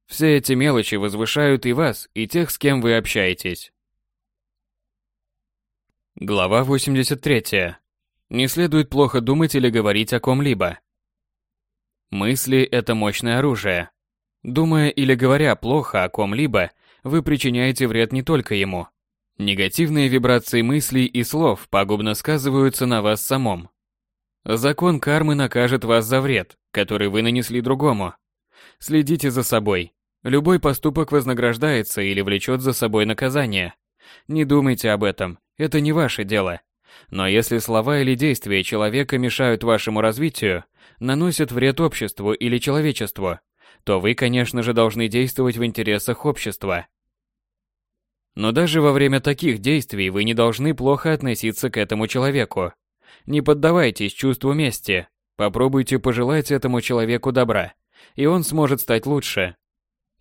Все эти мелочи возвышают и вас, и тех, с кем вы общаетесь. Глава 83. Не следует плохо думать или говорить о ком-либо. Мысли – это мощное оружие. Думая или говоря плохо о ком-либо, вы причиняете вред не только ему. Негативные вибрации мыслей и слов пагубно сказываются на вас самом. Закон кармы накажет вас за вред, который вы нанесли другому. Следите за собой. Любой поступок вознаграждается или влечет за собой наказание. Не думайте об этом, это не ваше дело. Но если слова или действия человека мешают вашему развитию, наносят вред обществу или человечеству, то вы, конечно же, должны действовать в интересах общества. Но даже во время таких действий вы не должны плохо относиться к этому человеку. Не поддавайтесь чувству мести, попробуйте пожелать этому человеку добра, и он сможет стать лучше.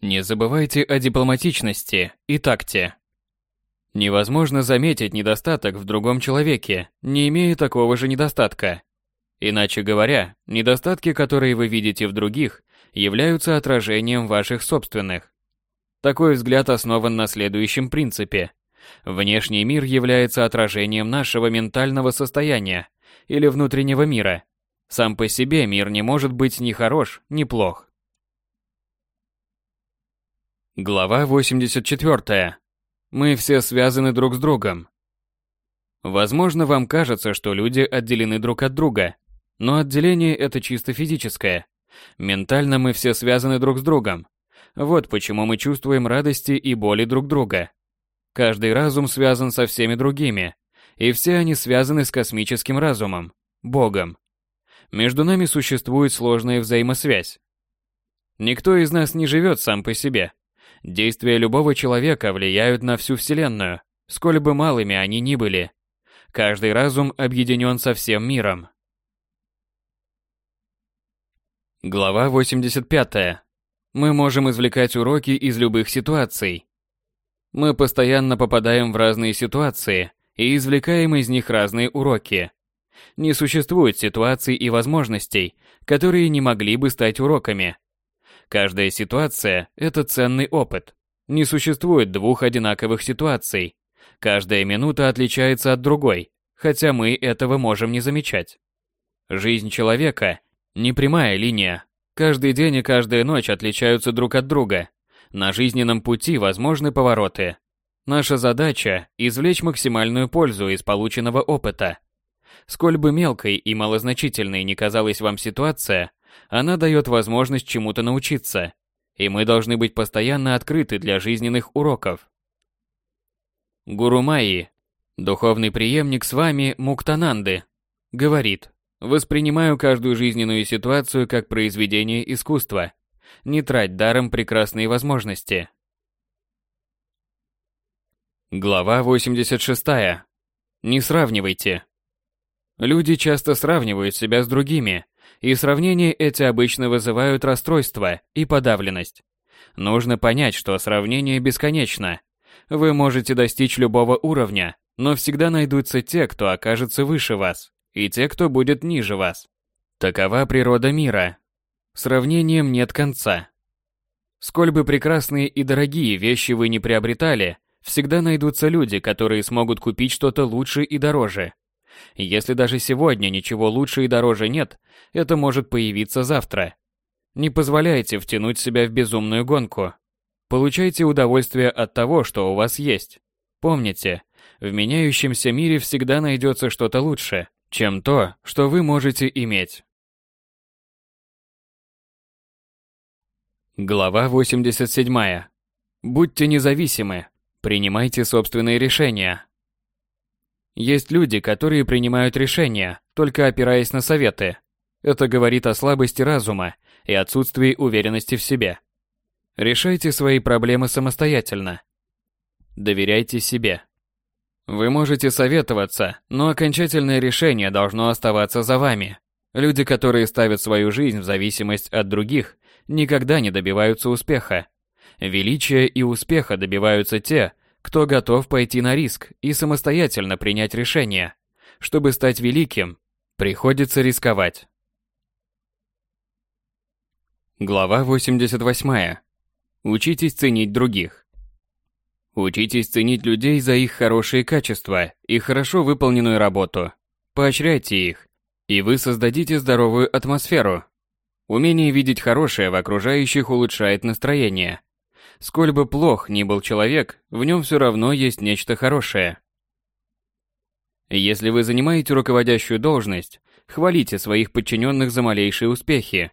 Не забывайте о дипломатичности и такте. Невозможно заметить недостаток в другом человеке, не имея такого же недостатка. Иначе говоря, недостатки, которые вы видите в других, являются отражением ваших собственных. Такой взгляд основан на следующем принципе. Внешний мир является отражением нашего ментального состояния или внутреннего мира. Сам по себе мир не может быть ни хорош, ни плох. Глава 84. Мы все связаны друг с другом. Возможно, вам кажется, что люди отделены друг от друга, но отделение это чисто физическое. Ментально мы все связаны друг с другом. Вот почему мы чувствуем радости и боли друг друга. Каждый разум связан со всеми другими, и все они связаны с космическим разумом, Богом. Между нами существует сложная взаимосвязь. Никто из нас не живет сам по себе. Действия любого человека влияют на всю Вселенную, сколь бы малыми они ни были. Каждый разум объединен со всем миром. Глава 85. Мы можем извлекать уроки из любых ситуаций. Мы постоянно попадаем в разные ситуации и извлекаем из них разные уроки. Не существует ситуаций и возможностей, которые не могли бы стать уроками. Каждая ситуация – это ценный опыт. Не существует двух одинаковых ситуаций. Каждая минута отличается от другой, хотя мы этого можем не замечать. Жизнь человека – не прямая линия. Каждый день и каждая ночь отличаются друг от друга. На жизненном пути возможны повороты. Наша задача – извлечь максимальную пользу из полученного опыта. Сколь бы мелкой и малозначительной ни казалась вам ситуация, она дает возможность чему-то научиться, и мы должны быть постоянно открыты для жизненных уроков. Гуру Майи, духовный преемник с вами Муктананды, говорит, воспринимаю каждую жизненную ситуацию как произведение искусства. Не трать даром прекрасные возможности. Глава 86. Не сравнивайте. Люди часто сравнивают себя с другими, и сравнения эти обычно вызывают расстройство и подавленность. Нужно понять, что сравнение бесконечно. Вы можете достичь любого уровня, но всегда найдутся те, кто окажется выше вас, и те, кто будет ниже вас. Такова природа мира. Сравнением нет конца. Сколь бы прекрасные и дорогие вещи вы не приобретали, всегда найдутся люди, которые смогут купить что-то лучше и дороже. Если даже сегодня ничего лучше и дороже нет, это может появиться завтра. Не позволяйте втянуть себя в безумную гонку. Получайте удовольствие от того, что у вас есть. Помните, в меняющемся мире всегда найдется что-то лучше, чем то, что вы можете иметь. Глава 87. Будьте независимы. Принимайте собственные решения. Есть люди, которые принимают решения, только опираясь на советы. Это говорит о слабости разума и отсутствии уверенности в себе. Решайте свои проблемы самостоятельно. Доверяйте себе. Вы можете советоваться, но окончательное решение должно оставаться за вами. Люди, которые ставят свою жизнь в зависимость от других, никогда не добиваются успеха. Величия и успеха добиваются те, кто готов пойти на риск и самостоятельно принять решение. Чтобы стать великим, приходится рисковать. Глава 88. Учитесь ценить других. Учитесь ценить людей за их хорошие качества и хорошо выполненную работу. Поощряйте их, и вы создадите здоровую атмосферу. Умение видеть хорошее в окружающих улучшает настроение. Сколь бы плох ни был человек, в нем все равно есть нечто хорошее. Если вы занимаете руководящую должность, хвалите своих подчиненных за малейшие успехи.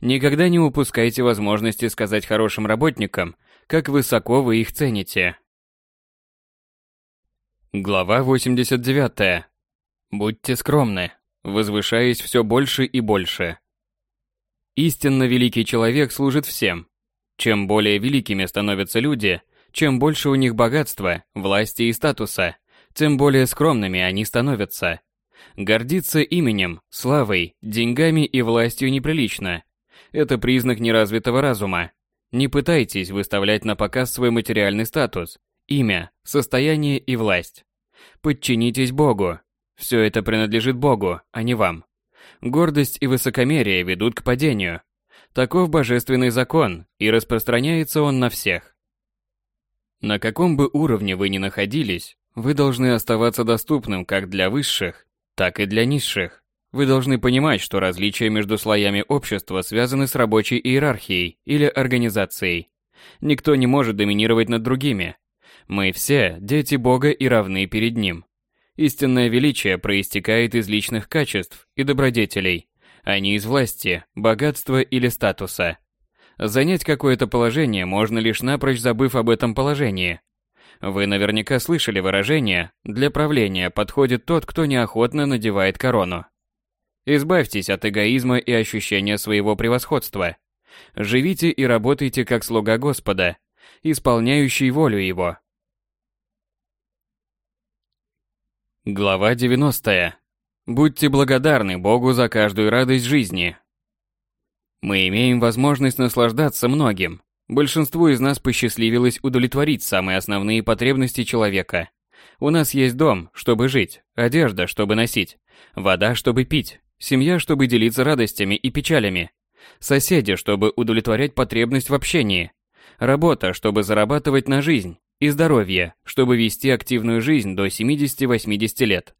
Никогда не упускайте возможности сказать хорошим работникам, как высоко вы их цените. Глава 89. Будьте скромны, возвышаясь все больше и больше. Истинно великий человек служит всем. Чем более великими становятся люди, чем больше у них богатства, власти и статуса, тем более скромными они становятся. Гордиться именем, славой, деньгами и властью неприлично. Это признак неразвитого разума. Не пытайтесь выставлять на показ свой материальный статус, имя, состояние и власть. Подчинитесь Богу. Все это принадлежит Богу, а не вам. Гордость и высокомерие ведут к падению. Таков божественный закон, и распространяется он на всех. На каком бы уровне вы ни находились, вы должны оставаться доступным как для высших, так и для низших. Вы должны понимать, что различия между слоями общества связаны с рабочей иерархией или организацией. Никто не может доминировать над другими. Мы все дети Бога и равны перед Ним. Истинное величие проистекает из личных качеств и добродетелей, а не из власти, богатства или статуса. Занять какое-то положение можно лишь напрочь забыв об этом положении. Вы наверняка слышали выражение «для правления подходит тот, кто неохотно надевает корону». Избавьтесь от эгоизма и ощущения своего превосходства. Живите и работайте как слуга Господа, исполняющий волю Его. Глава 90. Будьте благодарны Богу за каждую радость жизни. Мы имеем возможность наслаждаться многим, Большинству из нас посчастливилось удовлетворить самые основные потребности человека. У нас есть дом, чтобы жить, одежда, чтобы носить, вода, чтобы пить, семья, чтобы делиться радостями и печалями, соседи, чтобы удовлетворять потребность в общении, работа, чтобы зарабатывать на жизнь, и здоровье, чтобы вести активную жизнь до 70-80 лет.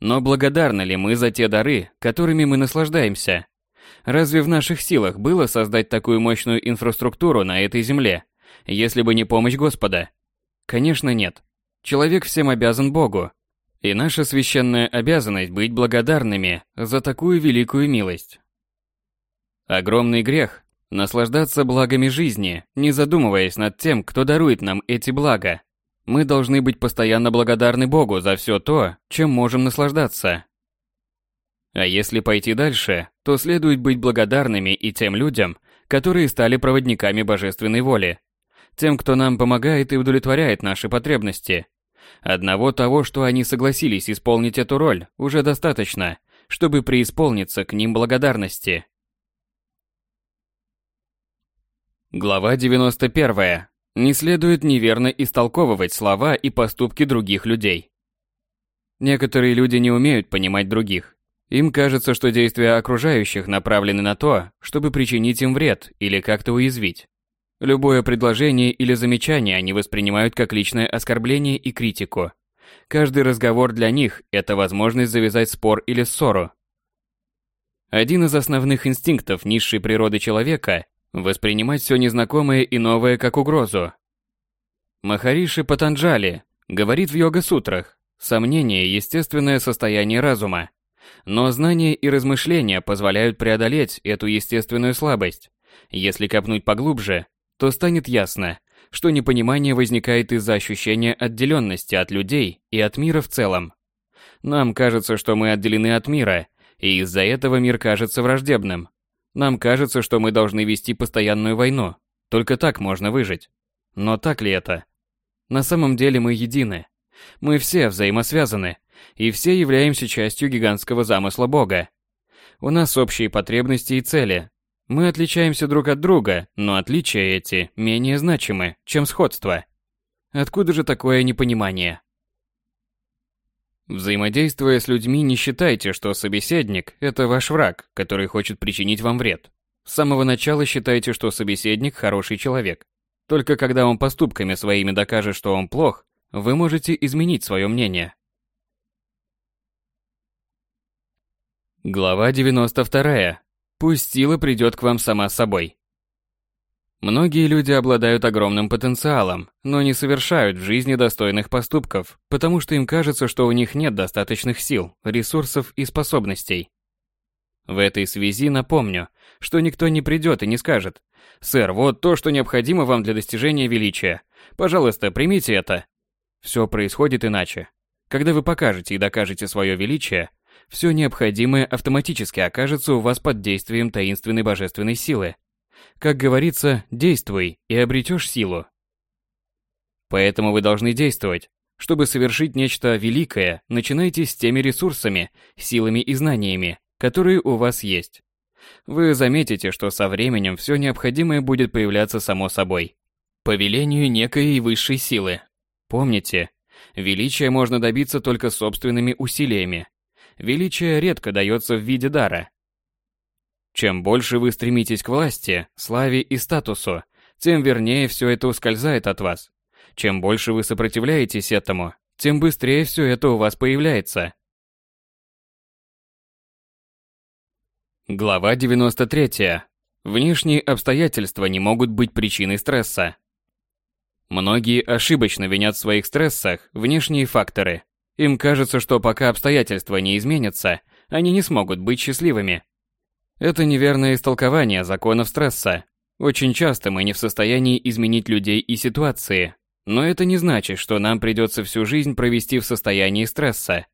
Но благодарны ли мы за те дары, которыми мы наслаждаемся? Разве в наших силах было создать такую мощную инфраструктуру на этой земле, если бы не помощь Господа? Конечно, нет. Человек всем обязан Богу. И наша священная обязанность быть благодарными за такую великую милость. Огромный грех – наслаждаться благами жизни, не задумываясь над тем, кто дарует нам эти блага. Мы должны быть постоянно благодарны Богу за все то, чем можем наслаждаться. А если пойти дальше, то следует быть благодарными и тем людям, которые стали проводниками божественной воли, тем, кто нам помогает и удовлетворяет наши потребности. Одного того, что они согласились исполнить эту роль, уже достаточно, чтобы преисполниться к ним благодарности. Глава 91. Не следует неверно истолковывать слова и поступки других людей. Некоторые люди не умеют понимать других, им кажется, что действия окружающих направлены на то, чтобы причинить им вред или как-то уязвить. Любое предложение или замечание они воспринимают как личное оскорбление и критику. Каждый разговор для них – это возможность завязать спор или ссору. Один из основных инстинктов низшей природы человека – воспринимать все незнакомое и новое как угрозу. Махариши Патанджали говорит в йога-сутрах, сомнение – естественное состояние разума. Но знания и размышления позволяют преодолеть эту естественную слабость. Если копнуть поглубже, то станет ясно, что непонимание возникает из-за ощущения отделенности от людей и от мира в целом. Нам кажется, что мы отделены от мира, и из-за этого мир кажется враждебным. Нам кажется, что мы должны вести постоянную войну, только так можно выжить. Но так ли это? На самом деле мы едины. Мы все взаимосвязаны, и все являемся частью гигантского замысла Бога. У нас общие потребности и цели. Мы отличаемся друг от друга, но отличия эти менее значимы, чем сходство. Откуда же такое непонимание? Взаимодействуя с людьми, не считайте, что собеседник – это ваш враг, который хочет причинить вам вред. С самого начала считайте, что собеседник хороший человек. Только когда он поступками своими докажет, что он плох, вы можете изменить свое мнение. Глава 92. Пусть сила придет к вам сама собой. Многие люди обладают огромным потенциалом, но не совершают в жизни достойных поступков, потому что им кажется, что у них нет достаточных сил, ресурсов и способностей. В этой связи напомню, что никто не придет и не скажет «Сэр, вот то, что необходимо вам для достижения величия. Пожалуйста, примите это». Все происходит иначе. Когда вы покажете и докажете свое величие, все необходимое автоматически окажется у вас под действием таинственной божественной силы, как говорится, действуй и обретешь силу. Поэтому вы должны действовать. Чтобы совершить нечто великое, начинайте с теми ресурсами, силами и знаниями, которые у вас есть. Вы заметите, что со временем все необходимое будет появляться само собой. По велению некой высшей силы. Помните, величия можно добиться только собственными усилиями. Величие редко дается в виде дара. Чем больше вы стремитесь к власти, славе и статусу, тем вернее все это ускользает от вас. Чем больше вы сопротивляетесь этому, тем быстрее все это у вас появляется. Глава 93. Внешние обстоятельства не могут быть причиной стресса. Многие ошибочно винят в своих стрессах внешние факторы. Им кажется, что пока обстоятельства не изменятся, они не смогут быть счастливыми. Это неверное истолкование законов стресса. Очень часто мы не в состоянии изменить людей и ситуации, но это не значит, что нам придется всю жизнь провести в состоянии стресса.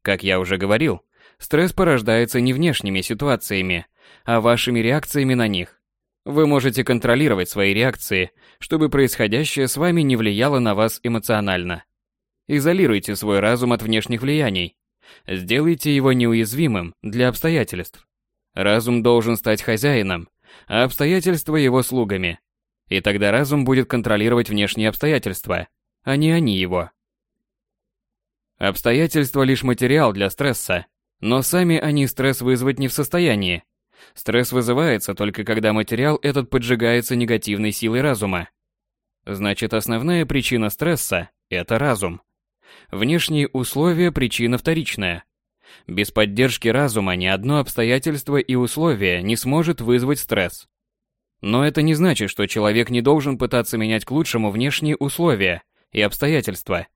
Как я уже говорил, стресс порождается не внешними ситуациями, а вашими реакциями на них. Вы можете контролировать свои реакции, чтобы происходящее с вами не влияло на вас эмоционально. Изолируйте свой разум от внешних влияний. Сделайте его неуязвимым для обстоятельств. Разум должен стать хозяином, а обстоятельства его слугами. И тогда разум будет контролировать внешние обстоятельства, а не они его. Обстоятельства лишь материал для стресса, но сами они стресс вызвать не в состоянии. Стресс вызывается только когда материал этот поджигается негативной силой разума. Значит, основная причина стресса – это разум. Внешние условия – причина вторичная – без поддержки разума ни одно обстоятельство и условие не сможет вызвать стресс. Но это не значит, что человек не должен пытаться менять к лучшему внешние условия и обстоятельства.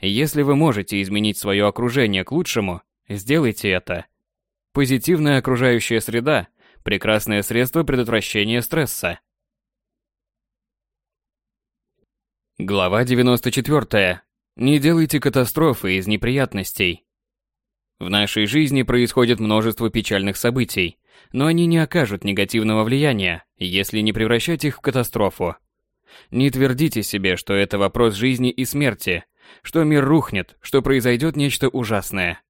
Если вы можете изменить свое окружение к лучшему, сделайте это. Позитивная окружающая среда – прекрасное средство предотвращения стресса. Глава 94. Не делайте катастрофы из неприятностей. В нашей жизни происходит множество печальных событий, но они не окажут негативного влияния, если не превращать их в катастрофу. Не твердите себе, что это вопрос жизни и смерти, что мир рухнет, что произойдет нечто ужасное.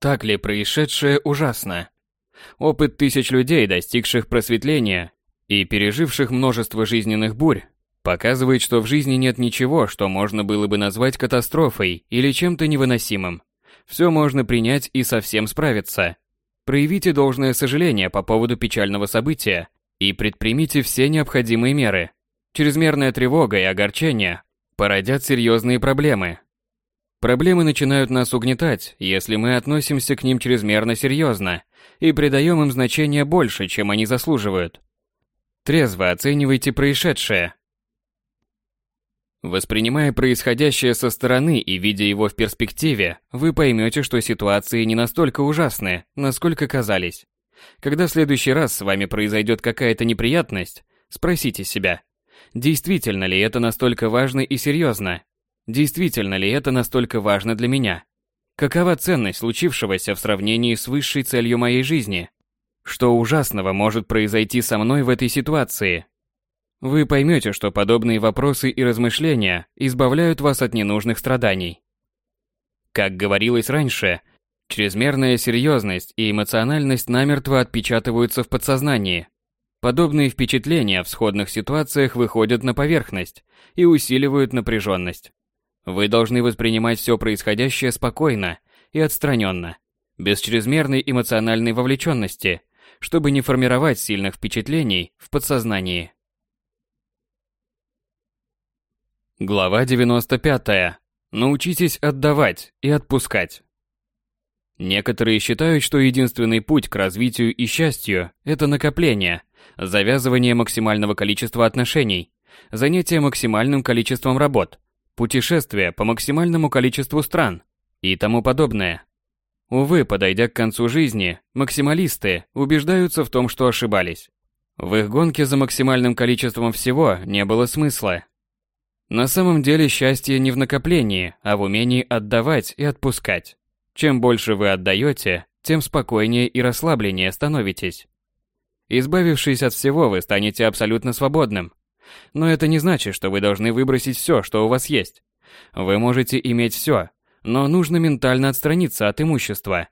Так ли происшедшее ужасно? Опыт тысяч людей, достигших просветления и переживших множество жизненных бурь, показывает, что в жизни нет ничего, что можно было бы назвать катастрофой или чем-то невыносимым. Все можно принять и совсем справиться. Проявите должное сожаление по поводу печального события и предпримите все необходимые меры. Чрезмерная тревога и огорчение породят серьезные проблемы. Проблемы начинают нас угнетать, если мы относимся к ним чрезмерно серьезно и придаем им значение больше, чем они заслуживают. Трезво оценивайте происшедшее, Воспринимая происходящее со стороны и видя его в перспективе, вы поймете, что ситуации не настолько ужасны, насколько казались. Когда в следующий раз с вами произойдет какая-то неприятность, спросите себя, действительно ли это настолько важно и серьезно? Действительно ли это настолько важно для меня? Какова ценность случившегося в сравнении с высшей целью моей жизни? Что ужасного может произойти со мной в этой ситуации, вы поймете, что подобные вопросы и размышления избавляют вас от ненужных страданий. Как говорилось раньше, чрезмерная серьезность и эмоциональность намертво отпечатываются в подсознании. Подобные впечатления в сходных ситуациях выходят на поверхность и усиливают напряженность. Вы должны воспринимать все происходящее спокойно и отстраненно, без чрезмерной эмоциональной вовлеченности, чтобы не формировать сильных впечатлений в подсознании. Глава 95. Научитесь отдавать и отпускать. Некоторые считают, что единственный путь к развитию и счастью – это накопление, завязывание максимального количества отношений, занятие максимальным количеством работ, путешествие по максимальному количеству стран и тому подобное. Увы, подойдя к концу жизни, максималисты убеждаются в том, что ошибались. В их гонке за максимальным количеством всего не было смысла. На самом деле счастье не в накоплении, а в умении отдавать и отпускать. Чем больше вы отдаете, тем спокойнее и расслабленнее становитесь. Избавившись от всего, вы станете абсолютно свободным. Но это не значит, что вы должны выбросить все, что у вас есть. Вы можете иметь все, но нужно ментально отстраниться от имущества.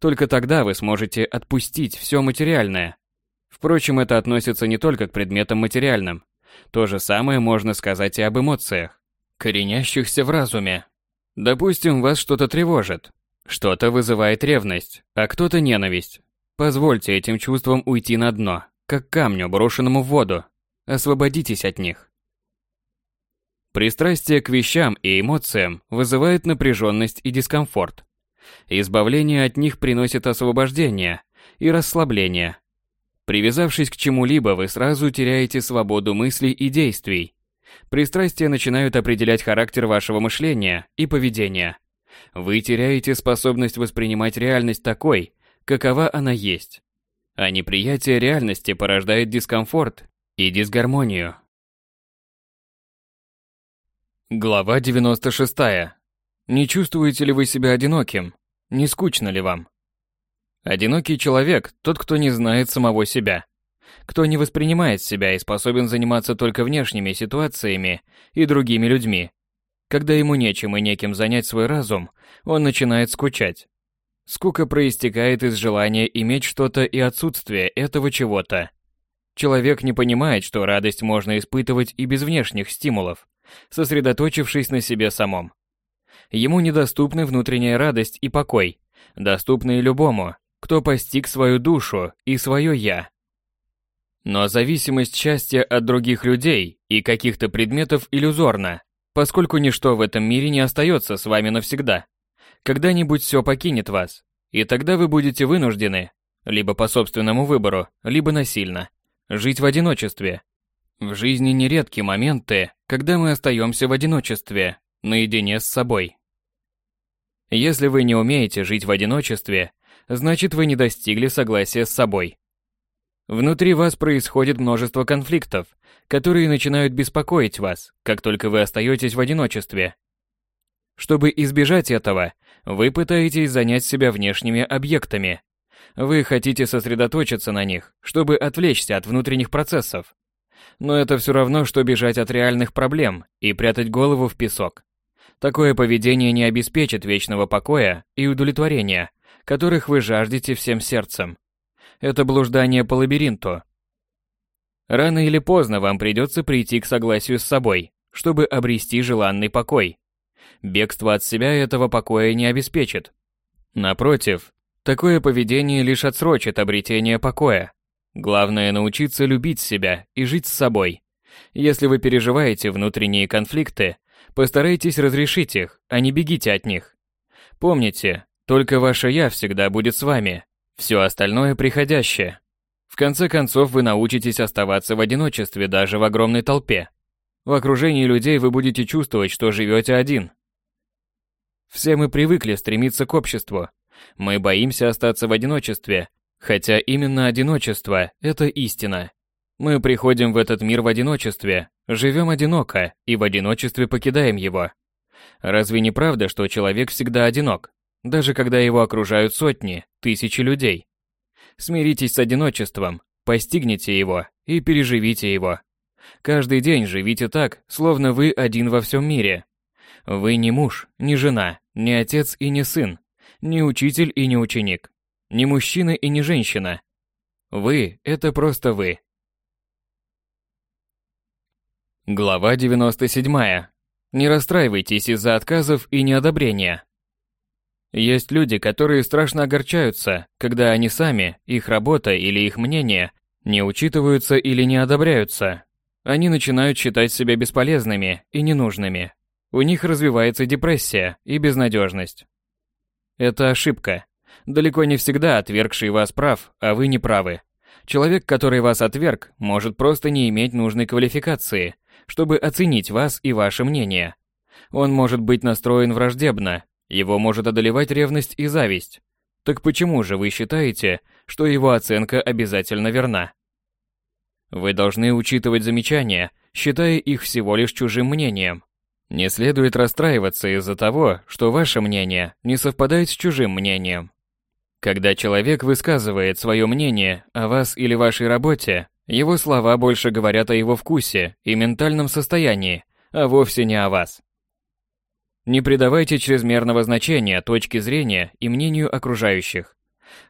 Только тогда вы сможете отпустить все материальное. Впрочем, это относится не только к предметам материальным. То же самое можно сказать и об эмоциях, коренящихся в разуме. Допустим, вас что-то тревожит, что-то вызывает ревность, а кто-то ненависть. Позвольте этим чувствам уйти на дно, как камню, брошенному в воду. Освободитесь от них. Пристрастие к вещам и эмоциям вызывает напряженность и дискомфорт. Избавление от них приносит освобождение и расслабление. Привязавшись к чему-либо, вы сразу теряете свободу мыслей и действий. Пристрастия начинают определять характер вашего мышления и поведения. Вы теряете способность воспринимать реальность такой, какова она есть. А неприятие реальности порождает дискомфорт и дисгармонию. Глава 96. Не чувствуете ли вы себя одиноким? Не скучно ли вам? Одинокий человек – тот, кто не знает самого себя. Кто не воспринимает себя и способен заниматься только внешними ситуациями и другими людьми. Когда ему нечем и неким занять свой разум, он начинает скучать. Скука проистекает из желания иметь что-то и отсутствия этого чего-то. Человек не понимает, что радость можно испытывать и без внешних стимулов сосредоточившись на себе самом. Ему недоступны внутренняя радость и покой, доступные любому, кто постиг свою душу и свое «я». Но зависимость счастья от других людей и каких-то предметов иллюзорна, поскольку ничто в этом мире не остается с вами навсегда. Когда-нибудь все покинет вас, и тогда вы будете вынуждены, либо по собственному выбору, либо насильно, жить в одиночестве, в жизни нередки моменты, когда мы остаемся в одиночестве, наедине с собой. Если вы не умеете жить в одиночестве, значит вы не достигли согласия с собой. Внутри вас происходит множество конфликтов, которые начинают беспокоить вас, как только вы остаетесь в одиночестве. Чтобы избежать этого, вы пытаетесь занять себя внешними объектами. Вы хотите сосредоточиться на них, чтобы отвлечься от внутренних процессов. Но это все равно, что бежать от реальных проблем и прятать голову в песок. Такое поведение не обеспечит вечного покоя и удовлетворения, которых вы жаждете всем сердцем. Это блуждание по лабиринту. Рано или поздно вам придется прийти к согласию с собой, чтобы обрести желанный покой. Бегство от себя этого покоя не обеспечит. Напротив, такое поведение лишь отсрочит обретение покоя. Главное научиться любить себя и жить с собой. Если вы переживаете внутренние конфликты, постарайтесь разрешить их, а не бегите от них. Помните, только ваше «я» всегда будет с вами, все остальное приходящее. В конце концов вы научитесь оставаться в одиночестве даже в огромной толпе. В окружении людей вы будете чувствовать, что живете один. Все мы привыкли стремиться к обществу. Мы боимся остаться в одиночестве, Хотя именно одиночество – это истина. Мы приходим в этот мир в одиночестве, живем одиноко и в одиночестве покидаем его. Разве не правда, что человек всегда одинок, даже когда его окружают сотни, тысячи людей? Смиритесь с одиночеством, постигните его и переживите его. Каждый день живите так, словно вы один во всем мире. Вы не муж, не жена, не отец и не сын, не учитель и не ученик. Не мужчина и не женщина. Вы – это просто вы. Глава 97. Не расстраивайтесь из-за отказов и неодобрения. Есть люди, которые страшно огорчаются, когда они сами, их работа или их мнение не учитываются или не одобряются. Они начинают считать себя бесполезными и ненужными. У них развивается депрессия и безнадежность. Это ошибка. Далеко не всегда отвергший вас прав, а вы не правы. Человек, который вас отверг, может просто не иметь нужной квалификации, чтобы оценить вас и ваше мнение. Он может быть настроен враждебно, его может одолевать ревность и зависть. Так почему же вы считаете, что его оценка обязательно верна? Вы должны учитывать замечания, считая их всего лишь чужим мнением. Не следует расстраиваться из-за того, что ваше мнение не совпадает с чужим мнением. Когда человек высказывает свое мнение о вас или вашей работе, его слова больше говорят о его вкусе и ментальном состоянии, а вовсе не о вас. Не придавайте чрезмерного значения точке зрения и мнению окружающих.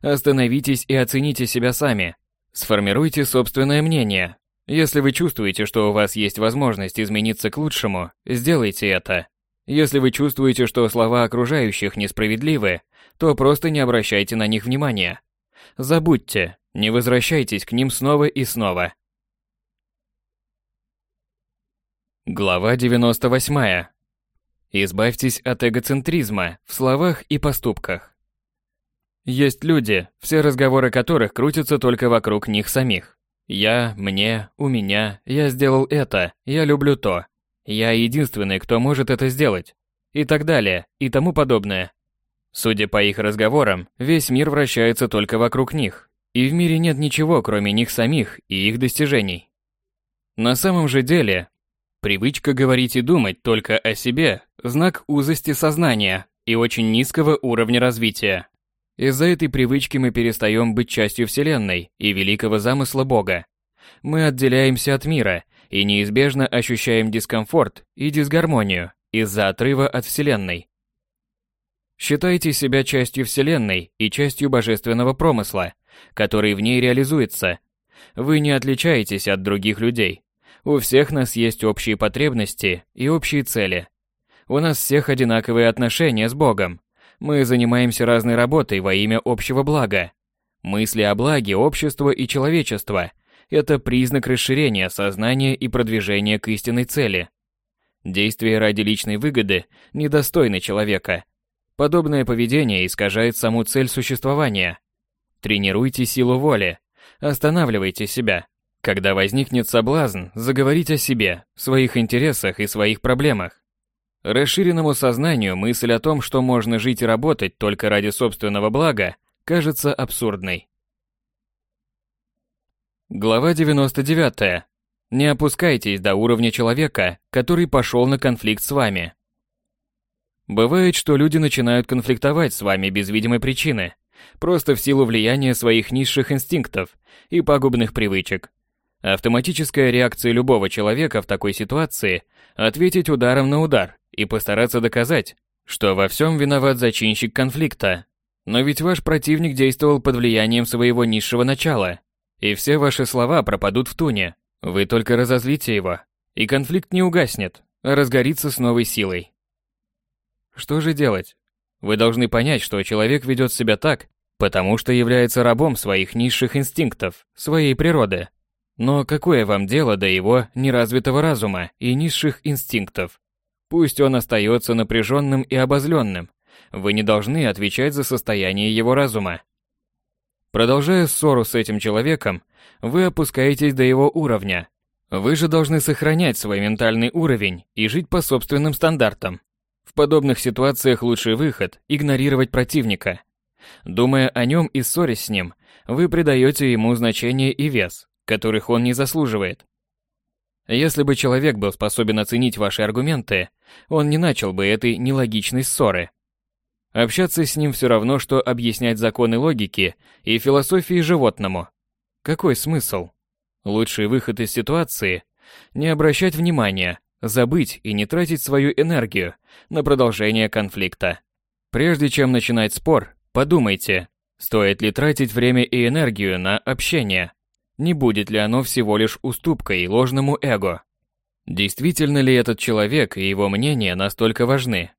Остановитесь и оцените себя сами. Сформируйте собственное мнение. Если вы чувствуете, что у вас есть возможность измениться к лучшему, сделайте это. Если вы чувствуете, что слова окружающих несправедливы, то просто не обращайте на них внимания. Забудьте, не возвращайтесь к ним снова и снова. Глава 98. Избавьтесь от эгоцентризма в словах и поступках. Есть люди, все разговоры которых крутятся только вокруг них самих. Я, мне, у меня, я сделал это, я люблю то. Я единственный, кто может это сделать. И так далее, и тому подобное. Судя по их разговорам, весь мир вращается только вокруг них, и в мире нет ничего, кроме них самих и их достижений. На самом же деле, Привычка говорить и думать только о себе – знак узости сознания и очень низкого уровня развития. Из-за этой привычки мы перестаем быть частью Вселенной и великого замысла Бога. Мы отделяемся от мира и неизбежно ощущаем дискомфорт и дисгармонию из-за отрыва от Вселенной. Считайте себя частью Вселенной и частью божественного промысла, который в ней реализуется. Вы не отличаетесь от других людей, у всех нас есть общие потребности и общие цели. У нас всех одинаковые отношения с Богом. Мы занимаемся разной работой во имя общего блага. Мысли о благе общества и человечества – это признак расширения сознания и продвижения к истинной цели. Действия ради личной выгоды недостойны человека. Подобное поведение искажает саму цель существования. Тренируйте силу воли, останавливайте себя, когда возникнет соблазн заговорить о себе, своих интересах и своих проблемах. Расширенному сознанию мысль о том, что можно жить и работать только ради собственного блага, кажется абсурдной. Глава 99. Не опускайтесь до уровня человека, который пошел на конфликт с вами. Бывает, что люди начинают конфликтовать с вами без видимой причины, просто в силу влияния своих низших инстинктов и пагубных привычек. Автоматическая реакция любого человека в такой ситуации – ответить ударом на удар и постараться доказать, что во всем виноват зачинщик конфликта. Но ведь ваш противник действовал под влиянием своего низшего начала, и все ваши слова пропадут в туне. Вы только разозлите его, и конфликт не угаснет, а разгорится с новой силой. Что же делать? Вы должны понять, что человек ведет себя так, потому что является рабом своих низших инстинктов, своей природы – но какое вам дело до его неразвитого разума и низших инстинктов? Пусть он остается напряженным и обозленным. Вы не должны отвечать за состояние его разума. Продолжая ссору с этим человеком, вы опускаетесь до его уровня. Вы же должны сохранять свой ментальный уровень и жить по собственным стандартам. В подобных ситуациях лучший выход – игнорировать противника. Думая о нем и ссорясь с ним, вы придаете ему значение и вес, которых он не заслуживает. Если бы человек был способен оценить ваши аргументы, он не начал бы этой нелогичной ссоры. Общаться с ним все равно, что объяснять законы логики и философии животному. Какой смысл? Лучший выход из ситуации – не обращать внимания, забыть и не тратить свою энергию на продолжение конфликта. Прежде чем начинать спор, подумайте, стоит ли тратить время и энергию на общение не будет ли оно всего лишь уступкой ложному эго. Действительно ли этот человек и его мнение настолько важны?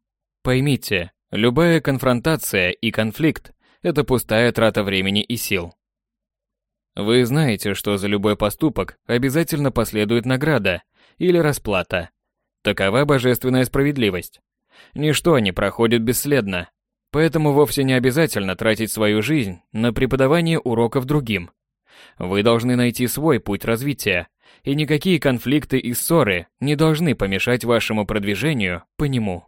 Поймите, Любая конфронтация и конфликт – это пустая трата времени и сил. Вы знаете, что за любой поступок обязательно последует награда или расплата. Такова божественная справедливость. Ничто не проходит бесследно, поэтому вовсе не обязательно тратить свою жизнь на преподавание уроков другим. Вы должны найти свой путь развития, и никакие конфликты и ссоры не должны помешать вашему продвижению по нему.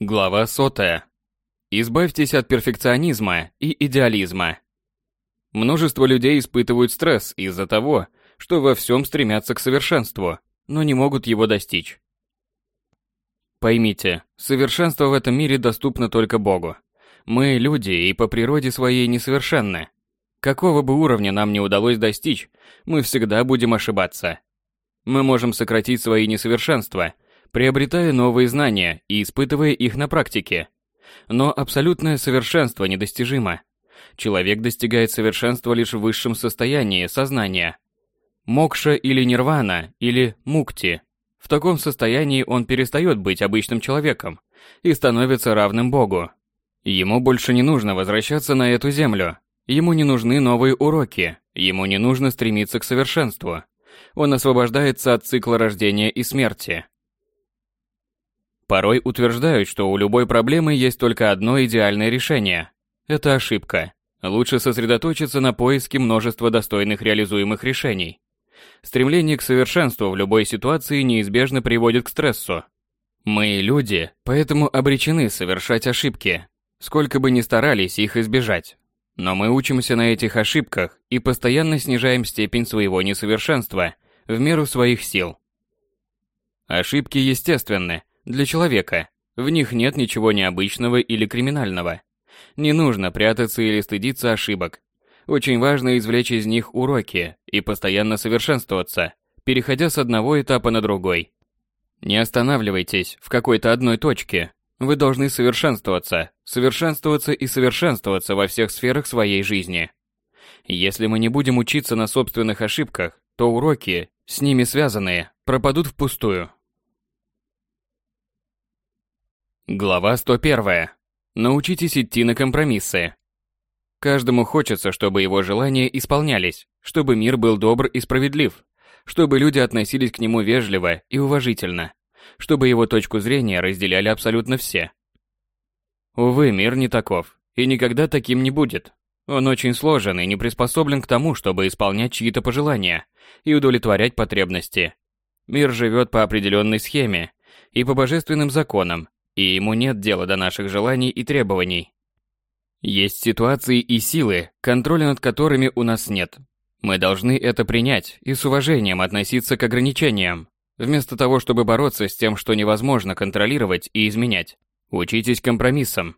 Глава сотая. Избавьтесь от перфекционизма и идеализма. Множество людей испытывают стресс из-за того, что во всем стремятся к совершенству, но не могут его достичь. Поймите, совершенство в этом мире доступно только Богу. Мы, люди, и по природе своей несовершенны. Какого бы уровня нам не удалось достичь, мы всегда будем ошибаться. Мы можем сократить свои несовершенства, приобретая новые знания и испытывая их на практике. Но абсолютное совершенство недостижимо. Человек достигает совершенства лишь в высшем состоянии сознания. Мокша или нирвана, или мукти. В таком состоянии он перестает быть обычным человеком и становится равным Богу. Ему больше не нужно возвращаться на эту землю. Ему не нужны новые уроки. Ему не нужно стремиться к совершенству. Он освобождается от цикла рождения и смерти. Порой утверждают, что у любой проблемы есть только одно идеальное решение. Это ошибка. Лучше сосредоточиться на поиске множества достойных реализуемых решений. Стремление к совершенству в любой ситуации неизбежно приводит к стрессу. Мы люди, поэтому обречены совершать ошибки, сколько бы ни старались их избежать. Но мы учимся на этих ошибках и постоянно снижаем степень своего несовершенства в меру своих сил. Ошибки естественны для человека, в них нет ничего необычного или криминального. Не нужно прятаться или стыдиться ошибок. Очень важно извлечь из них уроки и постоянно совершенствоваться, переходя с одного этапа на другой. Не останавливайтесь в какой-то одной точке, вы должны совершенствоваться, совершенствоваться и совершенствоваться во всех сферах своей жизни. Если мы не будем учиться на собственных ошибках, то уроки, с ними связанные, пропадут впустую. Глава 101. Научитесь идти на компромиссы. Каждому хочется, чтобы его желания исполнялись, чтобы мир был добр и справедлив, чтобы люди относились к нему вежливо и уважительно чтобы его точку зрения разделяли абсолютно все. Увы, мир не таков, и никогда таким не будет. Он очень сложен и не приспособлен к тому, чтобы исполнять чьи-то пожелания и удовлетворять потребности. Мир живет по определенной схеме и по божественным законам, и ему нет дела до наших желаний и требований. Есть ситуации и силы, контроля над которыми у нас нет. Мы должны это принять и с уважением относиться к ограничениям, Вместо того, чтобы бороться с тем, что невозможно контролировать и изменять, учитесь компромиссам.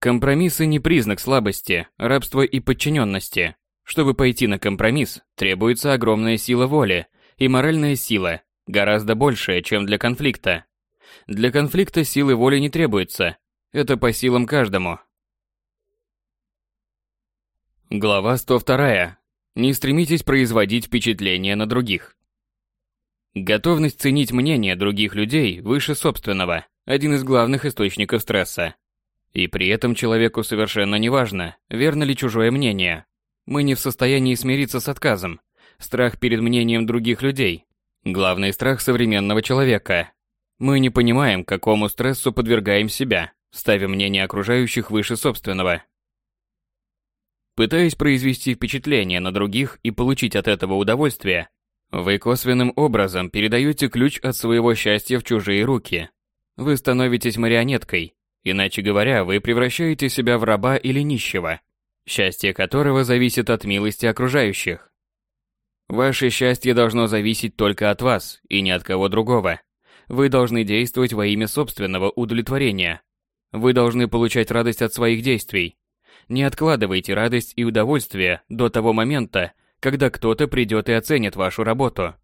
Компромиссы не признак слабости, рабства и подчиненности. Чтобы пойти на компромисс, требуется огромная сила воли и моральная сила, гораздо большая, чем для конфликта. Для конфликта силы воли не требуется. Это по силам каждому. Глава 102. Не стремитесь производить впечатление на других. Готовность ценить мнение других людей выше собственного – один из главных источников стресса. И при этом человеку совершенно не важно, верно ли чужое мнение. Мы не в состоянии смириться с отказом. Страх перед мнением других людей – главный страх современного человека. Мы не понимаем, какому стрессу подвергаем себя, ставя мнение окружающих выше собственного. Пытаясь произвести впечатление на других и получить от этого удовольствие, вы косвенным образом передаете ключ от своего счастья в чужие руки. Вы становитесь марионеткой, иначе говоря, вы превращаете себя в раба или нищего, счастье которого зависит от милости окружающих. Ваше счастье должно зависеть только от вас и ни от кого другого. Вы должны действовать во имя собственного удовлетворения. Вы должны получать радость от своих действий. Не откладывайте радость и удовольствие до того момента, когда кто-то придет и оценит вашу работу.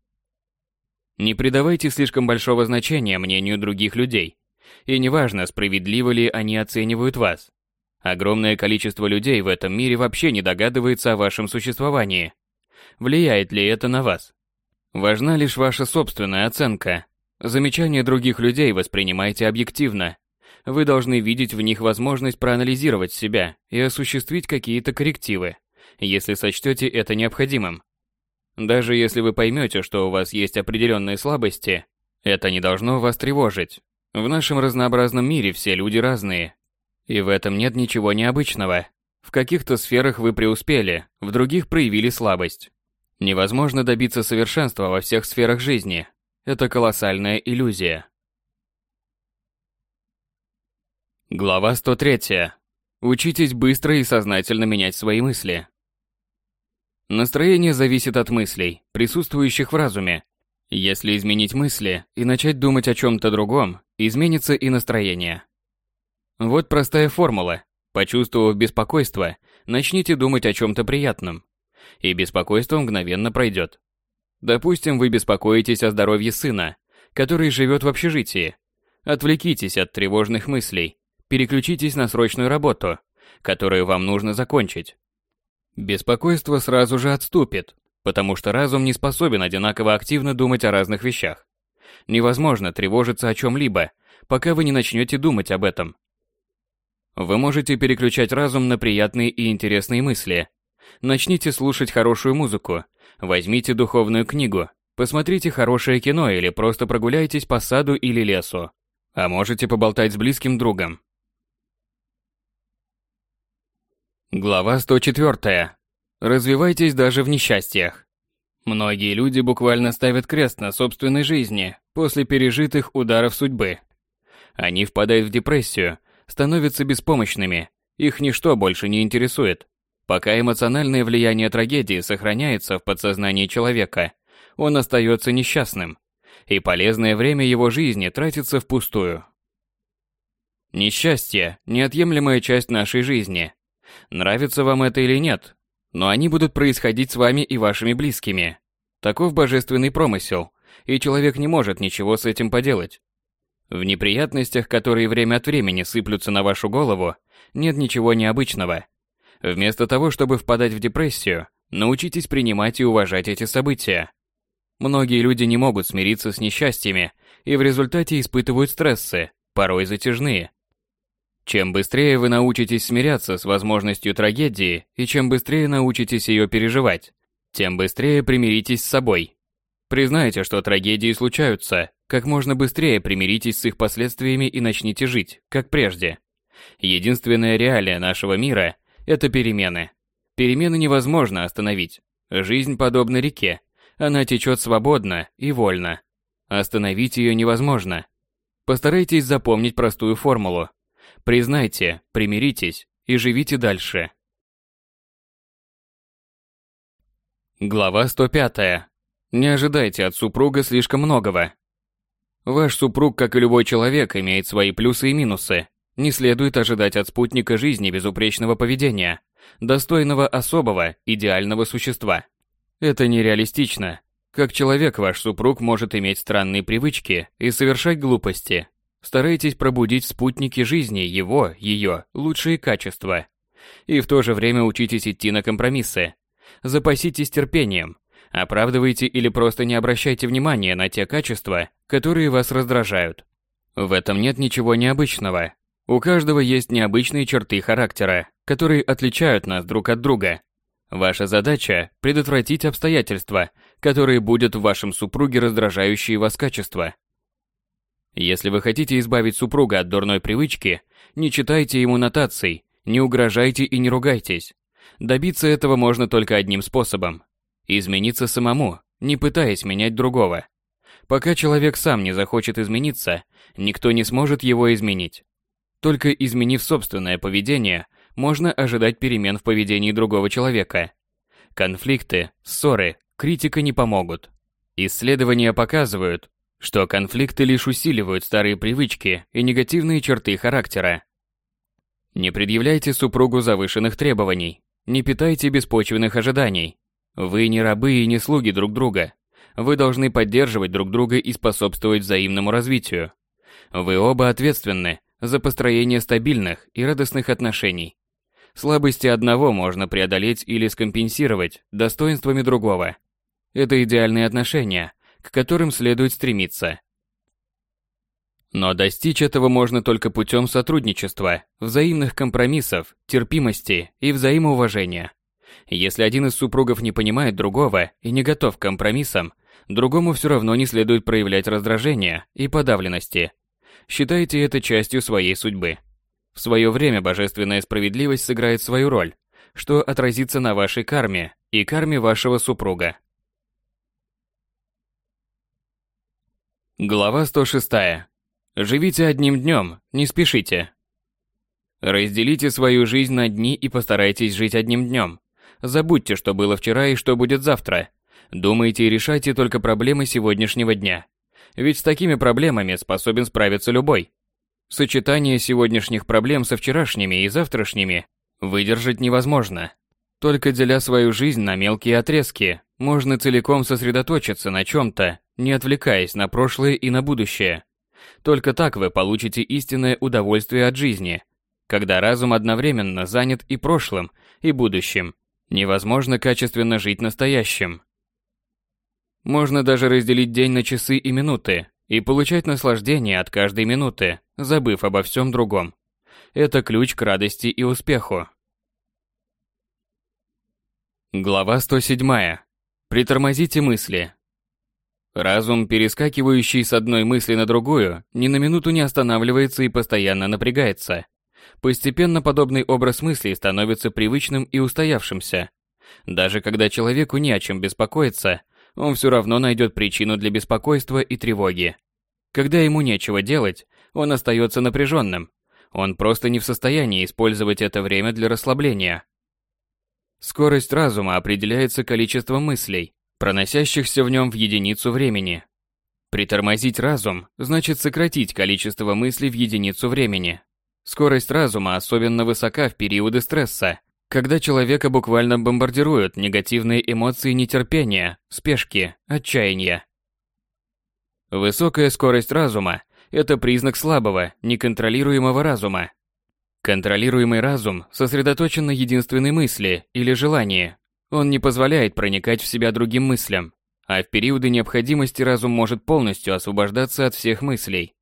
Не придавайте слишком большого значения мнению других людей. И неважно, справедливо ли они оценивают вас. Огромное количество людей в этом мире вообще не догадывается о вашем существовании. Влияет ли это на вас? Важна лишь ваша собственная оценка. Замечания других людей воспринимайте объективно. Вы должны видеть в них возможность проанализировать себя и осуществить какие-то коррективы, если сочтете это необходимым. Даже если вы поймете, что у вас есть определенные слабости, это не должно вас тревожить. В нашем разнообразном мире все люди разные, и в этом нет ничего необычного. В каких-то сферах вы преуспели, в других проявили слабость. Невозможно добиться совершенства во всех сферах жизни. Это колоссальная иллюзия. Глава 103. Учитесь быстро и сознательно менять свои мысли. Настроение зависит от мыслей, присутствующих в разуме. Если изменить мысли и начать думать о чем-то другом, изменится и настроение. Вот простая формула. Почувствовав беспокойство, начните думать о чем-то приятном. И беспокойство мгновенно пройдет. Допустим, вы беспокоитесь о здоровье сына, который живет в общежитии. Отвлекитесь от тревожных мыслей, переключитесь на срочную работу, которую вам нужно закончить. Беспокойство сразу же отступит, потому что разум не способен одинаково активно думать о разных вещах. Невозможно тревожиться о чем-либо, пока вы не начнете думать об этом. Вы можете переключать разум на приятные и интересные мысли. Начните слушать хорошую музыку, возьмите духовную книгу, посмотрите хорошее кино или просто прогуляйтесь по саду или лесу. А можете поболтать с близким другом, Глава 104. Развивайтесь даже в несчастьях. Многие люди буквально ставят крест на собственной жизни после пережитых ударов судьбы. Они впадают в депрессию, становятся беспомощными, их ничто больше не интересует. Пока эмоциональное влияние трагедии сохраняется в подсознании человека, он остается несчастным, и полезное время его жизни тратится впустую. Несчастье – неотъемлемая часть нашей жизни – Нравится вам это или нет, но они будут происходить с вами и вашими близкими. Таков божественный промысел, и человек не может ничего с этим поделать. В неприятностях, которые время от времени сыплются на вашу голову, нет ничего необычного. Вместо того, чтобы впадать в депрессию, научитесь принимать и уважать эти события. Многие люди не могут смириться с несчастьями и в результате испытывают стрессы, порой затяжные, чем быстрее вы научитесь смиряться с возможностью трагедии и чем быстрее научитесь ее переживать, тем быстрее примиритесь с собой. Признайте, что трагедии случаются, как можно быстрее примиритесь с их последствиями и начните жить, как прежде. Единственная реалия нашего мира – это перемены. Перемены невозможно остановить. Жизнь подобна реке. Она течет свободно и вольно. Остановить ее невозможно. Постарайтесь запомнить простую формулу. Признайте, примиритесь и живите дальше. Глава 105. Не ожидайте от супруга слишком многого. Ваш супруг, как и любой человек, имеет свои плюсы и минусы. Не следует ожидать от спутника жизни безупречного поведения, достойного особого, идеального существа. Это нереалистично. Как человек ваш супруг может иметь странные привычки и совершать глупости, Старайтесь пробудить в спутнике жизни его, ее, лучшие качества. И в то же время учитесь идти на компромиссы. Запаситесь терпением. Оправдывайте или просто не обращайте внимания на те качества, которые вас раздражают. В этом нет ничего необычного. У каждого есть необычные черты характера, которые отличают нас друг от друга. Ваша задача – предотвратить обстоятельства, которые будут в вашем супруге раздражающие вас качества. Если вы хотите избавить супруга от дурной привычки, не читайте ему нотаций, не угрожайте и не ругайтесь. Добиться этого можно только одним способом. Измениться самому, не пытаясь менять другого. Пока человек сам не захочет измениться, никто не сможет его изменить. Только изменив собственное поведение, можно ожидать перемен в поведении другого человека. Конфликты, ссоры, критика не помогут. Исследования показывают, что конфликты лишь усиливают старые привычки и негативные черты характера. Не предъявляйте супругу завышенных требований, не питайте беспочвенных ожиданий. Вы не рабы и не слуги друг друга. Вы должны поддерживать друг друга и способствовать взаимному развитию. Вы оба ответственны за построение стабильных и радостных отношений. Слабости одного можно преодолеть или скомпенсировать достоинствами другого. Это идеальные отношения, к которым следует стремиться. Но достичь этого можно только путем сотрудничества, взаимных компромиссов, терпимости и взаимоуважения. Если один из супругов не понимает другого и не готов к компромиссам, другому все равно не следует проявлять раздражение и подавленности. Считайте это частью своей судьбы. В свое время божественная справедливость сыграет свою роль, что отразится на вашей карме и карме вашего супруга. Глава 106. Живите одним днем, не спешите. Разделите свою жизнь на дни и постарайтесь жить одним днем. Забудьте, что было вчера и что будет завтра. Думайте и решайте только проблемы сегодняшнего дня. Ведь с такими проблемами способен справиться любой. Сочетание сегодняшних проблем со вчерашними и завтрашними выдержать невозможно. Только деля свою жизнь на мелкие отрезки, можно целиком сосредоточиться на чем-то, не отвлекаясь на прошлое и на будущее. Только так вы получите истинное удовольствие от жизни, когда разум одновременно занят и прошлым, и будущим. Невозможно качественно жить настоящим. Можно даже разделить день на часы и минуты и получать наслаждение от каждой минуты, забыв обо всем другом. Это ключ к радости и успеху. Глава 107. Притормозите мысли. Разум, перескакивающий с одной мысли на другую, ни на минуту не останавливается и постоянно напрягается. Постепенно подобный образ мыслей становится привычным и устоявшимся. Даже когда человеку не о чем беспокоиться, он все равно найдет причину для беспокойства и тревоги. Когда ему нечего делать, он остается напряженным. Он просто не в состоянии использовать это время для расслабления. Скорость разума определяется количеством мыслей, проносящихся в нем в единицу времени. Притормозить разум значит сократить количество мыслей в единицу времени. Скорость разума особенно высока в периоды стресса, когда человека буквально бомбардируют негативные эмоции нетерпения, спешки, отчаяния. Высокая скорость разума – это признак слабого, неконтролируемого разума. Контролируемый разум сосредоточен на единственной мысли или желании. Он не позволяет проникать в себя другим мыслям, а в периоды необходимости разум может полностью освобождаться от всех мыслей.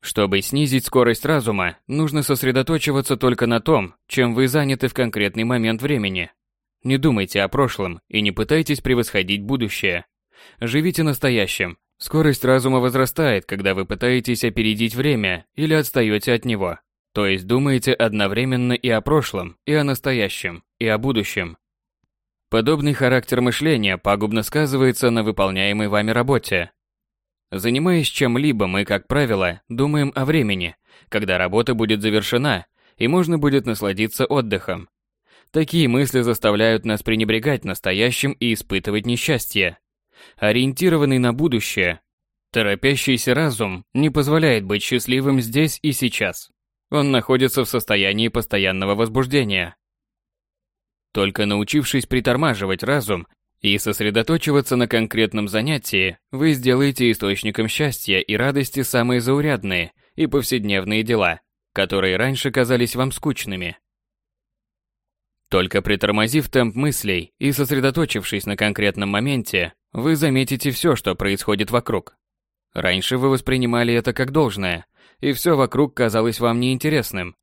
Чтобы снизить скорость разума, нужно сосредоточиваться только на том, чем вы заняты в конкретный момент времени. Не думайте о прошлом и не пытайтесь превосходить будущее. Живите настоящим. Скорость разума возрастает, когда вы пытаетесь опередить время или отстаете от него. То есть думаете одновременно и о прошлом, и о настоящем, и о будущем. Подобный характер мышления пагубно сказывается на выполняемой вами работе, Занимаясь чем-либо, мы, как правило, думаем о времени, когда работа будет завершена, и можно будет насладиться отдыхом. Такие мысли заставляют нас пренебрегать настоящим и испытывать несчастье. Ориентированный на будущее, торопящийся разум не позволяет быть счастливым здесь и сейчас. Он находится в состоянии постоянного возбуждения. Только научившись притормаживать разум и сосредоточиваться на конкретном занятии, вы сделаете источником счастья и радости самые заурядные и повседневные дела, которые раньше казались вам скучными. Только притормозив темп мыслей и сосредоточившись на конкретном моменте, вы заметите все, что происходит вокруг. Раньше вы воспринимали это как должное, и все вокруг казалось вам неинтересным.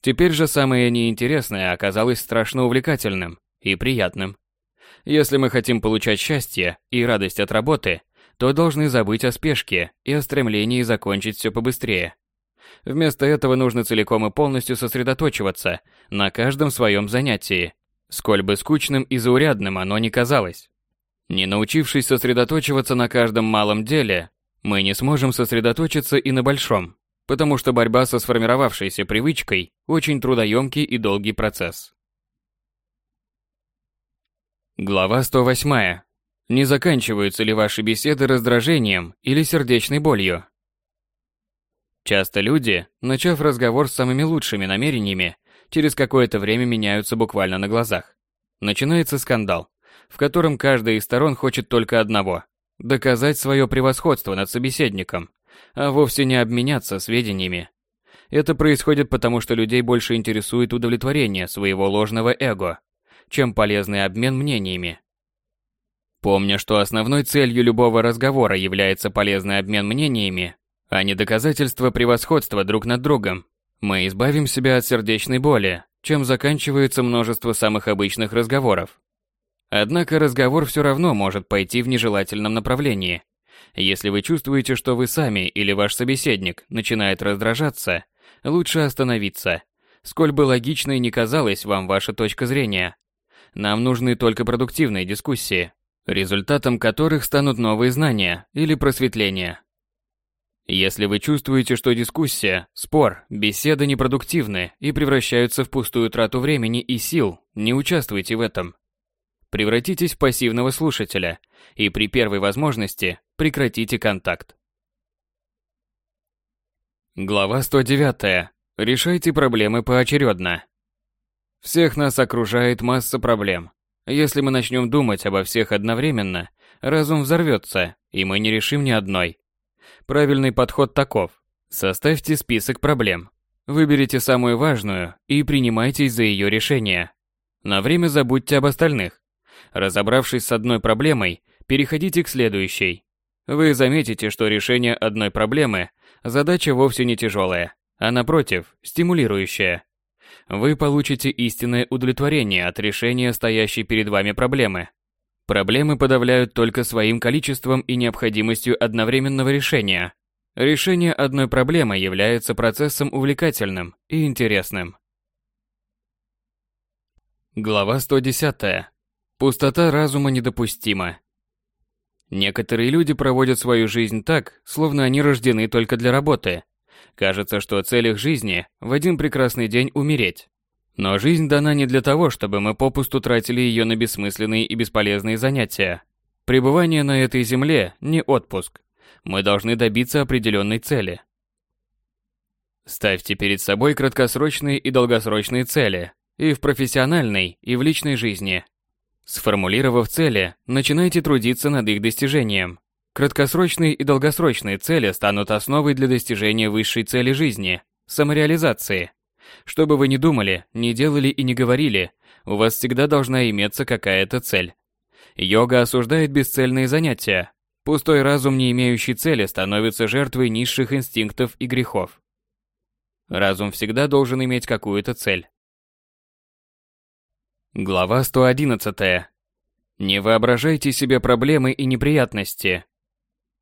Теперь же самое неинтересное оказалось страшно увлекательным и приятным. Если мы хотим получать счастье и радость от работы, то должны забыть о спешке и о стремлении закончить все побыстрее. Вместо этого нужно целиком и полностью сосредоточиваться на каждом своем занятии, сколь бы скучным и заурядным оно ни казалось. Не научившись сосредоточиваться на каждом малом деле, мы не сможем сосредоточиться и на большом, потому что борьба со сформировавшейся привычкой – очень трудоемкий и долгий процесс. Глава 108. Не заканчиваются ли ваши беседы раздражением или сердечной болью? Часто люди, начав разговор с самыми лучшими намерениями, через какое-то время меняются буквально на глазах. Начинается скандал, в котором каждая из сторон хочет только одного – доказать свое превосходство над собеседником, а вовсе не обменяться сведениями. Это происходит потому, что людей больше интересует удовлетворение своего ложного эго – чем полезный обмен мнениями. Помня, что основной целью любого разговора является полезный обмен мнениями, а не доказательство превосходства друг над другом. Мы избавим себя от сердечной боли, чем заканчивается множество самых обычных разговоров. Однако разговор все равно может пойти в нежелательном направлении. Если вы чувствуете, что вы сами или ваш собеседник начинает раздражаться, лучше остановиться, сколь бы логичной ни казалась вам ваша точка зрения. Нам нужны только продуктивные дискуссии, результатом которых станут новые знания или просветление. Если вы чувствуете, что дискуссия, спор, беседа непродуктивны и превращаются в пустую трату времени и сил, не участвуйте в этом. Превратитесь в пассивного слушателя и при первой возможности прекратите контакт. Глава 109. Решайте проблемы поочередно. Всех нас окружает масса проблем. Если мы начнем думать обо всех одновременно, разум взорвется, и мы не решим ни одной. Правильный подход таков. Составьте список проблем. Выберите самую важную и принимайтесь за ее решение. На время забудьте об остальных. Разобравшись с одной проблемой, переходите к следующей. Вы заметите, что решение одной проблемы – задача вовсе не тяжелая, а напротив, стимулирующая. Вы получите истинное удовлетворение от решения стоящей перед вами проблемы. Проблемы подавляют только своим количеством и необходимостью одновременного решения. Решение одной проблемы является процессом увлекательным и интересным. Глава 110. Пустота разума недопустима. Некоторые люди проводят свою жизнь так, словно они рождены только для работы. Кажется, что цель их жизни – в один прекрасный день умереть. Но жизнь дана не для того, чтобы мы попусту тратили ее на бессмысленные и бесполезные занятия. Пребывание на этой земле – не отпуск. Мы должны добиться определенной цели. Ставьте перед собой краткосрочные и долгосрочные цели и в профессиональной, и в личной жизни. Сформулировав цели, начинайте трудиться над их достижением. Краткосрочные и долгосрочные цели станут основой для достижения высшей цели жизни – самореализации – что бы вы ни думали, ни делали и не говорили, у вас всегда должна иметься какая-то цель. Йога осуждает бесцельные занятия. Пустой разум, не имеющий цели, становится жертвой низших инстинктов и грехов. Разум всегда должен иметь какую-то цель. Глава 111. Не воображайте себе проблемы и неприятности.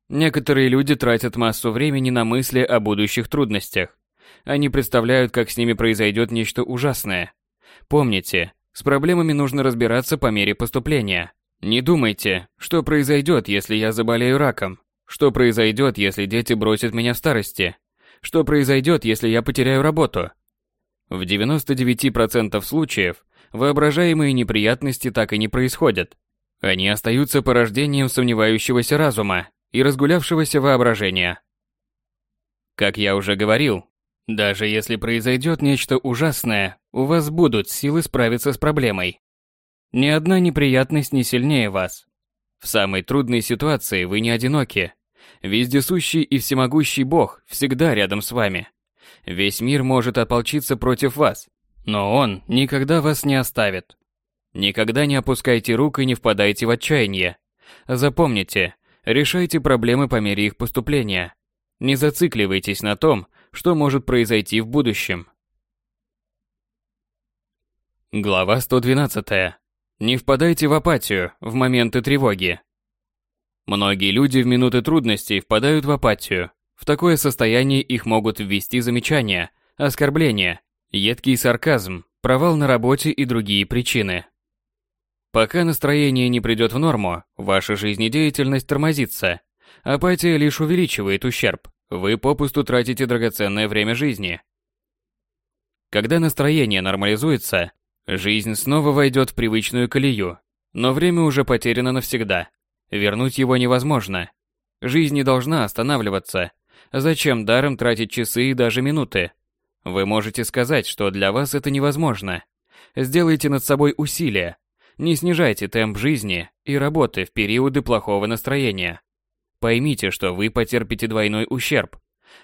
Некоторые люди тратят массу времени на мысли о будущих трудностях. Они представляют, как с ними произойдет нечто ужасное. Помните, с проблемами нужно разбираться по мере поступления. Не думайте, что произойдет, если я заболею раком, что произойдет, если дети бросят меня в старости, что произойдет, если я потеряю работу. В 99% случаев воображаемые неприятности так и не происходят. Они остаются порождением сомневающегося разума и разгулявшегося воображения. Как я уже говорил, даже если произойдет нечто ужасное, у вас будут силы справиться с проблемой. Ни одна неприятность не сильнее вас. В самой трудной ситуации вы не одиноки. Вездесущий и всемогущий Бог всегда рядом с вами. Весь мир может ополчиться против вас, но Он никогда вас не оставит. Никогда не опускайте рук и не впадайте в отчаяние. Запомните, решайте проблемы по мере их поступления. Не зацикливайтесь на том, что может произойти в будущем. Глава 112. Не впадайте в апатию в моменты тревоги. Многие люди в минуты трудностей впадают в апатию. В такое состояние их могут ввести замечания, оскорбления, едкий сарказм, провал на работе и другие причины. Пока настроение не придет в норму, ваша жизнедеятельность тормозится. Апатия лишь увеличивает ущерб. Вы попусту тратите драгоценное время жизни. Когда настроение нормализуется, жизнь снова войдет в привычную колею, но время уже потеряно навсегда. Вернуть его невозможно. Жизнь не должна останавливаться. Зачем даром тратить часы и даже минуты? Вы можете сказать, что для вас это невозможно. Сделайте над собой усилия. Не снижайте темп жизни и работы в периоды плохого настроения. Поймите, что вы потерпите двойной ущерб.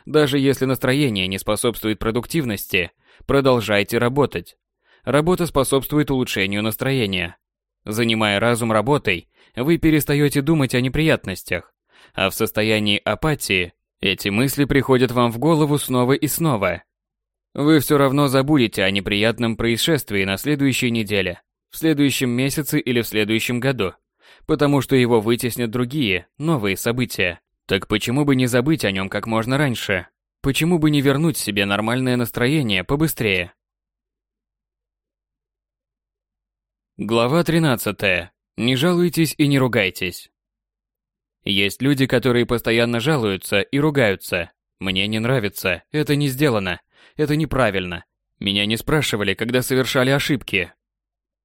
Даже если настроение не способствует продуктивности, продолжайте работать. Работа способствует улучшению настроения. Занимая разум работой, вы перестаете думать о неприятностях, а в состоянии апатии Эти мысли приходят вам в голову снова и снова. Вы все равно забудете о неприятном происшествии на следующей неделе, в следующем месяце или в следующем году, потому что его вытеснят другие, новые события. Так почему бы не забыть о нем как можно раньше? Почему бы не вернуть себе нормальное настроение побыстрее? Глава 13. Не жалуйтесь и не ругайтесь. Есть люди, которые постоянно жалуются и ругаются. Мне не нравится, это не сделано, это неправильно. Меня не спрашивали, когда совершали ошибки.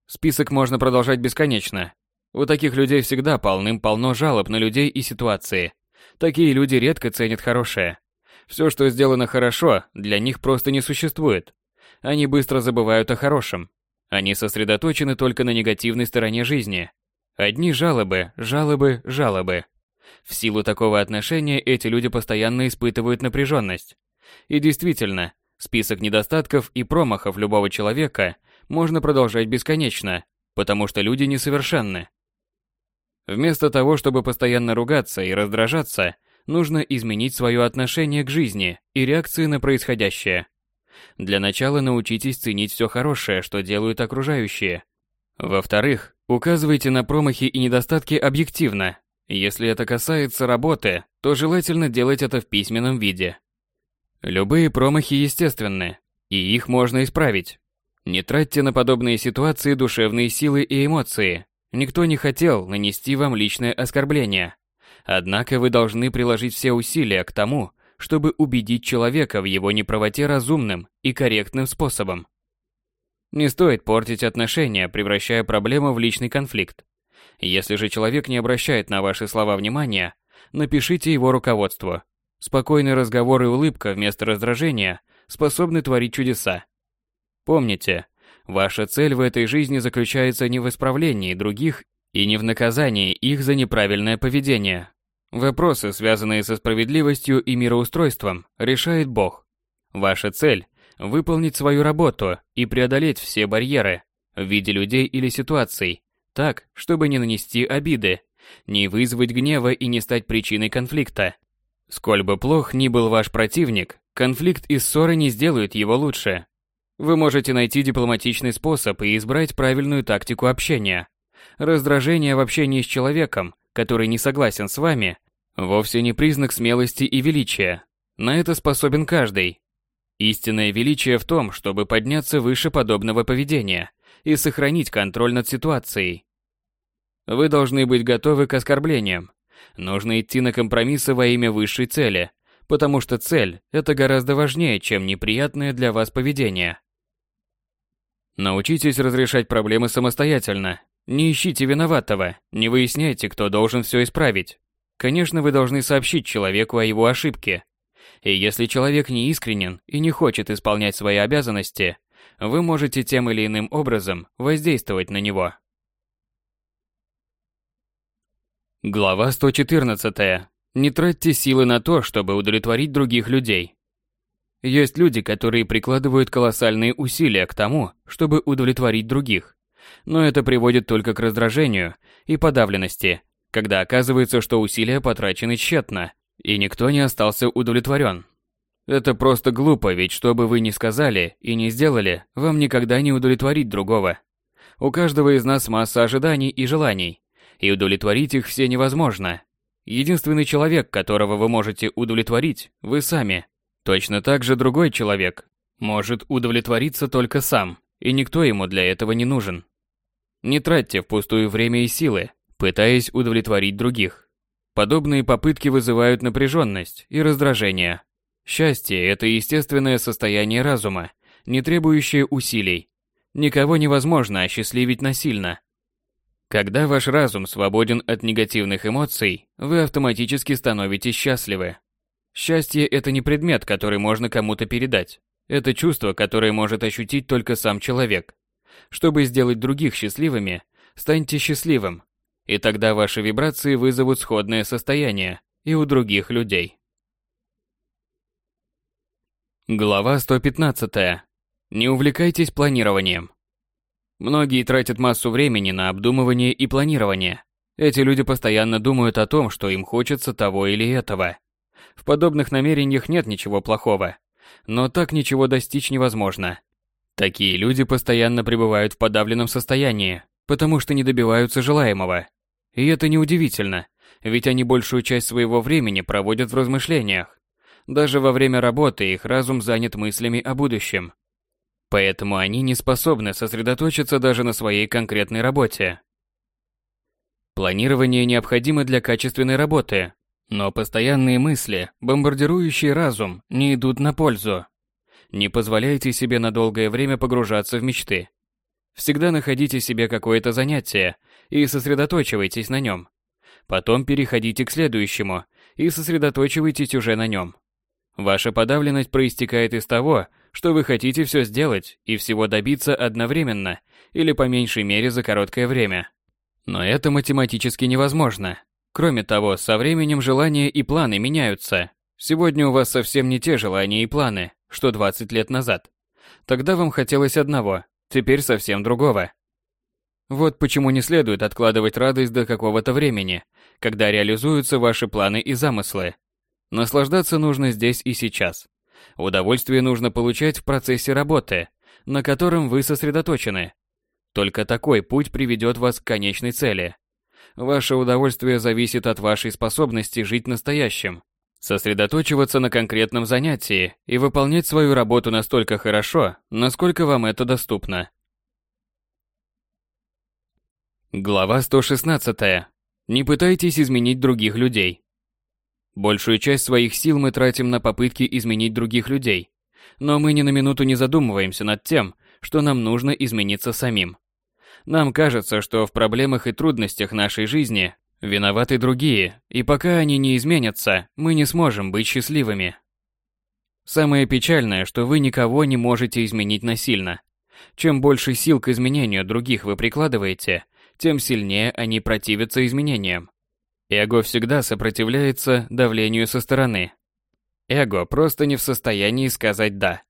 Список можно продолжать бесконечно. У таких людей всегда полным-полно жалоб на людей и ситуации. Такие люди редко ценят хорошее. Все, что сделано хорошо, для них просто не существует. Они быстро забывают о хорошем. Они сосредоточены только на негативной стороне жизни. Одни жалобы, жалобы, жалобы. В силу такого отношения эти люди постоянно испытывают напряженность. И действительно, список недостатков и промахов любого человека можно продолжать бесконечно, потому что люди несовершенны. Вместо того, чтобы постоянно ругаться и раздражаться, нужно изменить свое отношение к жизни и реакции на происходящее. Для начала научитесь ценить все хорошее, что делают окружающие. Во-вторых, указывайте на промахи и недостатки объективно. Если это касается работы, то желательно делать это в письменном виде. Любые промахи естественны, и их можно исправить. Не тратьте на подобные ситуации душевные силы и эмоции. Никто не хотел нанести вам личное оскорбление. Однако вы должны приложить все усилия к тому, чтобы убедить человека в его неправоте разумным и корректным способом. Не стоит портить отношения, превращая проблему в личный конфликт. Если же человек не обращает на ваши слова внимания, напишите его руководству. Спокойный разговор и улыбка вместо раздражения способны творить чудеса. Помните, ваша цель в этой жизни заключается не в исправлении других и не в наказании их за неправильное поведение. Вопросы, связанные со справедливостью и мироустройством, решает Бог. Ваша цель – выполнить свою работу и преодолеть все барьеры в виде людей или ситуаций, так, чтобы не нанести обиды, не вызвать гнева и не стать причиной конфликта. Сколь бы плох ни был ваш противник, конфликт и ссоры не сделают его лучше. Вы можете найти дипломатичный способ и избрать правильную тактику общения. Раздражение в общении с человеком – который не согласен с вами, вовсе не признак смелости и величия. На это способен каждый. Истинное величие в том, чтобы подняться выше подобного поведения и сохранить контроль над ситуацией. Вы должны быть готовы к оскорблениям. Нужно идти на компромиссы во имя высшей цели, потому что цель – это гораздо важнее, чем неприятное для вас поведение. Научитесь разрешать проблемы самостоятельно, не ищите виноватого, не выясняйте, кто должен все исправить. Конечно, вы должны сообщить человеку о его ошибке. И если человек не искренен и не хочет исполнять свои обязанности, вы можете тем или иным образом воздействовать на него. Глава 114. Не тратьте силы на то, чтобы удовлетворить других людей. Есть люди, которые прикладывают колоссальные усилия к тому, чтобы удовлетворить других но это приводит только к раздражению и подавленности, когда оказывается, что усилия потрачены тщетно, и никто не остался удовлетворен. Это просто глупо, ведь что бы вы ни сказали и не сделали, вам никогда не удовлетворить другого. У каждого из нас масса ожиданий и желаний, и удовлетворить их все невозможно. Единственный человек, которого вы можете удовлетворить, вы сами. Точно так же другой человек может удовлетвориться только сам, и никто ему для этого не нужен. Не тратьте впустую время и силы, пытаясь удовлетворить других. Подобные попытки вызывают напряженность и раздражение. Счастье – это естественное состояние разума, не требующее усилий. Никого невозможно осчастливить насильно. Когда ваш разум свободен от негативных эмоций, вы автоматически становитесь счастливы. Счастье – это не предмет, который можно кому-то передать. Это чувство, которое может ощутить только сам человек. Чтобы сделать других счастливыми, станьте счастливым, и тогда ваши вибрации вызовут сходное состояние и у других людей. Глава 115. Не увлекайтесь планированием. Многие тратят массу времени на обдумывание и планирование. Эти люди постоянно думают о том, что им хочется того или этого. В подобных намерениях нет ничего плохого. Но так ничего достичь невозможно. Такие люди постоянно пребывают в подавленном состоянии, потому что не добиваются желаемого. И это неудивительно, ведь они большую часть своего времени проводят в размышлениях. Даже во время работы их разум занят мыслями о будущем. Поэтому они не способны сосредоточиться даже на своей конкретной работе. Планирование необходимо для качественной работы, но постоянные мысли, бомбардирующие разум, не идут на пользу. Не позволяйте себе на долгое время погружаться в мечты. Всегда находите себе какое-то занятие и сосредоточивайтесь на нем. Потом переходите к следующему и сосредоточивайтесь уже на нем. Ваша подавленность проистекает из того, что вы хотите все сделать и всего добиться одновременно или по меньшей мере за короткое время. Но это математически невозможно. Кроме того, со временем желания и планы меняются. Сегодня у вас совсем не те желания и планы, что 20 лет назад. Тогда вам хотелось одного, теперь совсем другого. Вот почему не следует откладывать радость до какого-то времени, когда реализуются ваши планы и замыслы. Наслаждаться нужно здесь и сейчас. Удовольствие нужно получать в процессе работы, на котором вы сосредоточены. Только такой путь приведет вас к конечной цели. Ваше удовольствие зависит от вашей способности жить настоящим, сосредоточиваться на конкретном занятии и выполнять свою работу настолько хорошо, насколько вам это доступно. Глава 116. Не пытайтесь изменить других людей. Большую часть своих сил мы тратим на попытки изменить других людей, но мы ни на минуту не задумываемся над тем, что нам нужно измениться самим. Нам кажется, что в проблемах и трудностях нашей жизни виноваты другие, и пока они не изменятся, мы не сможем быть счастливыми. Самое печальное, что вы никого не можете изменить насильно. Чем больше сил к изменению других вы прикладываете, тем сильнее они противятся изменениям. Эго всегда сопротивляется давлению со стороны. Эго просто не в состоянии сказать «да».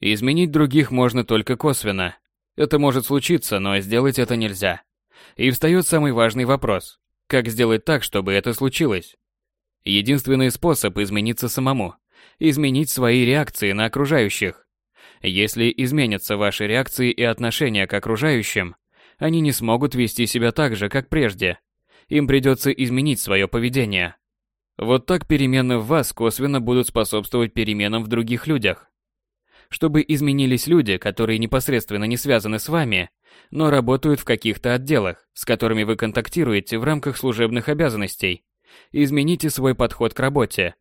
Изменить других можно только косвенно. Это может случиться, но сделать это нельзя. И встает самый важный вопрос. Как сделать так, чтобы это случилось? Единственный способ измениться самому – изменить свои реакции на окружающих. Если изменятся ваши реакции и отношения к окружающим, они не смогут вести себя так же, как прежде. Им придется изменить свое поведение. Вот так перемены в вас косвенно будут способствовать переменам в других людях. Чтобы изменились люди, которые непосредственно не связаны с вами, но работают в каких-то отделах, с которыми вы контактируете в рамках служебных обязанностей, измените свой подход к работе.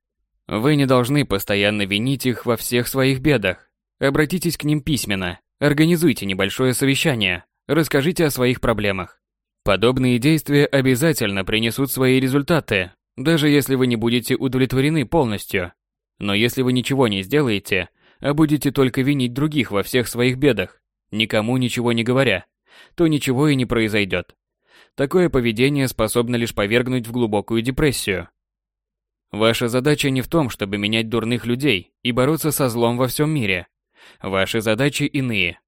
Вы не должны постоянно винить их во всех своих бедах. Обратитесь к ним письменно, организуйте небольшое совещание, Расскажите о своих проблемах. Подобные действия обязательно принесут свои результаты, даже если вы не будете удовлетворены полностью. Но если вы ничего не сделаете, а будете только винить других во всех своих бедах, никому ничего не говоря, то ничего и не произойдет. Такое поведение способно лишь повергнуть в глубокую депрессию. Ваша задача не в том, чтобы менять дурных людей и бороться со злом во всем мире. Ваши задачи иные.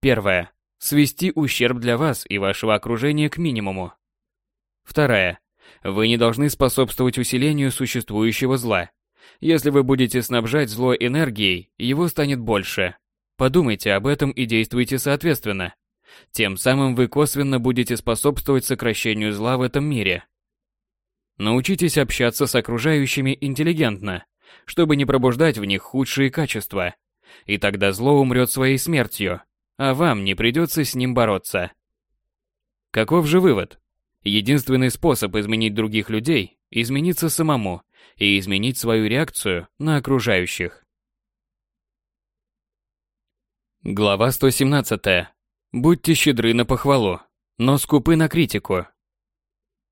Первое свести ущерб для вас и вашего окружения к минимуму. Вторая. Вы не должны способствовать усилению существующего зла. Если вы будете снабжать зло энергией, его станет больше. Подумайте об этом и действуйте соответственно. Тем самым вы косвенно будете способствовать сокращению зла в этом мире. Научитесь общаться с окружающими интеллигентно, чтобы не пробуждать в них худшие качества. И тогда зло умрет своей смертью, а вам не придется с ним бороться. Каков же вывод? Единственный способ изменить других людей – измениться самому и изменить свою реакцию на окружающих. Глава 117. Будьте щедры на похвалу, но скупы на критику.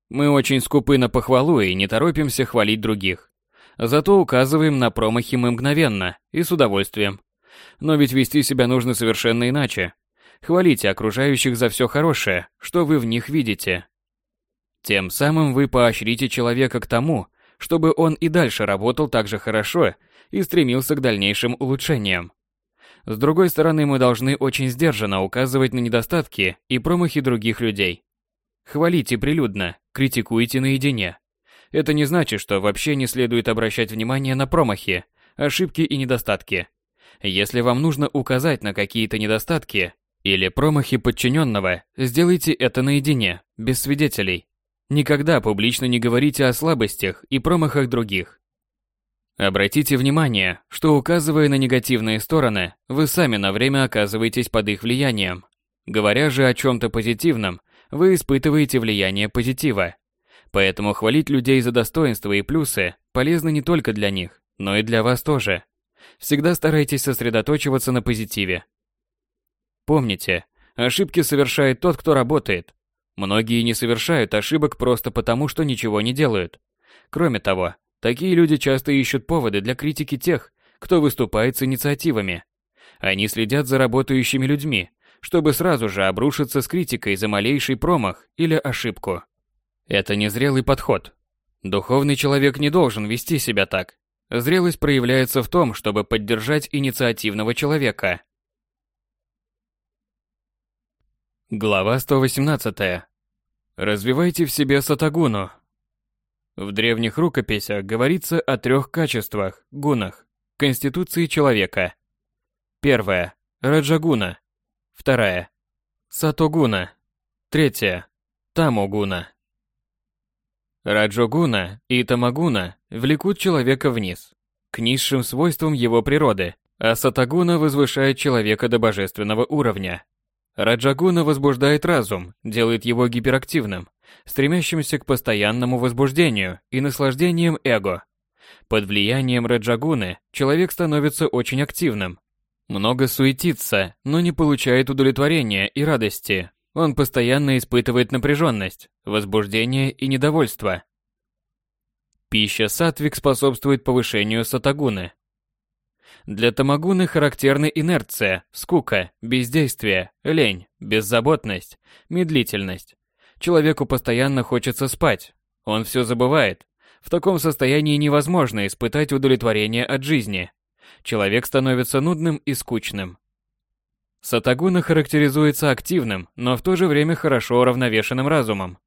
Мы очень скупы на похвалу и не торопимся хвалить других. Зато указываем на промахи мы мгновенно и с удовольствием. Но ведь вести себя нужно совершенно иначе. Хвалите окружающих за все хорошее, что вы в них видите. Тем самым вы поощрите человека к тому, чтобы он и дальше работал так же хорошо и стремился к дальнейшим улучшениям. С другой стороны, мы должны очень сдержанно указывать на недостатки и промахи других людей. Хвалите прилюдно, критикуйте наедине. Это не значит, что вообще не следует обращать внимание на промахи, ошибки и недостатки. Если вам нужно указать на какие-то недостатки или промахи подчиненного, сделайте это наедине, без свидетелей. Никогда публично не говорите о слабостях и промахах других. Обратите внимание, что указывая на негативные стороны, вы сами на время оказываетесь под их влиянием. Говоря же о чем-то позитивном, вы испытываете влияние позитива. Поэтому хвалить людей за достоинства и плюсы полезно не только для них, но и для вас тоже. Всегда старайтесь сосредоточиваться на позитиве. Помните, ошибки совершает тот, кто работает. Многие не совершают ошибок просто потому, что ничего не делают. Кроме того, Такие люди часто ищут поводы для критики тех, кто выступает с инициативами. Они следят за работающими людьми, чтобы сразу же обрушиться с критикой за малейший промах или ошибку. Это незрелый подход. Духовный человек не должен вести себя так. Зрелость проявляется в том, чтобы поддержать инициативного человека. Глава 118. Развивайте в себе сатагуну, в древних рукописях говорится о трех качествах, гунах, конституции человека. Первое – раджагуна. Вторая – сатогуна. Третья – тамогуна. Раджогуна и тамагуна влекут человека вниз, к низшим свойствам его природы, а сатагуна возвышает человека до божественного уровня. Раджагуна возбуждает разум, делает его гиперактивным, стремящимся к постоянному возбуждению и наслаждением эго. Под влиянием Раджагуны человек становится очень активным. Много суетится, но не получает удовлетворения и радости. Он постоянно испытывает напряженность, возбуждение и недовольство. Пища сатвик способствует повышению сатагуны. Для тамагуны характерны инерция, скука, бездействие, лень, беззаботность, медлительность, Человеку постоянно хочется спать. Он все забывает. В таком состоянии невозможно испытать удовлетворение от жизни. Человек становится нудным и скучным. Сатагуна характеризуется активным, но в то же время хорошо уравновешенным разумом.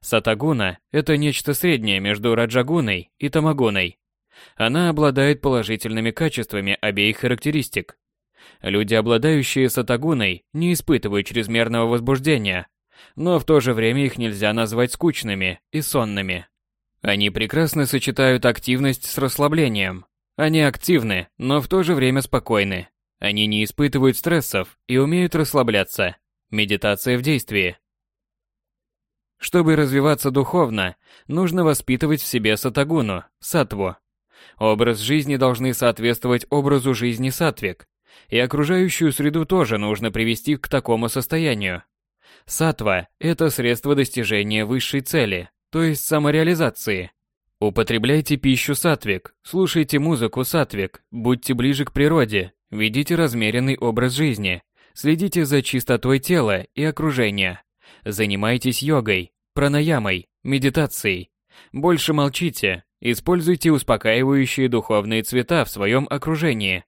Сатагуна – это нечто среднее между раджагуной и тамагуной. Она обладает положительными качествами обеих характеристик. Люди, обладающие сатагуной, не испытывают чрезмерного возбуждения, но в то же время их нельзя назвать скучными и сонными. Они прекрасно сочетают активность с расслаблением. Они активны, но в то же время спокойны. Они не испытывают стрессов и умеют расслабляться. Медитация в действии. Чтобы развиваться духовно, нужно воспитывать в себе сатагуну, сатву. Образ жизни должны соответствовать образу жизни сатвик, и окружающую среду тоже нужно привести к такому состоянию. Сатва – это средство достижения высшей цели, то есть самореализации. Употребляйте пищу сатвик, слушайте музыку сатвик, будьте ближе к природе, ведите размеренный образ жизни, следите за чистотой тела и окружения, занимайтесь йогой, пранаямой, медитацией. Больше молчите, используйте успокаивающие духовные цвета в своем окружении.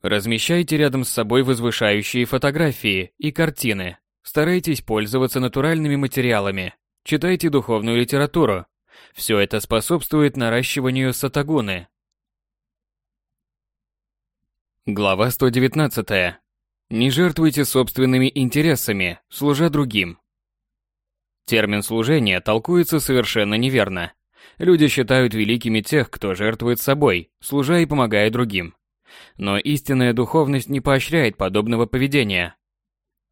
Размещайте рядом с собой возвышающие фотографии и картины, Старайтесь пользоваться натуральными материалами. Читайте духовную литературу. Все это способствует наращиванию сатагуны. Глава 119. Не жертвуйте собственными интересами, служа другим. Термин служение толкуется совершенно неверно. Люди считают великими тех, кто жертвует собой, служа и помогая другим. Но истинная духовность не поощряет подобного поведения.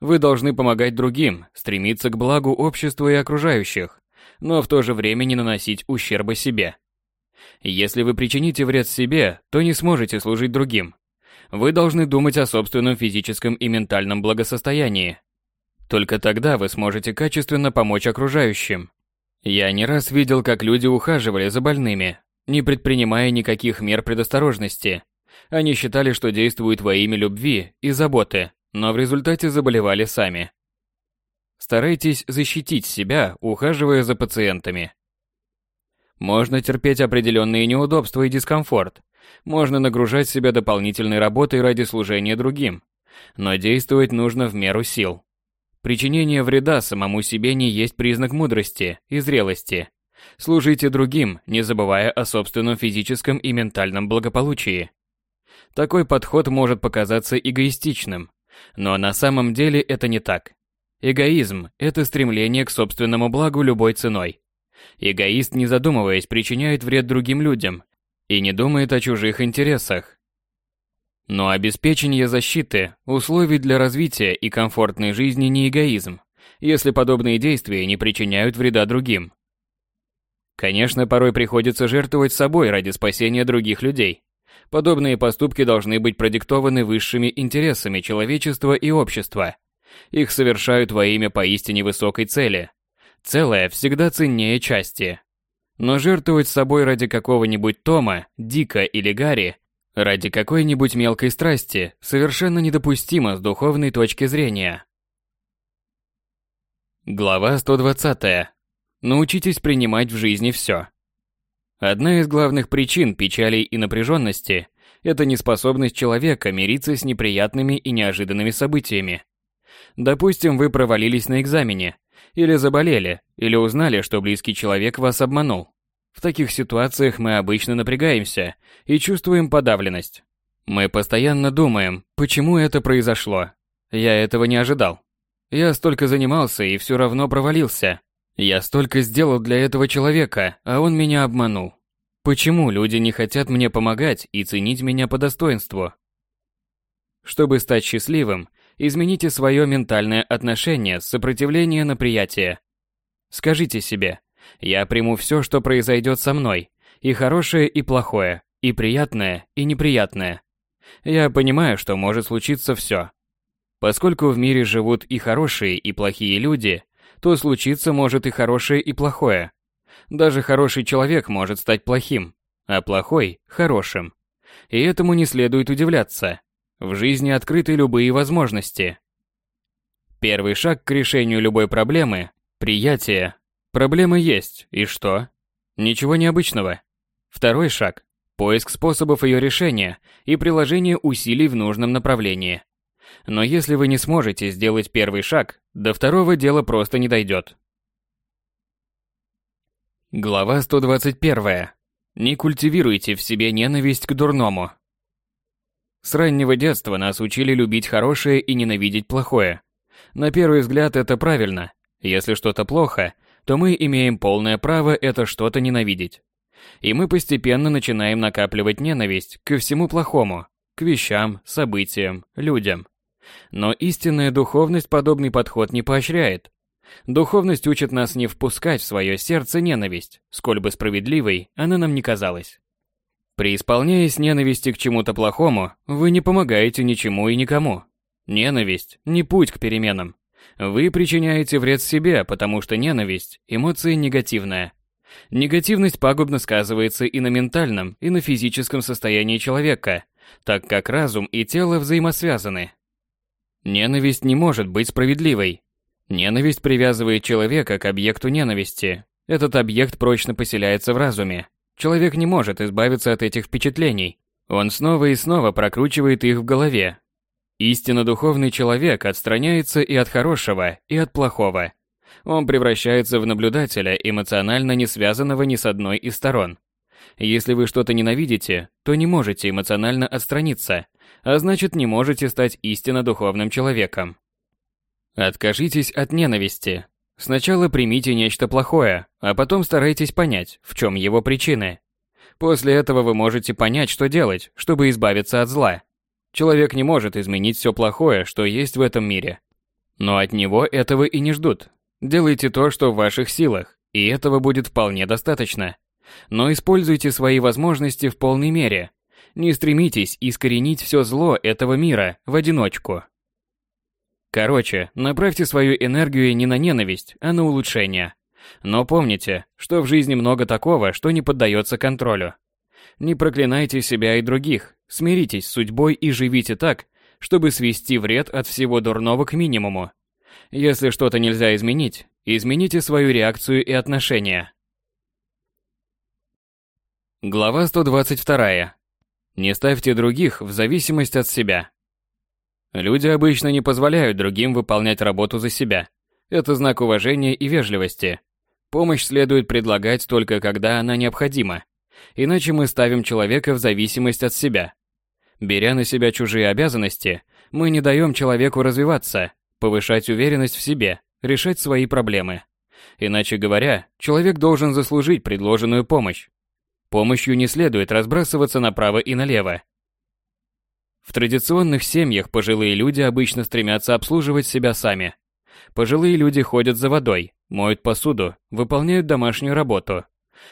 Вы должны помогать другим, стремиться к благу общества и окружающих, но в то же время не наносить ущерба себе. Если вы причините вред себе, то не сможете служить другим. Вы должны думать о собственном физическом и ментальном благосостоянии. Только тогда вы сможете качественно помочь окружающим. Я не раз видел, как люди ухаживали за больными, не предпринимая никаких мер предосторожности. Они считали, что действуют во имя любви и заботы, но в результате заболевали сами. Старайтесь защитить себя, ухаживая за пациентами. Можно терпеть определенные неудобства и дискомфорт. Можно нагружать себя дополнительной работой ради служения другим. Но действовать нужно в меру сил. Причинение вреда самому себе не есть признак мудрости и зрелости. Служите другим, не забывая о собственном физическом и ментальном благополучии. Такой подход может показаться эгоистичным, но на самом деле это не так. Эгоизм – это стремление к собственному благу любой ценой. Эгоист, не задумываясь, причиняет вред другим людям и не думает о чужих интересах. Но обеспечение защиты, условий для развития и комфортной жизни не эгоизм, если подобные действия не причиняют вреда другим. Конечно, порой приходится жертвовать собой ради спасения других людей. Подобные поступки должны быть продиктованы высшими интересами человечества и общества. Их совершают во имя поистине высокой цели. Целое всегда ценнее части. Но жертвовать собой ради какого-нибудь Тома, Дика или Гарри, ради какой-нибудь мелкой страсти, совершенно недопустимо с духовной точки зрения. Глава 120. Научитесь принимать в жизни все. Одна из главных причин печали и напряженности – это неспособность человека мириться с неприятными и неожиданными событиями. Допустим, вы провалились на экзамене, или заболели, или узнали, что близкий человек вас обманул. В таких ситуациях мы обычно напрягаемся и чувствуем подавленность. Мы постоянно думаем, почему это произошло. Я этого не ожидал. Я столько занимался и все равно провалился. Я столько сделал для этого человека, а он меня обманул. Почему люди не хотят мне помогать и ценить меня по достоинству? Чтобы стать счастливым, измените свое ментальное отношение с сопротивления на приятие. Скажите себе, я приму все, что произойдет со мной, и хорошее, и плохое, и приятное, и неприятное. Я понимаю, что может случиться все. Поскольку в мире живут и хорошие, и плохие люди, то случиться может и хорошее, и плохое. Даже хороший человек может стать плохим, а плохой – хорошим. И этому не следует удивляться. В жизни открыты любые возможности. Первый шаг к решению любой проблемы – приятие. Проблема есть, и что? Ничего необычного. Второй шаг – поиск способов ее решения и приложение усилий в нужном направлении. Но если вы не сможете сделать первый шаг, до второго дела просто не дойдет. Глава 121. Не культивируйте в себе ненависть к дурному. С раннего детства нас учили любить хорошее и ненавидеть плохое. На первый взгляд это правильно. Если что-то плохо, то мы имеем полное право это что-то ненавидеть. И мы постепенно начинаем накапливать ненависть ко всему плохому, к вещам, событиям, людям. Но истинная духовность подобный подход не поощряет. Духовность учит нас не впускать в свое сердце ненависть, сколь бы справедливой она нам не казалась. Преисполняясь ненависти к чему-то плохому, вы не помогаете ничему и никому. Ненависть – не путь к переменам. Вы причиняете вред себе, потому что ненависть – эмоция негативная. Негативность пагубно сказывается и на ментальном, и на физическом состоянии человека, так как разум и тело взаимосвязаны. Ненависть не может быть справедливой. Ненависть привязывает человека к объекту ненависти. Этот объект прочно поселяется в разуме. Человек не может избавиться от этих впечатлений. Он снова и снова прокручивает их в голове. Истинно духовный человек отстраняется и от хорошего, и от плохого. Он превращается в наблюдателя, эмоционально не связанного ни с одной из сторон. Если вы что-то ненавидите, то не можете эмоционально отстраниться – а значит не можете стать истинно духовным человеком. Откажитесь от ненависти. Сначала примите нечто плохое, а потом старайтесь понять, в чем его причины. После этого вы можете понять, что делать, чтобы избавиться от зла. Человек не может изменить все плохое, что есть в этом мире. Но от него этого и не ждут. Делайте то, что в ваших силах, и этого будет вполне достаточно. Но используйте свои возможности в полной мере, не стремитесь искоренить все зло этого мира в одиночку. Короче, направьте свою энергию не на ненависть, а на улучшение. Но помните, что в жизни много такого, что не поддается контролю. Не проклинайте себя и других, смиритесь с судьбой и живите так, чтобы свести вред от всего дурного к минимуму. Если что-то нельзя изменить, измените свою реакцию и отношения. Глава 122. Не ставьте других в зависимость от себя. Люди обычно не позволяют другим выполнять работу за себя. Это знак уважения и вежливости. Помощь следует предлагать только когда она необходима, иначе мы ставим человека в зависимость от себя. Беря на себя чужие обязанности, мы не даем человеку развиваться, повышать уверенность в себе, решать свои проблемы. Иначе говоря, человек должен заслужить предложенную помощь. Помощью не следует разбрасываться направо и налево. В традиционных семьях пожилые люди обычно стремятся обслуживать себя сами. Пожилые люди ходят за водой, моют посуду, выполняют домашнюю работу.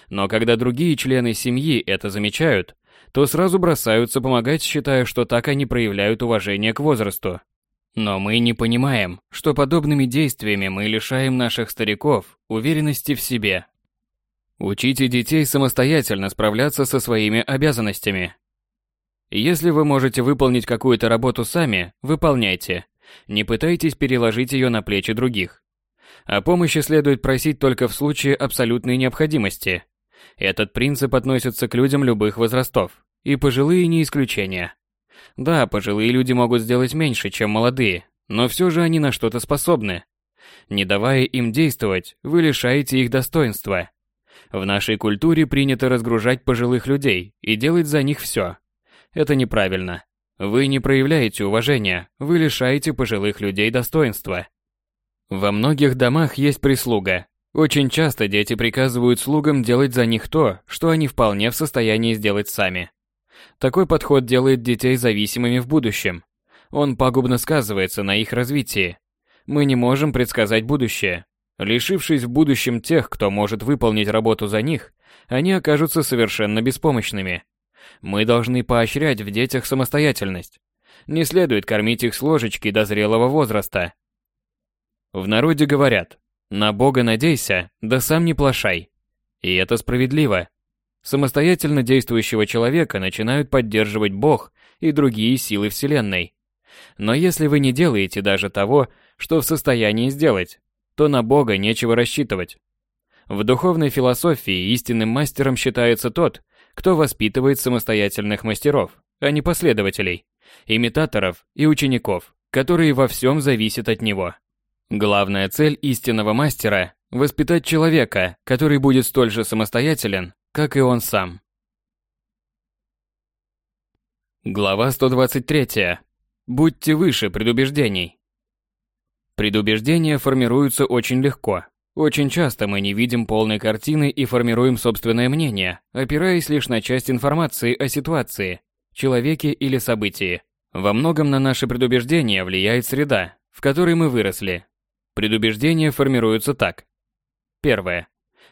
Но когда другие члены семьи это замечают, то сразу бросаются помогать, считая, что так они проявляют уважение к возрасту. Но мы не понимаем, что подобными действиями мы лишаем наших стариков уверенности в себе. Учите детей самостоятельно справляться со своими обязанностями. Если вы можете выполнить какую-то работу сами, выполняйте. Не пытайтесь переложить ее на плечи других. О помощи следует просить только в случае абсолютной необходимости. Этот принцип относится к людям любых возрастов, и пожилые не исключение. Да, пожилые люди могут сделать меньше, чем молодые, но все же они на что-то способны. Не давая им действовать, вы лишаете их достоинства. В нашей культуре принято разгружать пожилых людей и делать за них все. Это неправильно. Вы не проявляете уважения, вы лишаете пожилых людей достоинства. Во многих домах есть прислуга. Очень часто дети приказывают слугам делать за них то, что они вполне в состоянии сделать сами. Такой подход делает детей зависимыми в будущем. Он пагубно сказывается на их развитии. Мы не можем предсказать будущее. Лишившись в будущем тех, кто может выполнить работу за них, они окажутся совершенно беспомощными. Мы должны поощрять в детях самостоятельность. Не следует кормить их с ложечки до зрелого возраста. В народе говорят «на Бога надейся, да сам не плашай». И это справедливо. Самостоятельно действующего человека начинают поддерживать Бог и другие силы Вселенной. Но если вы не делаете даже того, что в состоянии сделать, то на Бога нечего рассчитывать. В духовной философии истинным мастером считается тот, кто воспитывает самостоятельных мастеров, а не последователей, имитаторов и учеников, которые во всем зависят от него. Главная цель истинного мастера – воспитать человека, который будет столь же самостоятелен, как и он сам. Глава 123. Будьте выше предубеждений. Предубеждения формируются очень легко. Очень часто мы не видим полной картины и формируем собственное мнение, опираясь лишь на часть информации о ситуации, человеке или событии. Во многом на наше предубеждение влияет среда, в которой мы выросли. Предубеждения формируются так. Первое.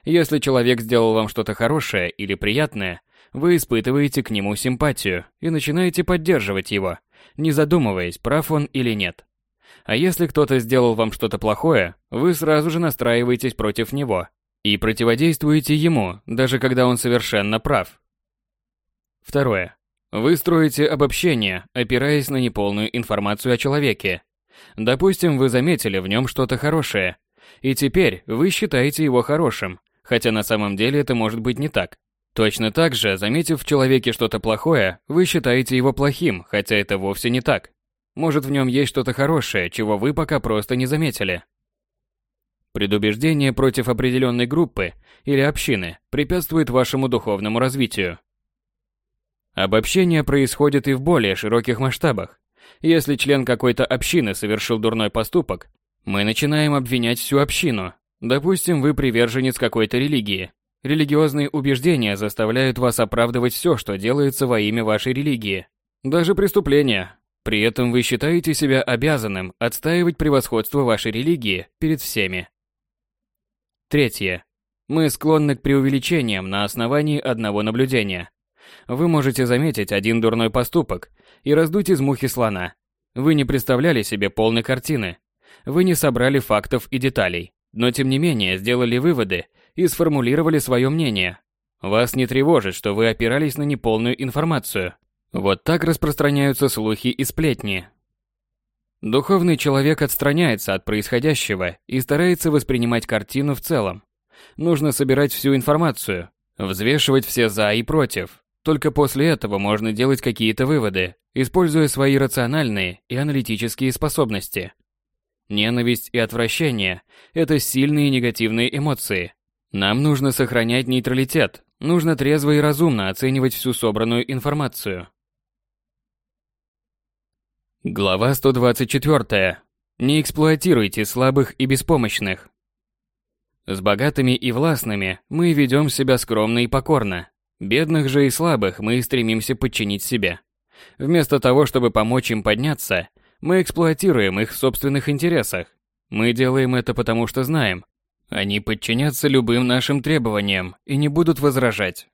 Если человек сделал вам что-то хорошее или приятное, вы испытываете к нему симпатию и начинаете поддерживать его, не задумываясь, прав он или нет. А если кто-то сделал вам что-то плохое, вы сразу же настраиваетесь против него и противодействуете ему, даже когда он совершенно прав. Второе. Вы строите обобщение, опираясь на неполную информацию о человеке. Допустим, вы заметили в нем что-то хорошее, и теперь вы считаете его хорошим, хотя на самом деле это может быть не так. Точно так же, заметив в человеке что-то плохое, вы считаете его плохим, хотя это вовсе не так. Может в нем есть что-то хорошее, чего вы пока просто не заметили. Предубеждение против определенной группы или общины препятствует вашему духовному развитию. Обобщение происходит и в более широких масштабах. Если член какой-то общины совершил дурной поступок, мы начинаем обвинять всю общину, Допустим, вы приверженец какой-то религии. Религиозные убеждения заставляют вас оправдывать все, что делается во имя вашей религии. Даже преступления. При этом вы считаете себя обязанным отстаивать превосходство вашей религии перед всеми. Третье. Мы склонны к преувеличениям на основании одного наблюдения. Вы можете заметить один дурной поступок и раздуть из мухи слона. Вы не представляли себе полной картины. Вы не собрали фактов и деталей но тем не менее сделали выводы и сформулировали свое мнение. Вас не тревожит, что вы опирались на неполную информацию. Вот так распространяются слухи и сплетни. Духовный человек отстраняется от происходящего и старается воспринимать картину в целом. Нужно собирать всю информацию, взвешивать все «за» и «против». Только после этого можно делать какие-то выводы, используя свои рациональные и аналитические способности. Ненависть и отвращение – это сильные негативные эмоции. Нам нужно сохранять нейтралитет, нужно трезво и разумно оценивать всю собранную информацию. Глава 124. Не эксплуатируйте слабых и беспомощных. С богатыми и властными мы ведем себя скромно и покорно. Бедных же и слабых мы стремимся подчинить себе. Вместо того, чтобы помочь им подняться, мы эксплуатируем их в собственных интересах. Мы делаем это потому, что знаем. Они подчинятся любым нашим требованиям и не будут возражать.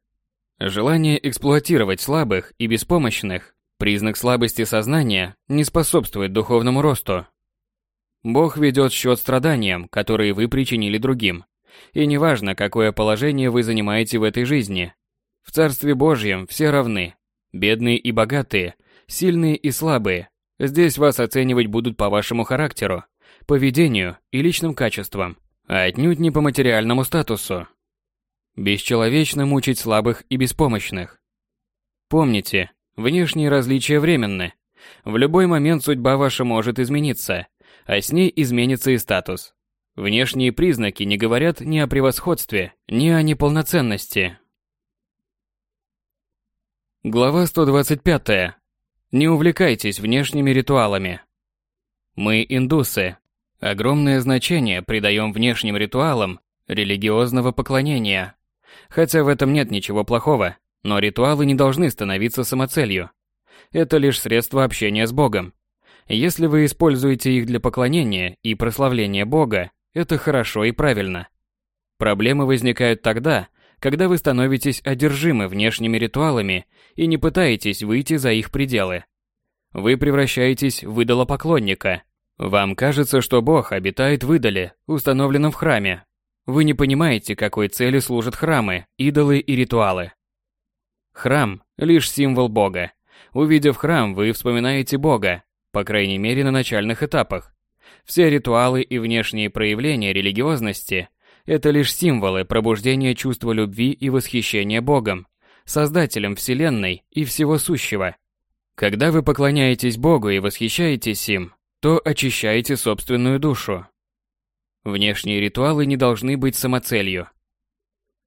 Желание эксплуатировать слабых и беспомощных Признак слабости сознания не способствует духовному росту. Бог ведет счет страданиям, которые вы причинили другим. И неважно, какое положение вы занимаете в этой жизни. В Царстве Божьем все равны. Бедные и богатые, сильные и слабые. Здесь вас оценивать будут по вашему характеру, поведению и личным качествам, а отнюдь не по материальному статусу. Бесчеловечно мучить слабых и беспомощных. Помните, Внешние различия временны. В любой момент судьба ваша может измениться, а с ней изменится и статус. Внешние признаки не говорят ни о превосходстве, ни о неполноценности. Глава 125. Не увлекайтесь внешними ритуалами. Мы, индусы, огромное значение придаем внешним ритуалам религиозного поклонения. Хотя в этом нет ничего плохого. Но ритуалы не должны становиться самоцелью. Это лишь средство общения с Богом. Если вы используете их для поклонения и прославления Бога, это хорошо и правильно. Проблемы возникают тогда, когда вы становитесь одержимы внешними ритуалами и не пытаетесь выйти за их пределы. Вы превращаетесь в идолопоклонника. Вам кажется, что Бог обитает в идоле, установленном в храме. Вы не понимаете, какой цели служат храмы, идолы и ритуалы. Храм – лишь символ Бога. Увидев храм, вы вспоминаете Бога, по крайней мере на начальных этапах. Все ритуалы и внешние проявления религиозности – это лишь символы пробуждения чувства любви и восхищения Богом, Создателем Вселенной и всего сущего. Когда вы поклоняетесь Богу и восхищаетесь им, то очищаете собственную душу. Внешние ритуалы не должны быть самоцелью.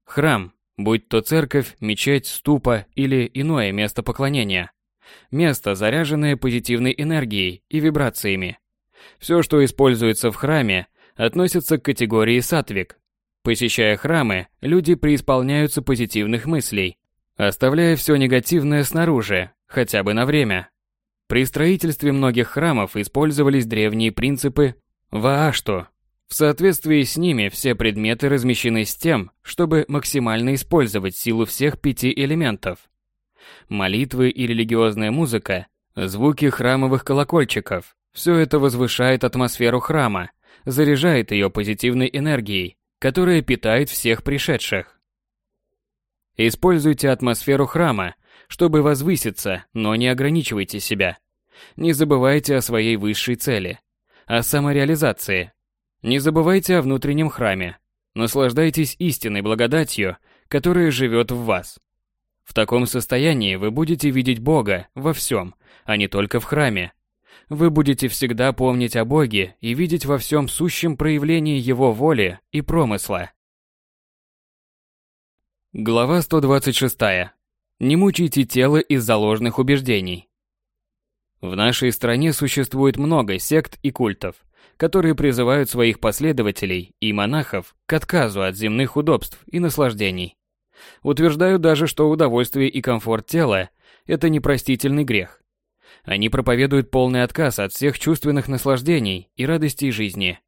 Храм будь то церковь, мечеть, ступа или иное место поклонения. Место, заряженное позитивной энергией и вибрациями. Все, что используется в храме, относится к категории сатвик. Посещая храмы, люди преисполняются позитивных мыслей, оставляя все негативное снаружи, хотя бы на время. При строительстве многих храмов использовались древние принципы Ваашту, в соответствии с ними все предметы размещены с тем, чтобы максимально использовать силу всех пяти элементов. Молитвы и религиозная музыка, звуки храмовых колокольчиков – все это возвышает атмосферу храма, заряжает ее позитивной энергией, которая питает всех пришедших. Используйте атмосферу храма, чтобы возвыситься, но не ограничивайте себя. Не забывайте о своей высшей цели, о самореализации, не забывайте о внутреннем храме. Наслаждайтесь истинной благодатью, которая живет в вас. В таком состоянии вы будете видеть Бога во всем, а не только в храме. Вы будете всегда помнить о Боге и видеть во всем сущем проявлении Его воли и промысла. Глава 126. Не мучайте тело из-за ложных убеждений. В нашей стране существует много сект и культов – которые призывают своих последователей и монахов к отказу от земных удобств и наслаждений. Утверждают даже, что удовольствие и комфорт тела – это непростительный грех. Они проповедуют полный отказ от всех чувственных наслаждений и радостей жизни.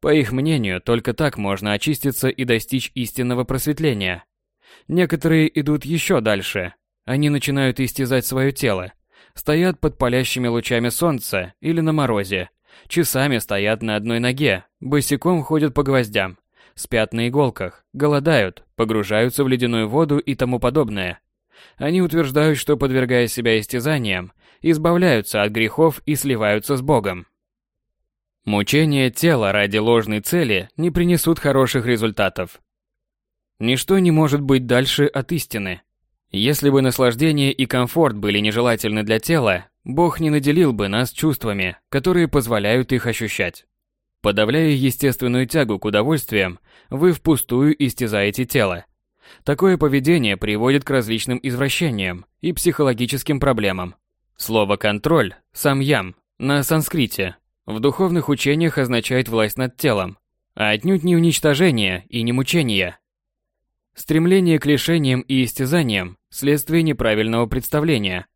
По их мнению, только так можно очиститься и достичь истинного просветления. Некоторые идут еще дальше. Они начинают истязать свое тело, стоят под палящими лучами солнца или на морозе, Часами стоят на одной ноге, босиком ходят по гвоздям, спят на иголках, голодают, погружаются в ледяную воду и тому подобное. Они утверждают, что подвергая себя истязаниям, избавляются от грехов и сливаются с Богом. Мучения тела ради ложной цели не принесут хороших результатов. Ничто не может быть дальше от истины. Если бы наслаждение и комфорт были нежелательны для тела, Бог не наделил бы нас чувствами, которые позволяют их ощущать. Подавляя естественную тягу к удовольствиям, вы впустую истязаете тело. Такое поведение приводит к различным извращениям и психологическим проблемам. Слово «контроль» – самьям на санскрите в духовных учениях означает власть над телом, а отнюдь не уничтожение и не мучение. Стремление к лишениям и истязаниям – следствие неправильного представления.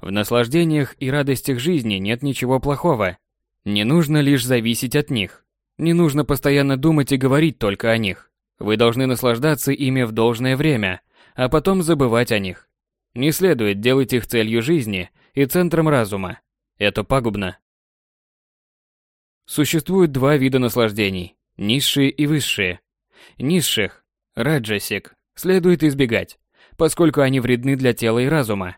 В наслаждениях и радостях жизни нет ничего плохого. Не нужно лишь зависеть от них. Не нужно постоянно думать и говорить только о них. Вы должны наслаждаться ими в должное время, а потом забывать о них. Не следует делать их целью жизни и центром разума. Это пагубно. Существует два вида наслаждений – низшие и высшие. Низших, раджасик, следует избегать, поскольку они вредны для тела и разума.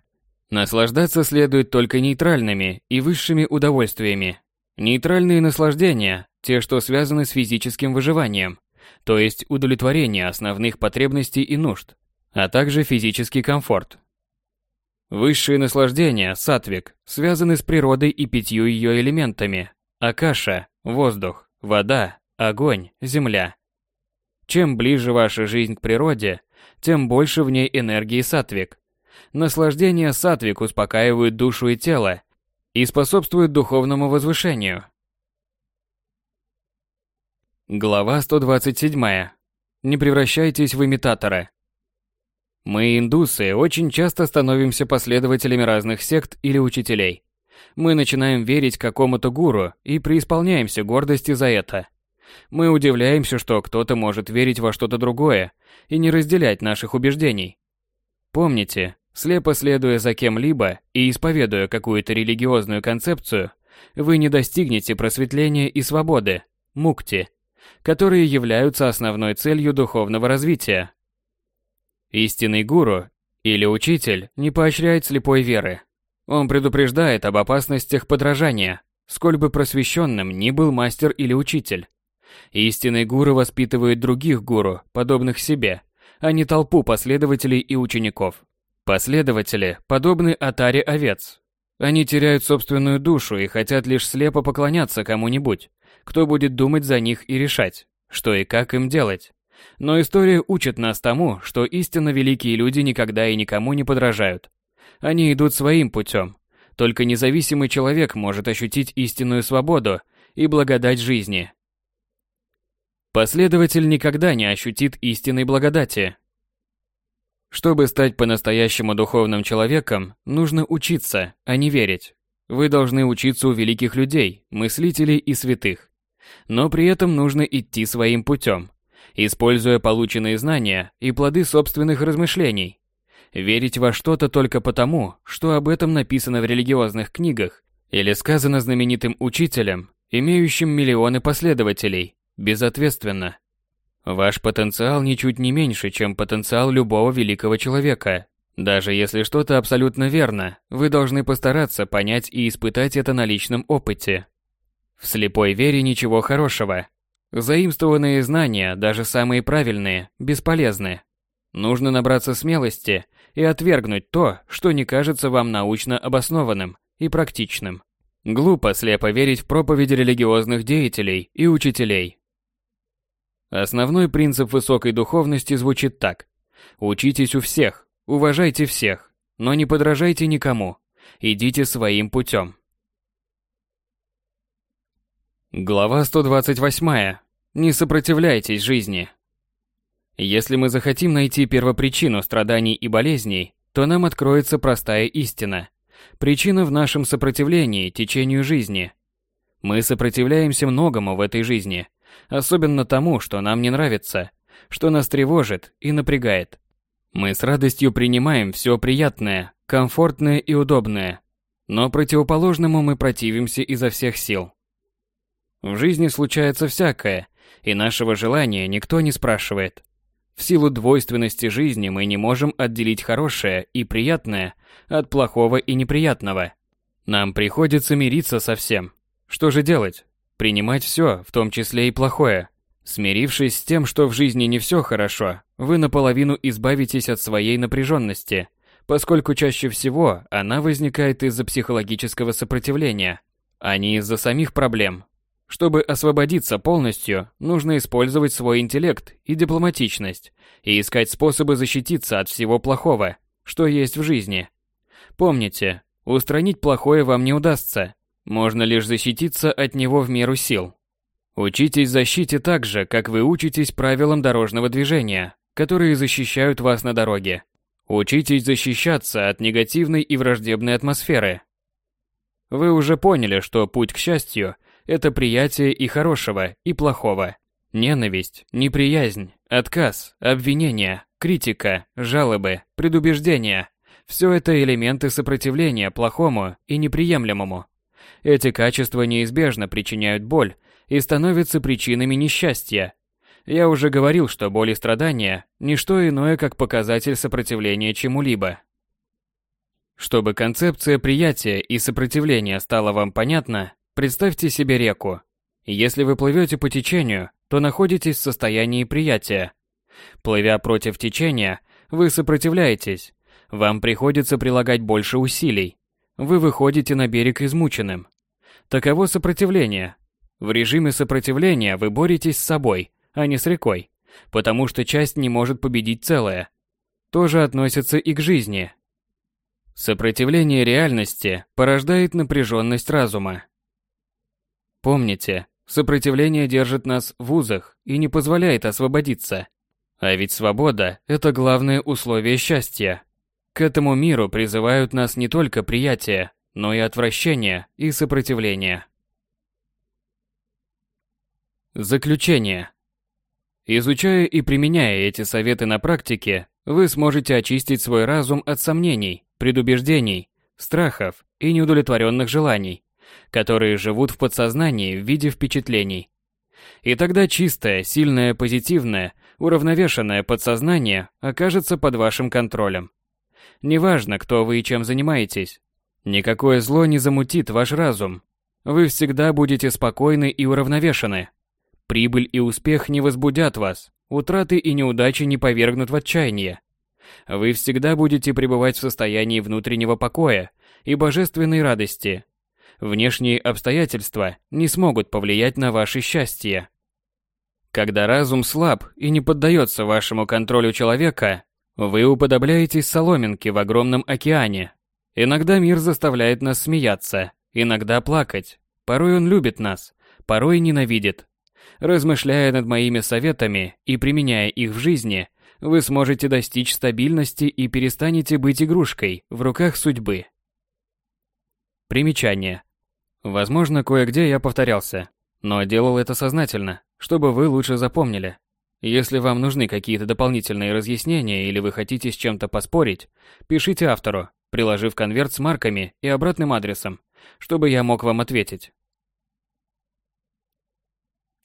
Наслаждаться следует только нейтральными и высшими удовольствиями. Нейтральные наслаждения – те, что связаны с физическим выживанием, то есть удовлетворение основных потребностей и нужд, а также физический комфорт. Высшие наслаждения, сатвик, связаны с природой и пятью ее элементами – акаша, воздух, вода, огонь, земля. Чем ближе ваша жизнь к природе, тем больше в ней энергии сатвик. Наслаждения сатвик успокаивают душу и тело и способствуют духовному возвышению. Глава 127. Не превращайтесь в имитатора. Мы, индусы, очень часто становимся последователями разных сект или учителей. Мы начинаем верить какому-то гуру и преисполняемся гордости за это. Мы удивляемся, что кто-то может верить во что-то другое и не разделять наших убеждений. Помните, слепо следуя за кем-либо и исповедуя какую-то религиозную концепцию, вы не достигнете просветления и свободы, мукти, которые являются основной целью духовного развития. Истинный гуру или учитель не поощряет слепой веры. Он предупреждает об опасностях подражания, сколь бы просвещенным ни был мастер или учитель. Истинный гуру воспитывает других гуру, подобных себе, а не толпу последователей и учеников. Последователи подобны атаре овец. Они теряют собственную душу и хотят лишь слепо поклоняться кому-нибудь, кто будет думать за них и решать, что и как им делать. Но история учит нас тому, что истинно великие люди никогда и никому не подражают. Они идут своим путем. Только независимый человек может ощутить истинную свободу и благодать жизни. Последователь никогда не ощутит истинной благодати. Чтобы стать по-настоящему духовным человеком, нужно учиться, а не верить. Вы должны учиться у великих людей, мыслителей и святых. Но при этом нужно идти своим путем, используя полученные знания и плоды собственных размышлений. Верить во что-то только потому, что об этом написано в религиозных книгах или сказано знаменитым учителем, имеющим миллионы последователей, безответственно. Ваш потенциал ничуть не меньше, чем потенциал любого великого человека. Даже если что-то абсолютно верно, вы должны постараться понять и испытать это на личном опыте. В слепой вере ничего хорошего. Заимствованные знания, даже самые правильные, бесполезны. Нужно набраться смелости и отвергнуть то, что не кажется вам научно обоснованным и практичным. Глупо слепо верить в проповеди религиозных деятелей и учителей. Основной принцип высокой духовности звучит так. Учитесь у всех, уважайте всех, но не подражайте никому. Идите своим путем. Глава 128. Не сопротивляйтесь жизни. Если мы захотим найти первопричину страданий и болезней, то нам откроется простая истина. Причина в нашем сопротивлении течению жизни. Мы сопротивляемся многому в этой жизни, особенно тому, что нам не нравится, что нас тревожит и напрягает. Мы с радостью принимаем все приятное, комфортное и удобное, но противоположному мы противимся изо всех сил. В жизни случается всякое, и нашего желания никто не спрашивает. В силу двойственности жизни мы не можем отделить хорошее и приятное от плохого и неприятного. Нам приходится мириться со всем. Что же делать? Принимать все, в том числе и плохое. Смирившись с тем, что в жизни не все хорошо, вы наполовину избавитесь от своей напряженности, поскольку чаще всего она возникает из-за психологического сопротивления, а не из-за самих проблем. Чтобы освободиться полностью, нужно использовать свой интеллект и дипломатичность и искать способы защититься от всего плохого, что есть в жизни. Помните, устранить плохое вам не удастся, можно лишь защититься от него в меру сил. Учитесь защите так же, как вы учитесь правилам дорожного движения, которые защищают вас на дороге. Учитесь защищаться от негативной и враждебной атмосферы. Вы уже поняли, что путь к счастью – это приятие и хорошего, и плохого. Ненависть, неприязнь, отказ, обвинение, критика, жалобы, предубеждения – все это элементы сопротивления плохому и неприемлемому. Эти качества неизбежно причиняют боль и становятся причинами несчастья. Я уже говорил, что боль и страдания – не что иное, как показатель сопротивления чему-либо. Чтобы концепция приятия и сопротивления стала вам понятна, представьте себе реку. Если вы плывете по течению, то находитесь в состоянии приятия. Плывя против течения, вы сопротивляетесь. Вам приходится прилагать больше усилий. Вы выходите на берег измученным. Таково сопротивление, в режиме сопротивления вы боретесь с собой, а не с рекой, потому что часть не может победить целое. Тоже относится и к жизни. Сопротивление реальности порождает напряженность разума. Помните, сопротивление держит нас в узах и не позволяет освободиться. А ведь свобода – это главное условие счастья. К этому миру призывают нас не только приятие, но и отвращение и сопротивление. Заключение. Изучая и применяя эти советы на практике, вы сможете очистить свой разум от сомнений, предубеждений, страхов и неудовлетворенных желаний, которые живут в подсознании в виде впечатлений. И тогда чистое, сильное, позитивное, уравновешенное подсознание окажется под вашим контролем. Неважно, кто вы и чем занимаетесь. Никакое зло не замутит ваш разум. Вы всегда будете спокойны и уравновешены. Прибыль и успех не возбудят вас, утраты и неудачи не повергнут в отчаяние. Вы всегда будете пребывать в состоянии внутреннего покоя и божественной радости. Внешние обстоятельства не смогут повлиять на ваше счастье. Когда разум слаб и не поддается вашему контролю человека, вы уподобляетесь соломинке в огромном океане. Иногда мир заставляет нас смеяться, иногда плакать. Порой он любит нас, порой ненавидит. Размышляя над моими советами и применяя их в жизни, вы сможете достичь стабильности и перестанете быть игрушкой в руках судьбы. Примечание. Возможно, кое-где я повторялся, но делал это сознательно, чтобы вы лучше запомнили. Если вам нужны какие-то дополнительные разъяснения или вы хотите с чем-то поспорить, пишите автору, приложив конверт с марками и обратным адресом, чтобы я мог вам ответить.